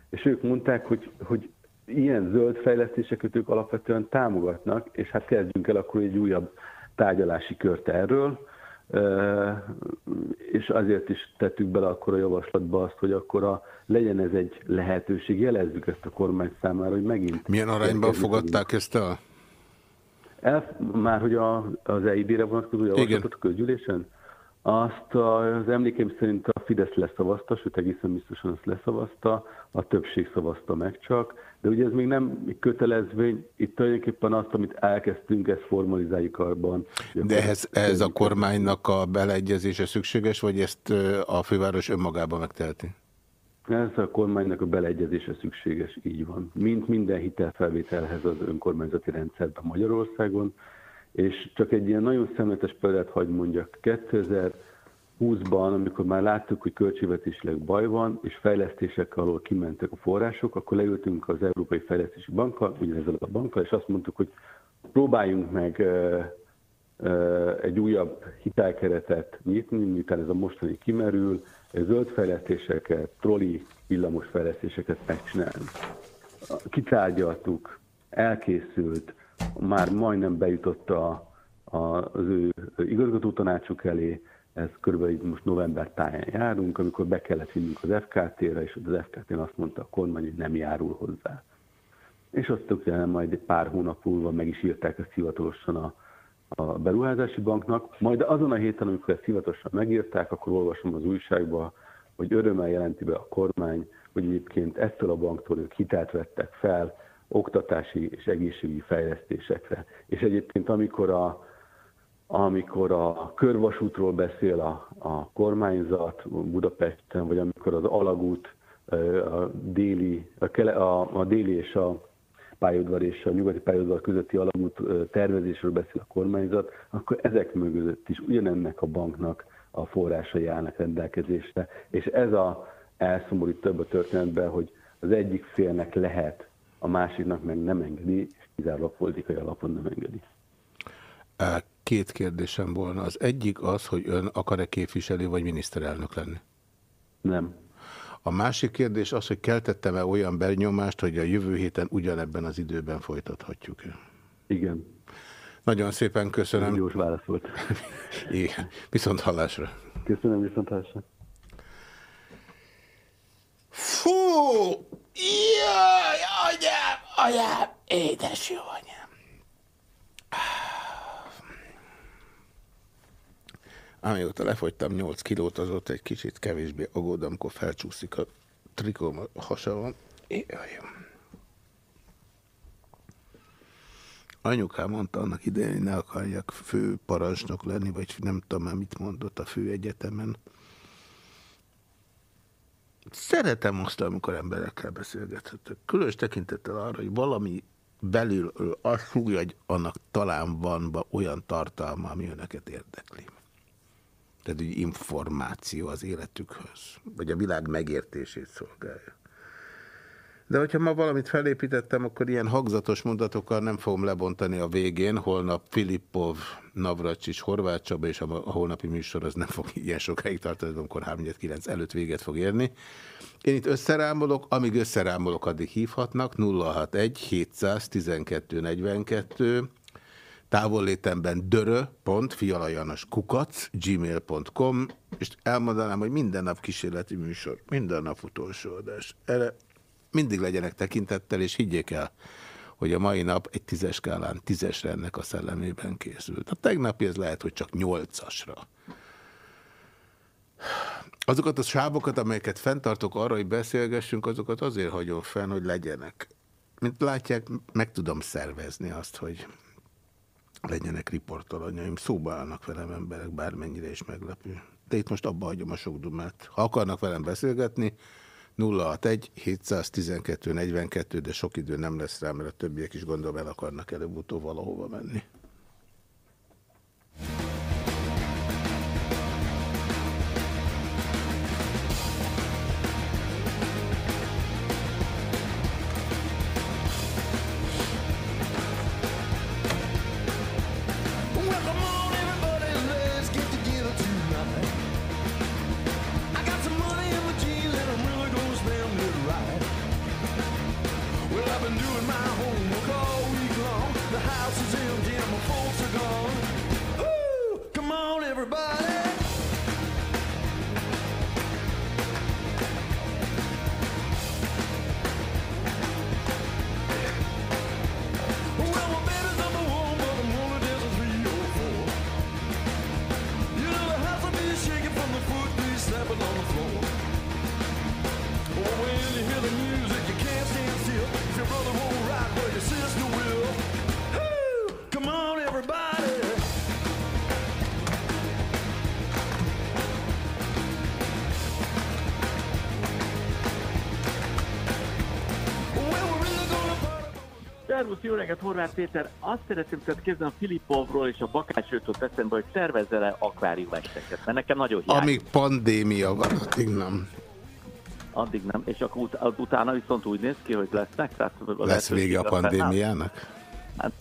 És ők mondták, hogy, hogy ilyen zöld fejlesztéseket ők alapvetően támogatnak, és hát kezdjünk el akkor egy újabb tárgyalási kört erről, és azért is tettük bele akkor a javaslatba azt, hogy akkor a, legyen ez egy lehetőség, jelezzük ezt a kormány számára, hogy megint... Milyen arányban fogadták ezt el? el? Már hogy a, az EIB-re vonatkozó javaslatot a közgyűlésen? Azt az emlékeim szerint a Fidesz leszavazta, sőt egészen biztosan azt leszavazta, a többség szavazta meg csak, de ugye ez még nem kötelezvény, itt tulajdonképpen azt, amit elkezdtünk, ezt formalizáljuk abban. De ehhez, ehhez a kormánynak a beleegyezése szükséges, vagy ezt a főváros önmagában megteheti? Ez a kormánynak a beleegyezése szükséges, így van. Mint minden hitelfelvételhez az önkormányzati rendszerben Magyarországon, és csak egy ilyen nagyon szemletes példát hagy mondjak. 2020-ban, amikor már láttuk, hogy költségvetésileg baj van, és fejlesztések alól kimentek a források, akkor leültünk az Európai Fejlesztési Bankkal, ugyanezzel a bankkal, és azt mondtuk, hogy próbáljunk meg egy újabb hitelkeretet nyitni, miután ez a mostani kimerül, zöld fejlesztéseket, troli villamos fejlesztéseket megcsinálni. Kitárgyaltuk, elkészült, már majdnem bejutott a, a, az ő igazgató tanácsuk elé, ez körülbelül most november táján járunk, amikor be kellett vinnünk az FKT-re, és az FKT azt mondta a kormány, hogy nem járul hozzá. És azt utána majd pár hónap múlva meg is írták ezt hivatalosan a, a beruházási banknak. Majd azon a héten, amikor ezt hivatalosan megírták, akkor olvasom az újságba, hogy örömmel jelenti be a kormány, hogy egyébként ettől a banktól ők hitelt vettek fel, oktatási és egészségügyi fejlesztésekre. És egyébként amikor a, amikor a körvasútról beszél a, a kormányzat Budapesten, vagy amikor az alagút a déli, a, kele, a, a déli és a pályaudvar és a nyugati pályaudvar közötti alagút tervezésről beszél a kormányzat, akkor ezek mögött is ugyanennek a banknak a forrásai állnak rendelkezésre. És ez a elszomorít több a történetben, hogy az egyik félnek lehet, a másiknak meg nem engedi, és kizárólag politikai alapon nem engedi. Két kérdésem volna. Az egyik az, hogy ön akar-e képviselő vagy miniszterelnök lenni? Nem. A másik kérdés az, hogy keltettem-e olyan benyomást, hogy a jövő héten ugyanebben az időben folytathatjuk -e? Igen. Nagyon szépen köszönöm. Gyors válasz volt. [laughs] Igen. Viszont hallásra. Köszönöm, viszont hallásra. Fú! Jaj, anyám, anyám, édes jó anyám. Amióta lefogytam 8 kilót, azóta egy kicsit kevésbé aggódom, amikor felcsúszik a trikóm a hasamon. Jaj. Anyukám mondta annak idején, hogy ne akarjak fő parancsnok lenni, vagy nem tudom már mit mondott a fő egyetemen. Szeretem azt, amikor emberekkel beszélgethetek. Különös tekintettel arra, hogy valami belül azt fúgja, hogy annak talán van olyan tartalma, ami önöket érdekli. Tehát egy információ az életükhöz, vagy a világ megértését szolgálja. De hogyha ma valamit felépítettem, akkor ilyen hangzatos mondatokkal nem fogom lebontani a végén. Holnap Filippov, Navracsics, Horváth Csaba, és a holnapi műsor az nem fog [laughs] ilyen sokáig tartani, amikor 3-9 előtt véget fog érni. Én itt összerámolok, amíg összerámolok, addig hívhatnak. 061 712 42 távollétemben dörö.fialajanos kukac gmail.com és elmondanám, hogy minden nap kísérleti műsor, minden nap utolsó adás. Erre mindig legyenek tekintettel, és higgyék el, hogy a mai nap egy tízes skálán tízesre ennek a szellemében készült. A tegnapi ez lehet, hogy csak nyolcasra. Azokat a sávokat, amelyeket fenntartok arra, hogy beszélgessünk, azokat azért hagyom fenn, hogy legyenek. Mint látják, meg tudom szervezni azt, hogy legyenek riportalanyaim. Szóba állnak velem emberek, bármennyire is meglepő. De itt most abba hagyom a sok dumát. Ha akarnak velem beszélgetni, 061 712 42, de sok idő nem lesz rá, mert a többiek is gondolom el akarnak előbb-utóbb valahova menni. Everybody. Szervusz, jó reggelt, Horváth Péter. Azt szeretném tőled kérdezni a Filipovról és a Bakács jutott eszembe, hogy tervezzel e akváriumesteket, mert nekem nagyon hiányzik. Amíg pandémia van, addig nem. Addig nem, és akkor ut- utána viszont úgy néz ki, hogy lesznek? Tehát Lesz vége a pandémiának? Hát